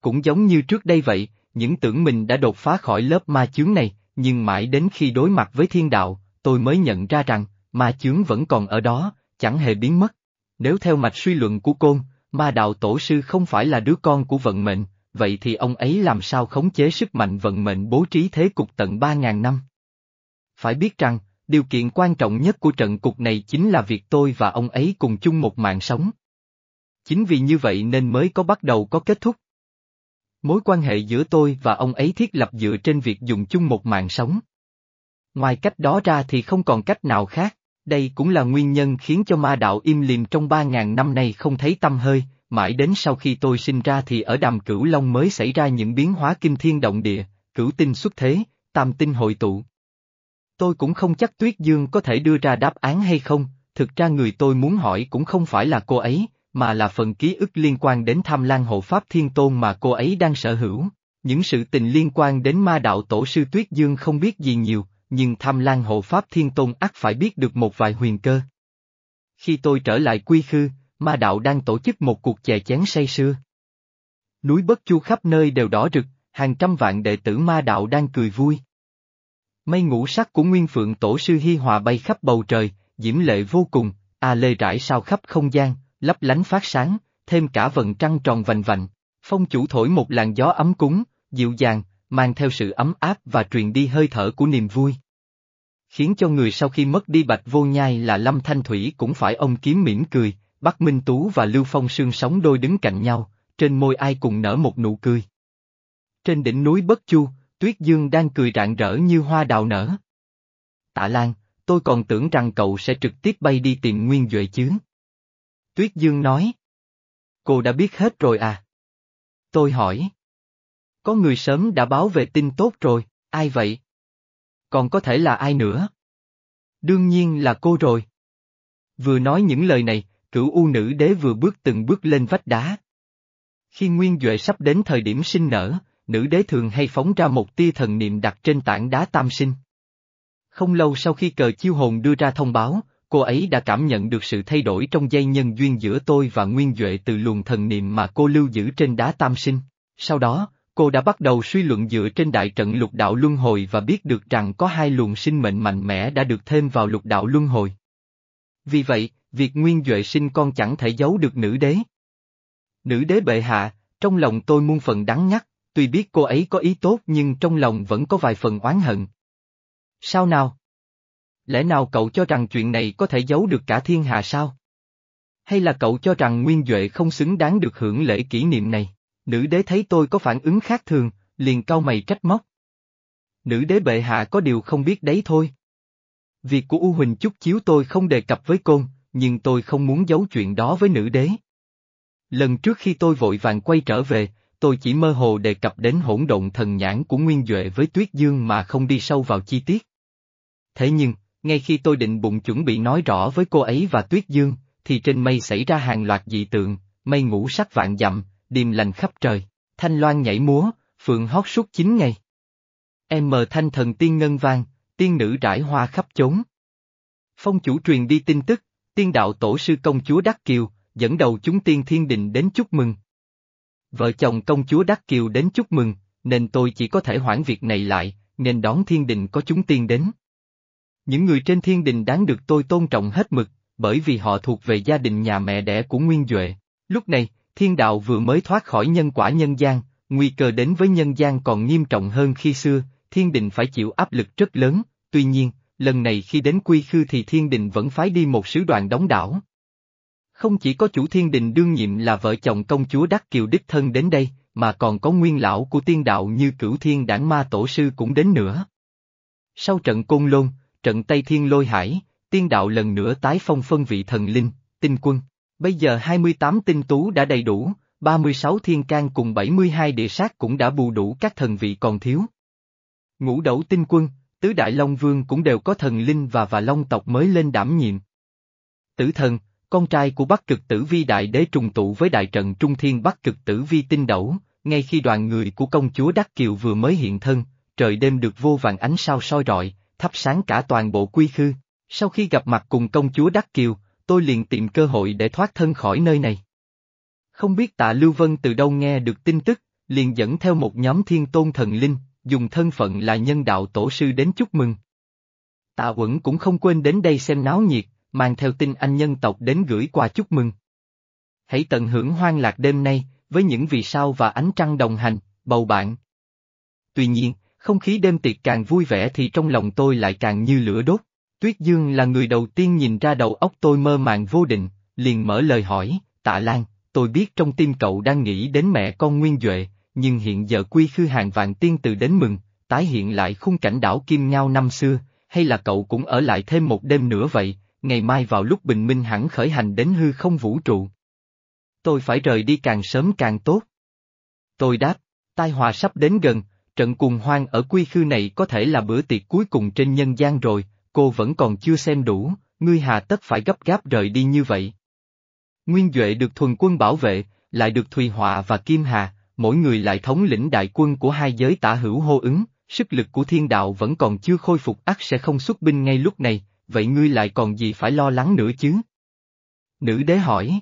Cũng giống như trước đây vậy, những tưởng mình đã đột phá khỏi lớp ma chướng này, nhưng mãi đến khi đối mặt với thiên đạo, tôi mới nhận ra rằng, ma chướng vẫn còn ở đó, chẳng hề biến mất. Nếu theo mạch suy luận của Côn, ma đạo tổ sư không phải là đứa con của vận mệnh, vậy thì ông ấy làm sao khống chế sức mạnh vận mệnh bố trí thế cục tận 3.000 năm? Phải biết rằng, điều kiện quan trọng nhất của trận cục này chính là việc tôi và ông ấy cùng chung một mạng sống. Chính vì như vậy nên mới có bắt đầu có kết thúc. Mối quan hệ giữa tôi và ông ấy thiết lập dựa trên việc dùng chung một mạng sống. Ngoài cách đó ra thì không còn cách nào khác, đây cũng là nguyên nhân khiến cho ma đạo im lìm trong ba ngàn năm nay không thấy tâm hơi, mãi đến sau khi tôi sinh ra thì ở đàm cửu long mới xảy ra những biến hóa kinh thiên động địa, cửu tinh xuất thế, tam tinh hội tụ. Tôi cũng không chắc Tuyết Dương có thể đưa ra đáp án hay không, thực ra người tôi muốn hỏi cũng không phải là cô ấy, mà là phần ký ức liên quan đến tham lan hộ pháp thiên tôn mà cô ấy đang sở hữu. Những sự tình liên quan đến ma đạo tổ sư Tuyết Dương không biết gì nhiều, nhưng tham lan hộ pháp thiên tôn ắt phải biết được một vài huyền cơ. Khi tôi trở lại quy khư, ma đạo đang tổ chức một cuộc chè chén say sưa. Núi bất chu khắp nơi đều đỏ rực, hàng trăm vạn đệ tử ma đạo đang cười vui. Mây ngũ sắc của Nguyên Phượng Tổ sư Hi Hòa bay khắp bầu trời, diễm lệ vô cùng, a lê rải sao khắp không gian, lấp lánh phát sáng, thêm cả vầng trăng tròn vành vạnh. Phong chủ thổi một làn gió ấm cúng, dịu dàng, mang theo sự ấm áp và truyền đi hơi thở của niềm vui. Khiến cho người sau khi mất đi bạch vô nhai là Lâm Thanh Thủy cũng phải ông kiếm mỉm cười, Bắc Minh Tú và Lưu Phong Sương sống đôi đứng cạnh nhau, trên môi ai cùng nở một nụ cười. Trên đỉnh núi Bất Chu, Tuyết Dương đang cười rạng rỡ như hoa đào nở. Tạ Lan, tôi còn tưởng rằng cậu sẽ trực tiếp bay đi tìm Nguyên Duệ chứ. Tuyết Dương nói. Cô đã biết hết rồi à? Tôi hỏi. Có người sớm đã báo về tin tốt rồi, ai vậy? Còn có thể là ai nữa? Đương nhiên là cô rồi. Vừa nói những lời này, cửu u nữ đế vừa bước từng bước lên vách đá. Khi Nguyên Duệ sắp đến thời điểm sinh nở, nữ đế thường hay phóng ra một tia thần niệm đặt trên tảng đá tam sinh. Không lâu sau khi cờ chiêu hồn đưa ra thông báo, cô ấy đã cảm nhận được sự thay đổi trong dây nhân duyên giữa tôi và Nguyên Duệ từ luồng thần niệm mà cô lưu giữ trên đá tam sinh. Sau đó, cô đã bắt đầu suy luận dựa trên đại trận lục đạo luân hồi và biết được rằng có hai luồng sinh mệnh mạnh mẽ đã được thêm vào lục đạo luân hồi. Vì vậy, việc Nguyên Duệ sinh con chẳng thể giấu được nữ đế. Nữ đế bệ hạ, trong lòng tôi muôn phần đắng nhắc, tuy biết cô ấy có ý tốt nhưng trong lòng vẫn có vài phần oán hận. Sao nào? Lẽ nào cậu cho rằng chuyện này có thể giấu được cả thiên hạ sao? Hay là cậu cho rằng Nguyên Duệ không xứng đáng được hưởng lễ kỷ niệm này? Nữ đế thấy tôi có phản ứng khác thường, liền cau mày trách móc. Nữ đế bệ hạ có điều không biết đấy thôi. Việc của U Huỳnh chút chiếu tôi không đề cập với côn, nhưng tôi không muốn giấu chuyện đó với nữ đế. Lần trước khi tôi vội vàng quay trở về, tôi chỉ mơ hồ đề cập đến hỗn độn thần nhãn của Nguyên Duệ với Tuyết Dương mà không đi sâu vào chi tiết. Thế nhưng, ngay khi tôi định bụng chuẩn bị nói rõ với cô ấy và Tuyết Dương, thì trên mây xảy ra hàng loạt dị tượng, mây ngũ sắc vạn dặm, điềm lành khắp trời, thanh loan nhảy múa, phượng hót suốt chín ngày. Em mờ thanh thần tiên ngân vang, tiên nữ rải hoa khắp chốn. Phong chủ truyền đi tin tức, tiên đạo tổ sư công chúa Đắc Kiều, dẫn đầu chúng tiên thiên đình đến chúc mừng. Vợ chồng công chúa Đắc Kiều đến chúc mừng, nên tôi chỉ có thể hoãn việc này lại, nên đón thiên đình có chúng tiên đến. Những người trên thiên đình đáng được tôi tôn trọng hết mực, bởi vì họ thuộc về gia đình nhà mẹ đẻ của Nguyên Duệ. Lúc này, thiên đạo vừa mới thoát khỏi nhân quả nhân gian, nguy cơ đến với nhân gian còn nghiêm trọng hơn khi xưa, thiên đình phải chịu áp lực rất lớn, tuy nhiên, lần này khi đến quy khư thì thiên đình vẫn phái đi một sứ đoàn đóng đảo. Không chỉ có chủ thiên đình đương nhiệm là vợ chồng công chúa Đắc Kiều Đích Thân đến đây, mà còn có nguyên lão của tiên đạo như cửu thiên đảng ma tổ sư cũng đến nữa. Sau trận Côn Lôn, trận Tây Thiên Lôi Hải, tiên đạo lần nữa tái phong phân vị thần linh, tinh quân. Bây giờ 28 tinh tú đã đầy đủ, 36 thiên can cùng 72 địa sát cũng đã bù đủ các thần vị còn thiếu. Ngũ đẩu tinh quân, tứ đại long vương cũng đều có thần linh và và long tộc mới lên đảm nhiệm. Tử thần, con trai của Bắc Cực Tử Vi Đại Đế trùng tụ với đại trận Trung Thiên Bắc Cực Tử Vi tinh đẩu, ngay khi đoàn người của công chúa Đắc Kiều vừa mới hiện thân, trời đêm được vô vàng ánh sao soi rọi, thắp sáng cả toàn bộ quy khư. Sau khi gặp mặt cùng công chúa Đắc Kiều, tôi liền tìm cơ hội để thoát thân khỏi nơi này. Không biết tạ Lưu Vân từ đâu nghe được tin tức, liền dẫn theo một nhóm thiên tôn thần linh, dùng thân phận là nhân đạo tổ sư đến chúc mừng. Tạ Quẩn cũng không quên đến đây xem náo nhiệt, mang theo tin anh nhân tộc đến gửi quà chúc mừng. Hãy tận hưởng hoang lạc đêm nay, với những vì sao và ánh trăng đồng hành, bầu bạn. Tuy nhiên, không khí đêm tiệc càng vui vẻ thì trong lòng tôi lại càng như lửa đốt. Tuyết Dương là người đầu tiên nhìn ra đầu óc tôi mơ màng vô định, liền mở lời hỏi, tạ Lan, tôi biết trong tim cậu đang nghĩ đến mẹ con Nguyên Duệ, nhưng hiện giờ quy khư hàng vạn tiên từ đến mừng, tái hiện lại khung cảnh đảo Kim Ngao năm xưa, hay là cậu cũng ở lại thêm một đêm nữa vậy, ngày mai vào lúc bình minh hẳn khởi hành đến hư không vũ trụ. Tôi phải rời đi càng sớm càng tốt. Tôi đáp, tai họa sắp đến gần, trận cùng hoang ở quy khư này có thể là bữa tiệc cuối cùng trên nhân gian rồi, cô vẫn còn chưa xem đủ, ngươi hà tất phải gấp gáp rời đi như vậy. Nguyên Duệ được thuần quân bảo vệ, lại được Thùy Họa và Kim Hà, mỗi người lại thống lĩnh đại quân của hai giới tả hữu hô ứng, sức lực của thiên đạo vẫn còn chưa khôi phục ắt sẽ không xuất binh ngay lúc này, vậy ngươi lại còn gì phải lo lắng nữa chứ? Nữ đế hỏi.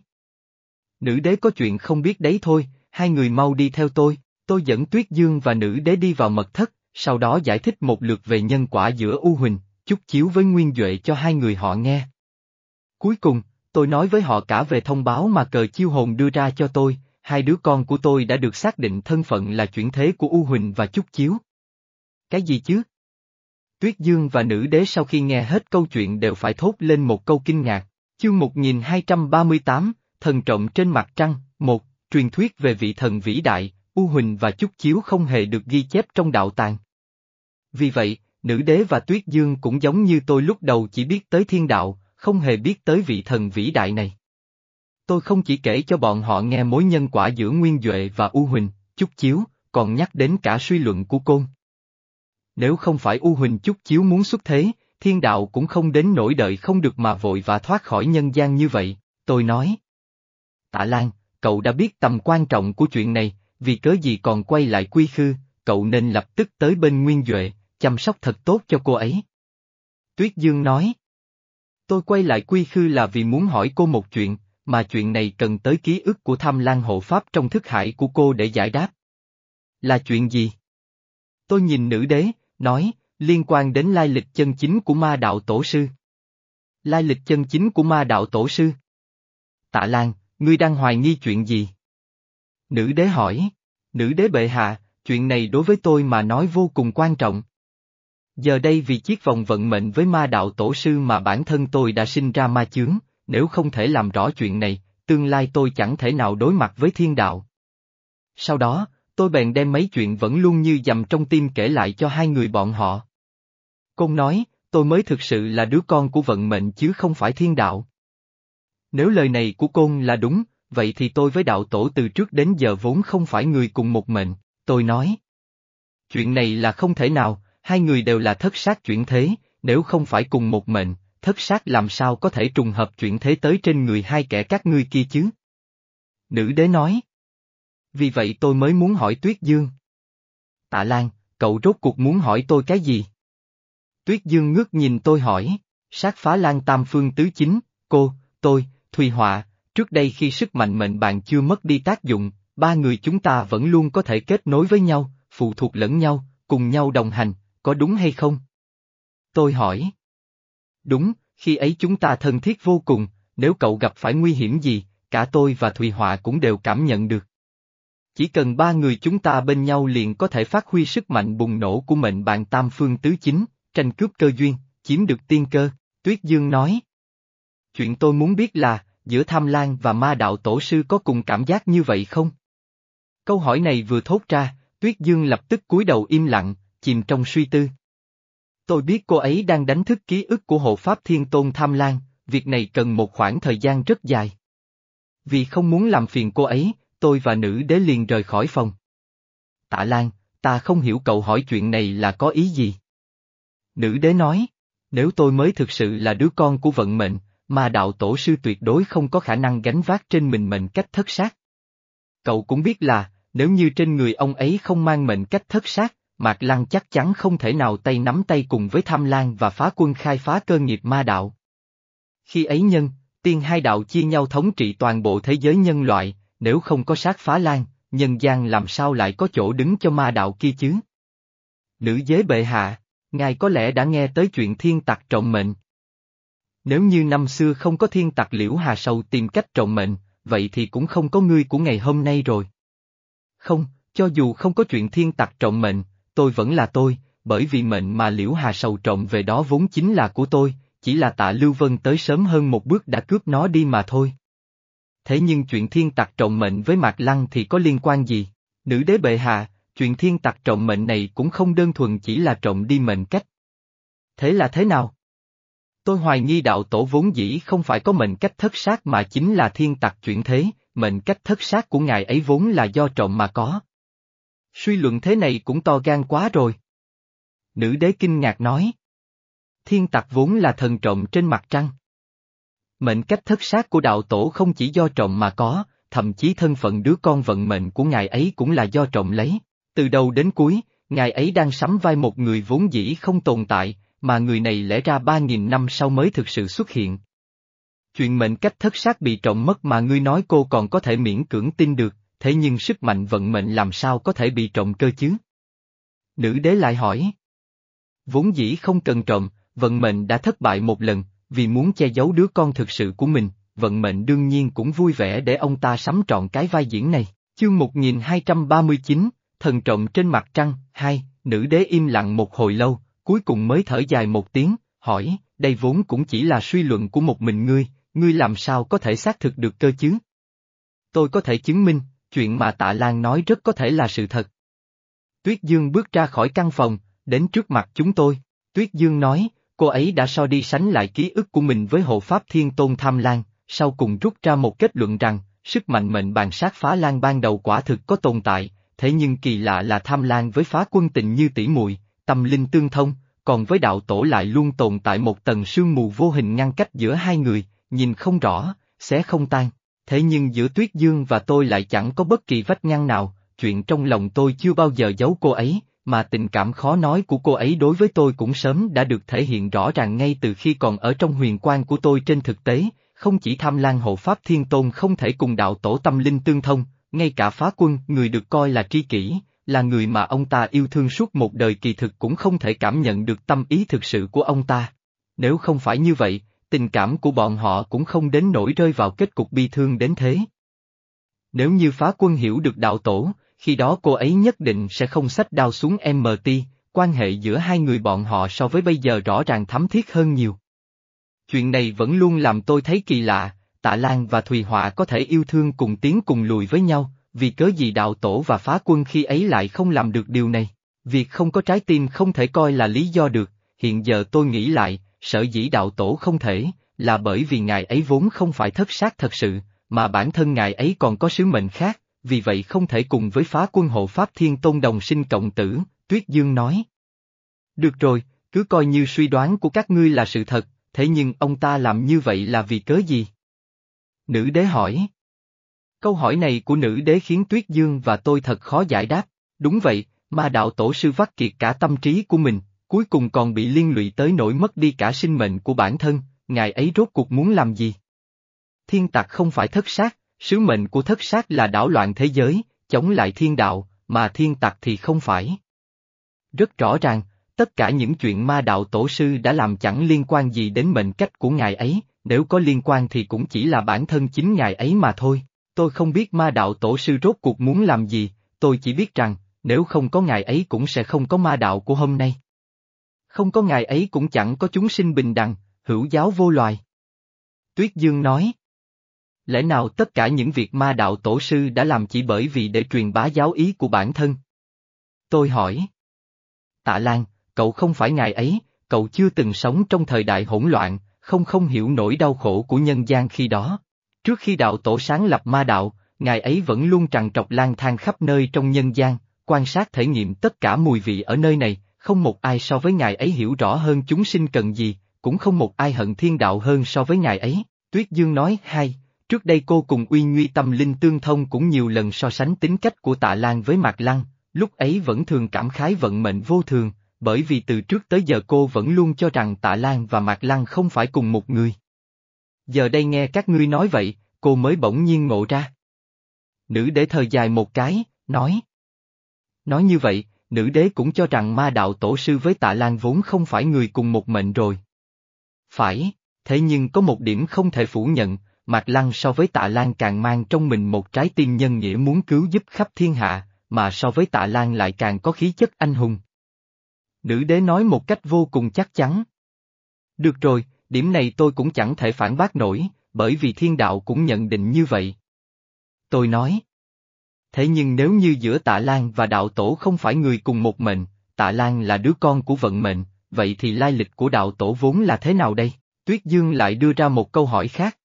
Nữ đế có chuyện không biết đấy thôi, hai người mau đi theo tôi, tôi dẫn Tuyết Dương và nữ đế đi vào mật thất, sau đó giải thích một lượt về nhân quả giữa U Huỳnh, chút chiếu với Nguyên Duệ cho hai người họ nghe. Cuối cùng, tôi nói với họ cả về thông báo mà cờ chiêu hồn đưa ra cho tôi, hai đứa con của tôi đã được xác định thân phận là chuyển thế của U Huỳnh và Chúc Chiếu. Cái gì chứ? Tuyết Dương và nữ đế sau khi nghe hết câu chuyện đều phải thốt lên một câu kinh ngạc. Chương 1238, Thần trọng trên mặt trăng, một, truyền thuyết về vị thần vĩ đại, U Huỳnh và Chúc Chiếu không hề được ghi chép trong đạo tàng. Vì vậy, nữ đế và Tuyết Dương cũng giống như tôi lúc đầu chỉ biết tới thiên đạo, không hề biết tới vị thần vĩ đại này. Tôi không chỉ kể cho bọn họ nghe mối nhân quả giữa Nguyên Duệ và U Huỳnh, Chúc Chiếu, còn nhắc đến cả suy luận của Côn. Nếu không phải U Huỳnh chút Chiếu muốn xuất thế, thiên đạo cũng không đến nỗi đợi không được mà vội và thoát khỏi nhân gian như vậy, tôi nói. Tạ Lan, cậu đã biết tầm quan trọng của chuyện này, vì cớ gì còn quay lại quy khư, cậu nên lập tức tới bên Nguyên Duệ, chăm sóc thật tốt cho cô ấy. Tuyết Dương nói. Tôi quay lại quy khư là vì muốn hỏi cô một chuyện, mà chuyện này cần tới ký ức của tham lan hộ pháp trong thức hải của cô để giải đáp. Là chuyện gì? Tôi nhìn nữ đế, nói, liên quan đến lai lịch chân chính của ma đạo tổ sư. Lai lịch chân chính của ma đạo tổ sư? Tạ Lan, ngươi đang hoài nghi chuyện gì? Nữ đế hỏi, nữ đế bệ hạ, chuyện này đối với tôi mà nói vô cùng quan trọng. Giờ đây vì chiếc vòng vận mệnh với ma đạo tổ sư mà bản thân tôi đã sinh ra ma chướng, nếu không thể làm rõ chuyện này, tương lai tôi chẳng thể nào đối mặt với thiên đạo. Sau đó, tôi bèn đem mấy chuyện vẫn luôn như dầm trong tim kể lại cho hai người bọn họ. Côn nói, tôi mới thực sự là đứa con của vận mệnh chứ không phải thiên đạo. Nếu lời này của Côn là đúng, vậy thì tôi với đạo tổ từ trước đến giờ vốn không phải người cùng một mệnh, tôi nói. Chuyện này là không thể nào, hai người đều là thất sát chuyển thế, nếu không phải cùng một mệnh, thất sát làm sao có thể trùng hợp chuyển thế tới trên người hai kẻ các ngươi kia chứ? Nữ đế nói. Vì vậy tôi mới muốn hỏi Tuyết Dương. Tạ Lan, cậu rốt cuộc muốn hỏi tôi cái gì? Tuyết Dương ngước nhìn tôi hỏi, sát phá lan tam phương tứ chính, cô, tôi, Thùy Họa, trước đây khi sức mạnh mệnh bạn chưa mất đi tác dụng, ba người chúng ta vẫn luôn có thể kết nối với nhau, phụ thuộc lẫn nhau, cùng nhau đồng hành, có đúng hay không? Tôi hỏi. Đúng, khi ấy chúng ta thân thiết vô cùng, nếu cậu gặp phải nguy hiểm gì, cả tôi và Thùy Họa cũng đều cảm nhận được. Chỉ cần ba người chúng ta bên nhau liền có thể phát huy sức mạnh bùng nổ của mệnh bàn tam phương tứ chính, tranh cướp cơ duyên, chiếm được tiên cơ, Tuyết Dương nói. Chuyện tôi muốn biết là, giữa Tham Lan và ma đạo tổ sư có cùng cảm giác như vậy không? Câu hỏi này vừa thốt ra, Tuyết Dương lập tức cúi đầu im lặng, chìm trong suy tư. Tôi biết cô ấy đang đánh thức ký ức của hộ pháp thiên tôn Tham Lan, việc này cần một khoảng thời gian rất dài. Vì không muốn làm phiền cô ấy, tôi và nữ đế liền rời khỏi phòng. Tạ Lan, ta không hiểu cậu hỏi chuyện này là có ý gì. Nữ đế nói, nếu tôi mới thực sự là đứa con của vận mệnh, mà đạo tổ sư tuyệt đối không có khả năng gánh vác trên mình mệnh cách thất sát. Cậu cũng biết là, nếu như trên người ông ấy không mang mệnh cách thất sát, Mạc Lăng chắc chắn không thể nào tay nắm tay cùng với Tham Lan và phá quân khai phá cơ nghiệp ma đạo. Khi ấy nhân, tiên hai đạo chia nhau thống trị toàn bộ thế giới nhân loại, nếu không có sát phá lan, nhân gian làm sao lại có chỗ đứng cho ma đạo kia chứ? Nữ giới bệ hạ, ngài có lẽ đã nghe tới chuyện thiên tặc trọng mệnh. Nếu như năm xưa không có thiên tặc liễu hà sầu tìm cách trọng mệnh, vậy thì cũng không có ngươi của ngày hôm nay rồi. Không, cho dù không có chuyện thiên tặc trọng mệnh, tôi vẫn là tôi, bởi vì mệnh mà liễu hà sầu trọng về đó vốn chính là của tôi, chỉ là tạ Lưu Vân tới sớm hơn một bước đã cướp nó đi mà thôi. Thế nhưng chuyện thiên tặc trọng mệnh với Mạc Lăng thì có liên quan gì? Nữ đế bệ hạ, chuyện thiên tặc trọng mệnh này cũng không đơn thuần chỉ là trọng đi mệnh cách. Thế là thế nào? Tôi hoài nghi đạo tổ vốn dĩ không phải có mệnh cách thất sát mà chính là thiên tặc chuyển thế, mệnh cách thất sát của ngài ấy vốn là do trọng mà có. Suy luận thế này cũng to gan quá rồi. Nữ đế kinh ngạc nói. Thiên tặc vốn là thần trọng trên mặt trăng. Mệnh cách thất sát của đạo tổ không chỉ do trọng mà có, thậm chí thân phận đứa con vận mệnh của ngài ấy cũng là do trọng lấy. Từ đầu đến cuối, ngài ấy đang sắm vai một người vốn dĩ không tồn tại, mà người này lẽ ra ba nghìn năm sau mới thực sự xuất hiện. Chuyện mệnh cách thất sát bị trọng mất mà ngươi nói cô còn có thể miễn cưỡng tin được, thế nhưng sức mạnh vận mệnh làm sao có thể bị trọng cơ chứ? Nữ đế lại hỏi. Vốn dĩ không cần trọng, vận mệnh đã thất bại một lần, vì muốn che giấu đứa con thực sự của mình, vận mệnh đương nhiên cũng vui vẻ để ông ta sắm trọn cái vai diễn này. Chương 1239, Thần trộm trên mặt trăng, hai, nữ đế im lặng một hồi lâu, cuối cùng mới thở dài một tiếng, hỏi, đây vốn cũng chỉ là suy luận của một mình ngươi, ngươi làm sao có thể xác thực được cơ chứ? Tôi có thể chứng minh, chuyện mà tạ Lan nói rất có thể là sự thật. Tuyết Dương bước ra khỏi căn phòng, đến trước mặt chúng tôi. Tuyết Dương nói, cô ấy đã so đi sánh lại ký ức của mình với hộ pháp thiên tôn tham lan, sau cùng rút ra một kết luận rằng, sức mạnh mệnh bàn sát phá lan ban đầu quả thực có tồn tại, thế nhưng kỳ lạ là tham lan với phá quân tình như tỷ muội, tâm linh tương thông, còn với đạo tổ lại luôn tồn tại một tầng sương mù vô hình ngăn cách giữa hai người, nhìn không rõ, sẽ không tan. Thế nhưng giữa Tuyết Dương và tôi lại chẳng có bất kỳ vách ngăn nào, chuyện trong lòng tôi chưa bao giờ giấu cô ấy, mà tình cảm khó nói của cô ấy đối với tôi cũng sớm đã được thể hiện rõ ràng ngay từ khi còn ở trong huyền quan của tôi trên thực tế, không chỉ tham lan hộ pháp thiên tôn không thể cùng đạo tổ tâm linh tương thông, ngay cả phá quân, người được coi là tri kỷ, là người mà ông ta yêu thương suốt một đời kỳ thực cũng không thể cảm nhận được tâm ý thực sự của ông ta. Nếu không phải như vậy, tình cảm của bọn họ cũng không đến nỗi rơi vào kết cục bi thương đến thế. Nếu như phá quân hiểu được đạo tổ, khi đó cô ấy nhất định sẽ không sách đao xuống MT, quan hệ giữa hai người bọn họ so với bây giờ rõ ràng thắm thiết hơn nhiều. Chuyện này vẫn luôn làm tôi thấy kỳ lạ, Tạ Lan và Thùy Họa có thể yêu thương cùng tiến cùng lùi với nhau, vì cớ gì đạo tổ và phá quân khi ấy lại không làm được điều này. Việc không có trái tim không thể coi là lý do được, hiện giờ tôi nghĩ lại, sở dĩ đạo tổ không thể, là bởi vì ngài ấy vốn không phải thất sát thật sự, mà bản thân ngài ấy còn có sứ mệnh khác, vì vậy không thể cùng với phá quân hộ Pháp Thiên Tôn đồng sinh cộng tử, Tuyết Dương nói. Được rồi, cứ coi như suy đoán của các ngươi là sự thật, thế nhưng ông ta làm như vậy là vì cớ gì? Nữ đế hỏi. Câu hỏi này của nữ đế khiến Tuyết Dương và tôi thật khó giải đáp, đúng vậy, mà đạo tổ sư vắt kiệt cả tâm trí của mình, cuối cùng còn bị liên lụy tới nỗi mất đi cả sinh mệnh của bản thân, ngài ấy rốt cuộc muốn làm gì? Thiên tặc không phải thất sát, sứ mệnh của thất sát là đảo loạn thế giới, chống lại thiên đạo, mà thiên tặc thì không phải. Rất rõ ràng, tất cả những chuyện ma đạo tổ sư đã làm chẳng liên quan gì đến mệnh cách của ngài ấy, nếu có liên quan thì cũng chỉ là bản thân chính ngài ấy mà thôi. Tôi không biết ma đạo tổ sư rốt cuộc muốn làm gì, tôi chỉ biết rằng, nếu không có ngài ấy cũng sẽ không có ma đạo của hôm nay. Không có ngài ấy cũng chẳng có chúng sinh bình đẳng, hữu giáo vô loài. Tuyết Dương nói. Lẽ nào tất cả những việc ma đạo tổ sư đã làm chỉ bởi vì để truyền bá giáo ý của bản thân? Tôi hỏi. Tạ Lan, cậu không phải ngài ấy, cậu chưa từng sống trong thời đại hỗn loạn, không không hiểu nỗi đau khổ của nhân gian khi đó. Trước khi đạo tổ sáng lập ma đạo, ngài ấy vẫn luôn trằn trọc lang thang khắp nơi trong nhân gian, quan sát thể nghiệm tất cả mùi vị ở nơi này, không một ai so với ngài ấy hiểu rõ hơn chúng sinh cần gì, cũng không một ai hận thiên đạo hơn so với ngài ấy. Tuyết Dương nói hai, trước đây cô cùng Uy Nguy tâm linh tương thông cũng nhiều lần so sánh tính cách của tạ Lan với Mạc Lăng, lúc ấy vẫn thường cảm khái vận mệnh vô thường, bởi vì từ trước tới giờ cô vẫn luôn cho rằng tạ Lan và Mạc Lăng không phải cùng một người. Giờ đây nghe các ngươi nói vậy, cô mới bỗng nhiên ngộ ra. Nữ đế thời dài một cái, nói. Nói như vậy, nữ đế cũng cho rằng ma đạo tổ sư với tạ Lan vốn không phải người cùng một mệnh rồi. Phải, thế nhưng có một điểm không thể phủ nhận, Mạc Lăng so với tạ Lan càng mang trong mình một trái tim nhân nghĩa muốn cứu giúp khắp thiên hạ, mà so với tạ Lan lại càng có khí chất anh hùng. Nữ đế nói một cách vô cùng chắc chắn. Được rồi, điểm này tôi cũng chẳng thể phản bác nổi, bởi vì thiên đạo cũng nhận định như vậy. Tôi nói. Thế nhưng nếu như giữa tạ Lan và đạo tổ không phải người cùng một mệnh, tạ Lan là đứa con của vận mệnh, vậy thì lai lịch của đạo tổ vốn là thế nào đây? Tuyết Dương lại đưa ra một câu hỏi khác.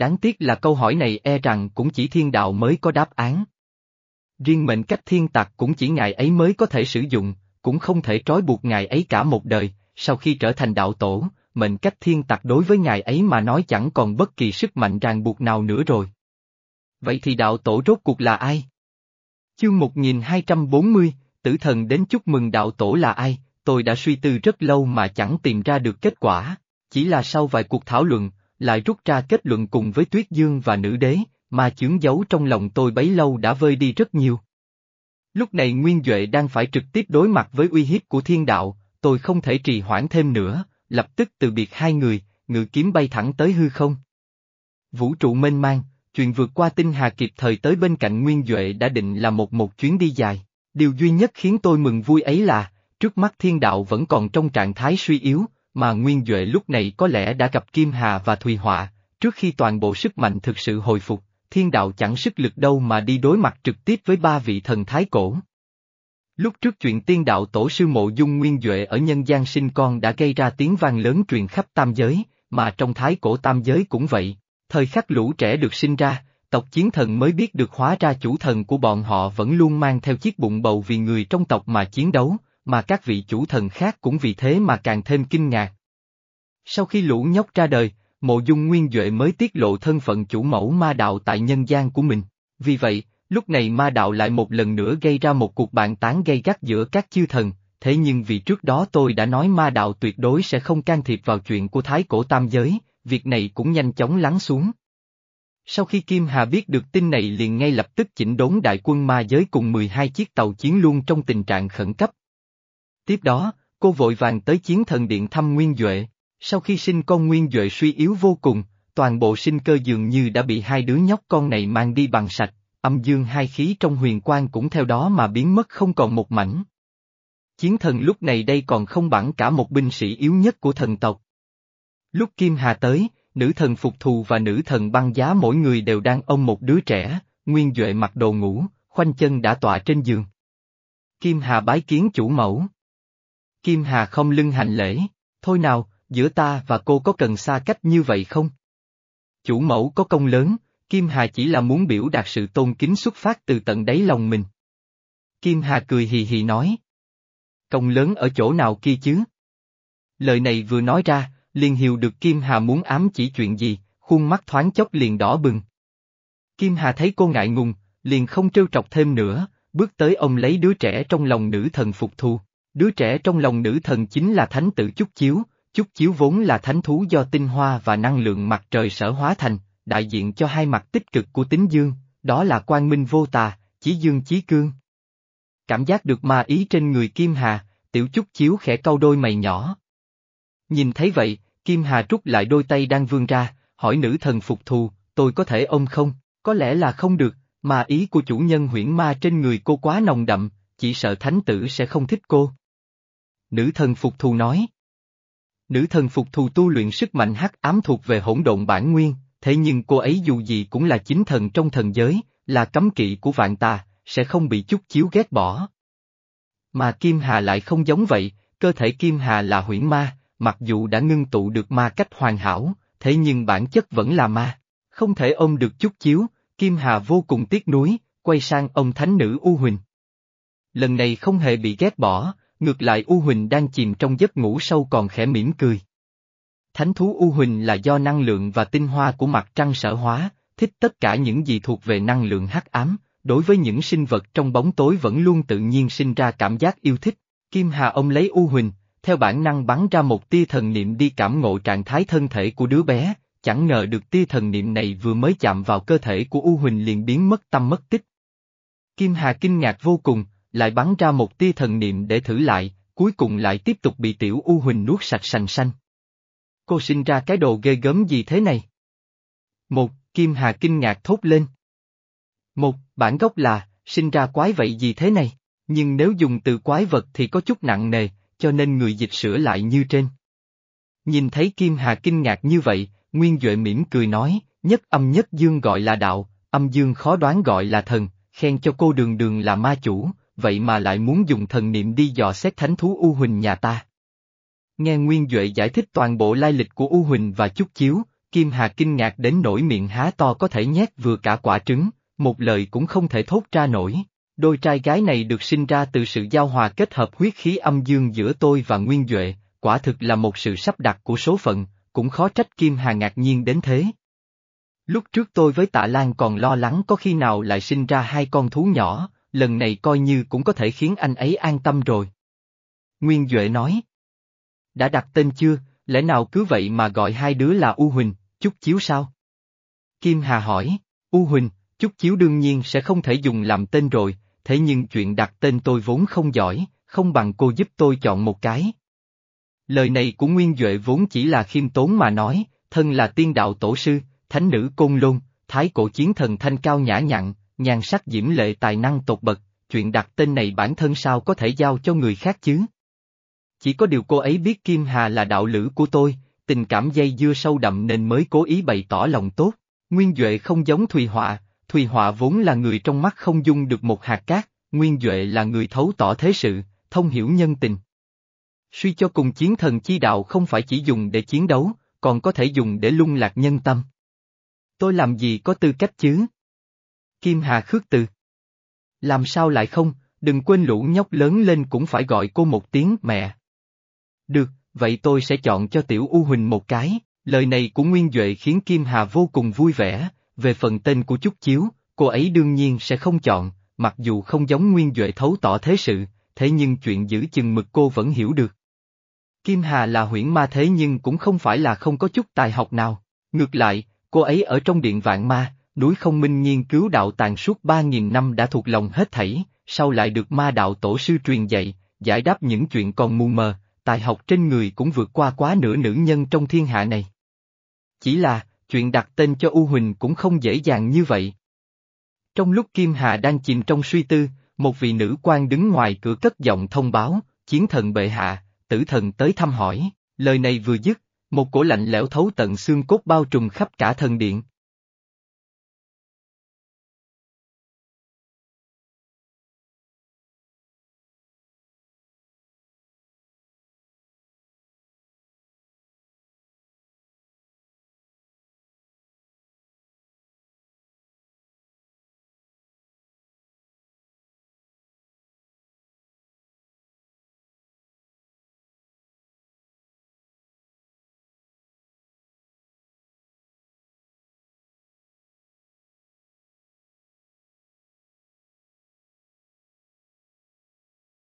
Đáng tiếc là câu hỏi này e rằng cũng chỉ thiên đạo mới có đáp án. Riêng mệnh cách thiên tặc cũng chỉ ngài ấy mới có thể sử dụng, cũng không thể trói buộc ngài ấy cả một đời, sau khi trở thành đạo tổ, mệnh cách thiên tặc đối với ngài ấy mà nói chẳng còn bất kỳ sức mạnh ràng buộc nào nữa rồi. Vậy thì đạo tổ rốt cuộc là ai? Chương 1240, tử thần đến chúc mừng đạo tổ là ai, tôi đã suy tư rất lâu mà chẳng tìm ra được kết quả, chỉ là sau vài cuộc thảo luận, lại rút ra kết luận cùng với Tuyết Dương và nữ đế, mà chướng giấu trong lòng tôi bấy lâu đã vơi đi rất nhiều. Lúc này Nguyên Duệ đang phải trực tiếp đối mặt với uy hiếp của thiên đạo, tôi không thể trì hoãn thêm nữa, lập tức từ biệt hai người, ngự kiếm bay thẳng tới hư không. Vũ trụ mênh mang, chuyện vượt qua tinh hà kịp thời tới bên cạnh Nguyên Duệ đã định là một một chuyến đi dài. Điều duy nhất khiến tôi mừng vui ấy là, trước mắt thiên đạo vẫn còn trong trạng thái suy yếu, mà Nguyên Duệ lúc này có lẽ đã gặp Kim Hà và Thùy Họa, trước khi toàn bộ sức mạnh thực sự hồi phục, thiên đạo chẳng sức lực đâu mà đi đối mặt trực tiếp với ba vị thần thái cổ. Lúc trước chuyện tiên đạo tổ sư mộ dung nguyên Duệ ở nhân gian sinh con đã gây ra tiếng vang lớn truyền khắp tam giới, mà trong thái cổ tam giới cũng vậy, thời khắc lũ trẻ được sinh ra, tộc chiến thần mới biết được hóa ra chủ thần của bọn họ vẫn luôn mang theo chiếc bụng bầu vì người trong tộc mà chiến đấu, mà các vị chủ thần khác cũng vì thế mà càng thêm kinh ngạc. Sau khi lũ nhóc ra đời, mộ dung nguyên Duệ mới tiết lộ thân phận chủ mẫu ma đạo tại nhân gian của mình. Vì vậy, lúc này ma đạo lại một lần nữa gây ra một cuộc bàn tán gây gắt giữa các chư thần, thế nhưng vì trước đó tôi đã nói ma đạo tuyệt đối sẽ không can thiệp vào chuyện của thái cổ tam giới, việc này cũng nhanh chóng lắng xuống. Sau khi Kim Hà biết được tin này liền ngay lập tức chỉnh đốn đại quân ma giới cùng 12 chiếc tàu chiến luôn trong tình trạng khẩn cấp. Tiếp đó, cô vội vàng tới chiến thần điện thăm Nguyên Duệ, sau khi sinh con Nguyên Duệ suy yếu vô cùng, toàn bộ sinh cơ dường như đã bị hai đứa nhóc con này mang đi bằng sạch, âm dương hai khí trong huyền quang cũng theo đó mà biến mất không còn một mảnh. Chiến thần lúc này đây còn không bằng cả một binh sĩ yếu nhất của thần tộc. Lúc Kim Hà tới, nữ thần phục thù và nữ thần băng giá mỗi người đều đang ôm một đứa trẻ, Nguyên Duệ mặc đồ ngủ, khoanh chân đã tọa trên giường. Kim Hà bái kiến chủ mẫu. Kim Hà không lưng hành lễ, thôi nào, giữa ta và cô có cần xa cách như vậy không? Chủ mẫu có công lớn, Kim Hà chỉ là muốn biểu đạt sự tôn kính xuất phát từ tận đáy lòng mình. Kim Hà cười hì hì nói. Công lớn ở chỗ nào kia chứ? Lời này vừa nói ra, liền hiểu được Kim Hà muốn ám chỉ chuyện gì, khuôn mắt thoáng chốc liền đỏ bừng. Kim Hà thấy cô ngại ngùng, liền không trêu trọc thêm nữa, bước tới ông lấy đứa trẻ trong lòng nữ thần phục thu. Đứa trẻ trong lòng nữ thần chính là thánh tử Chúc Chiếu, Chúc Chiếu vốn là thánh thú do tinh hoa và năng lượng mặt trời sở hóa thành, đại diện cho hai mặt tích cực của tính dương, đó là quang minh vô tà, chí dương chí cương. Cảm giác được ma ý trên người Kim Hà, tiểu Chúc Chiếu khẽ câu đôi mày nhỏ. Nhìn thấy vậy, Kim Hà rút lại đôi tay đang vươn ra, hỏi nữ thần phục thù, tôi có thể ôm không? Có lẽ là không được, mà ý của chủ nhân huyễn ma trên người cô quá nồng đậm, chỉ sợ thánh tử sẽ không thích cô. Nữ thần phục thù nói. Nữ thần phục thù tu luyện sức mạnh hắc ám thuộc về hỗn độn bản nguyên, thế nhưng cô ấy dù gì cũng là chính thần trong thần giới, là cấm kỵ của vạn ta, sẽ không bị chút chiếu ghét bỏ. Mà Kim Hà lại không giống vậy, cơ thể Kim Hà là huyễn ma, mặc dù đã ngưng tụ được ma cách hoàn hảo, thế nhưng bản chất vẫn là ma, không thể ôm được chút chiếu, Kim Hà vô cùng tiếc nuối, quay sang ông thánh nữ U Huỳnh. Lần này không hề bị ghét bỏ, ngược lại U Huỳnh đang chìm trong giấc ngủ sâu còn khẽ mỉm cười. Thánh thú U Huỳnh là do năng lượng và tinh hoa của mặt trăng sở hóa, thích tất cả những gì thuộc về năng lượng hắc ám, đối với những sinh vật trong bóng tối vẫn luôn tự nhiên sinh ra cảm giác yêu thích. Kim Hà ông lấy U Huỳnh, theo bản năng bắn ra một tia thần niệm đi cảm ngộ trạng thái thân thể của đứa bé, chẳng ngờ được tia thần niệm này vừa mới chạm vào cơ thể của U Huỳnh liền biến mất tâm mất tích. Kim Hà kinh ngạc vô cùng, lại bắn ra một tia thần niệm để thử lại, cuối cùng lại tiếp tục bị tiểu U Huỳnh nuốt sạch sành xanh. Cô sinh ra cái đồ ghê gớm gì thế này? Một, Kim Hà kinh ngạc thốt lên. Một, bản gốc là, sinh ra quái vậy gì thế này, nhưng nếu dùng từ quái vật thì có chút nặng nề, cho nên người dịch sửa lại như trên. Nhìn thấy Kim Hà kinh ngạc như vậy, Nguyên Duệ mỉm cười nói, nhất âm nhất dương gọi là đạo, âm dương khó đoán gọi là thần, khen cho cô đường đường là ma chủ, vậy mà lại muốn dùng thần niệm đi dò xét thánh thú U Huỳnh nhà ta. Nghe Nguyên Duệ giải thích toàn bộ lai lịch của U Huỳnh và chút Chiếu, Kim Hà kinh ngạc đến nỗi miệng há to có thể nhét vừa cả quả trứng, một lời cũng không thể thốt ra nổi. Đôi trai gái này được sinh ra từ sự giao hòa kết hợp huyết khí âm dương giữa tôi và Nguyên Duệ, quả thực là một sự sắp đặt của số phận, cũng khó trách Kim Hà ngạc nhiên đến thế. Lúc trước tôi với Tạ Lan còn lo lắng có khi nào lại sinh ra hai con thú nhỏ, lần này coi như cũng có thể khiến anh ấy an tâm rồi. Nguyên Duệ nói. Đã đặt tên chưa, lẽ nào cứ vậy mà gọi hai đứa là U Huỳnh, Chúc Chiếu sao? Kim Hà hỏi, U Huỳnh, Chúc Chiếu đương nhiên sẽ không thể dùng làm tên rồi, thế nhưng chuyện đặt tên tôi vốn không giỏi, không bằng cô giúp tôi chọn một cái. Lời này của Nguyên Duệ vốn chỉ là khiêm tốn mà nói, thân là tiên đạo tổ sư, thánh nữ côn lôn, thái cổ chiến thần thanh cao nhã nhặn, nhan sắc diễm lệ tài năng tột bậc, chuyện đặt tên này bản thân sao có thể giao cho người khác chứ? Chỉ có điều cô ấy biết Kim Hà là đạo lữ của tôi, tình cảm dây dưa sâu đậm nên mới cố ý bày tỏ lòng tốt. Nguyên Duệ không giống Thùy Họa, Thùy Họa vốn là người trong mắt không dung được một hạt cát, Nguyên Duệ là người thấu tỏ thế sự, thông hiểu nhân tình. Suy cho cùng chiến thần chi đạo không phải chỉ dùng để chiến đấu, còn có thể dùng để lung lạc nhân tâm. Tôi làm gì có tư cách chứ? Kim Hà khước từ. Làm sao lại không, đừng quên lũ nhóc lớn lên cũng phải gọi cô một tiếng mẹ. Được, vậy tôi sẽ chọn cho Tiểu U Huỳnh một cái, lời này của Nguyên Duệ khiến Kim Hà vô cùng vui vẻ, về phần tên của Trúc Chiếu, cô ấy đương nhiên sẽ không chọn, mặc dù không giống Nguyên Duệ thấu tỏ thế sự, thế nhưng chuyện giữ chừng mực cô vẫn hiểu được. Kim Hà là huyễn ma thế nhưng cũng không phải là không có chút tài học nào, ngược lại, cô ấy ở trong điện vạn ma, núi không minh nghiên cứu đạo tàng suốt 3.000 năm đã thuộc lòng hết thảy, sau lại được ma đạo tổ sư truyền dạy, giải đáp những chuyện còn mù mờ, tài học trên người cũng vượt qua quá nửa nữ nhân trong thiên hạ này. Chỉ là, chuyện đặt tên cho U Huỳnh cũng không dễ dàng như vậy. Trong lúc Kim Hà đang chìm trong suy tư, một vị nữ quan đứng ngoài cửa cất giọng thông báo, chiến thần bệ hạ, tử thần tới thăm hỏi, lời này vừa dứt, một cổ lạnh lẽo thấu tận xương cốt bao trùm khắp cả thần điện,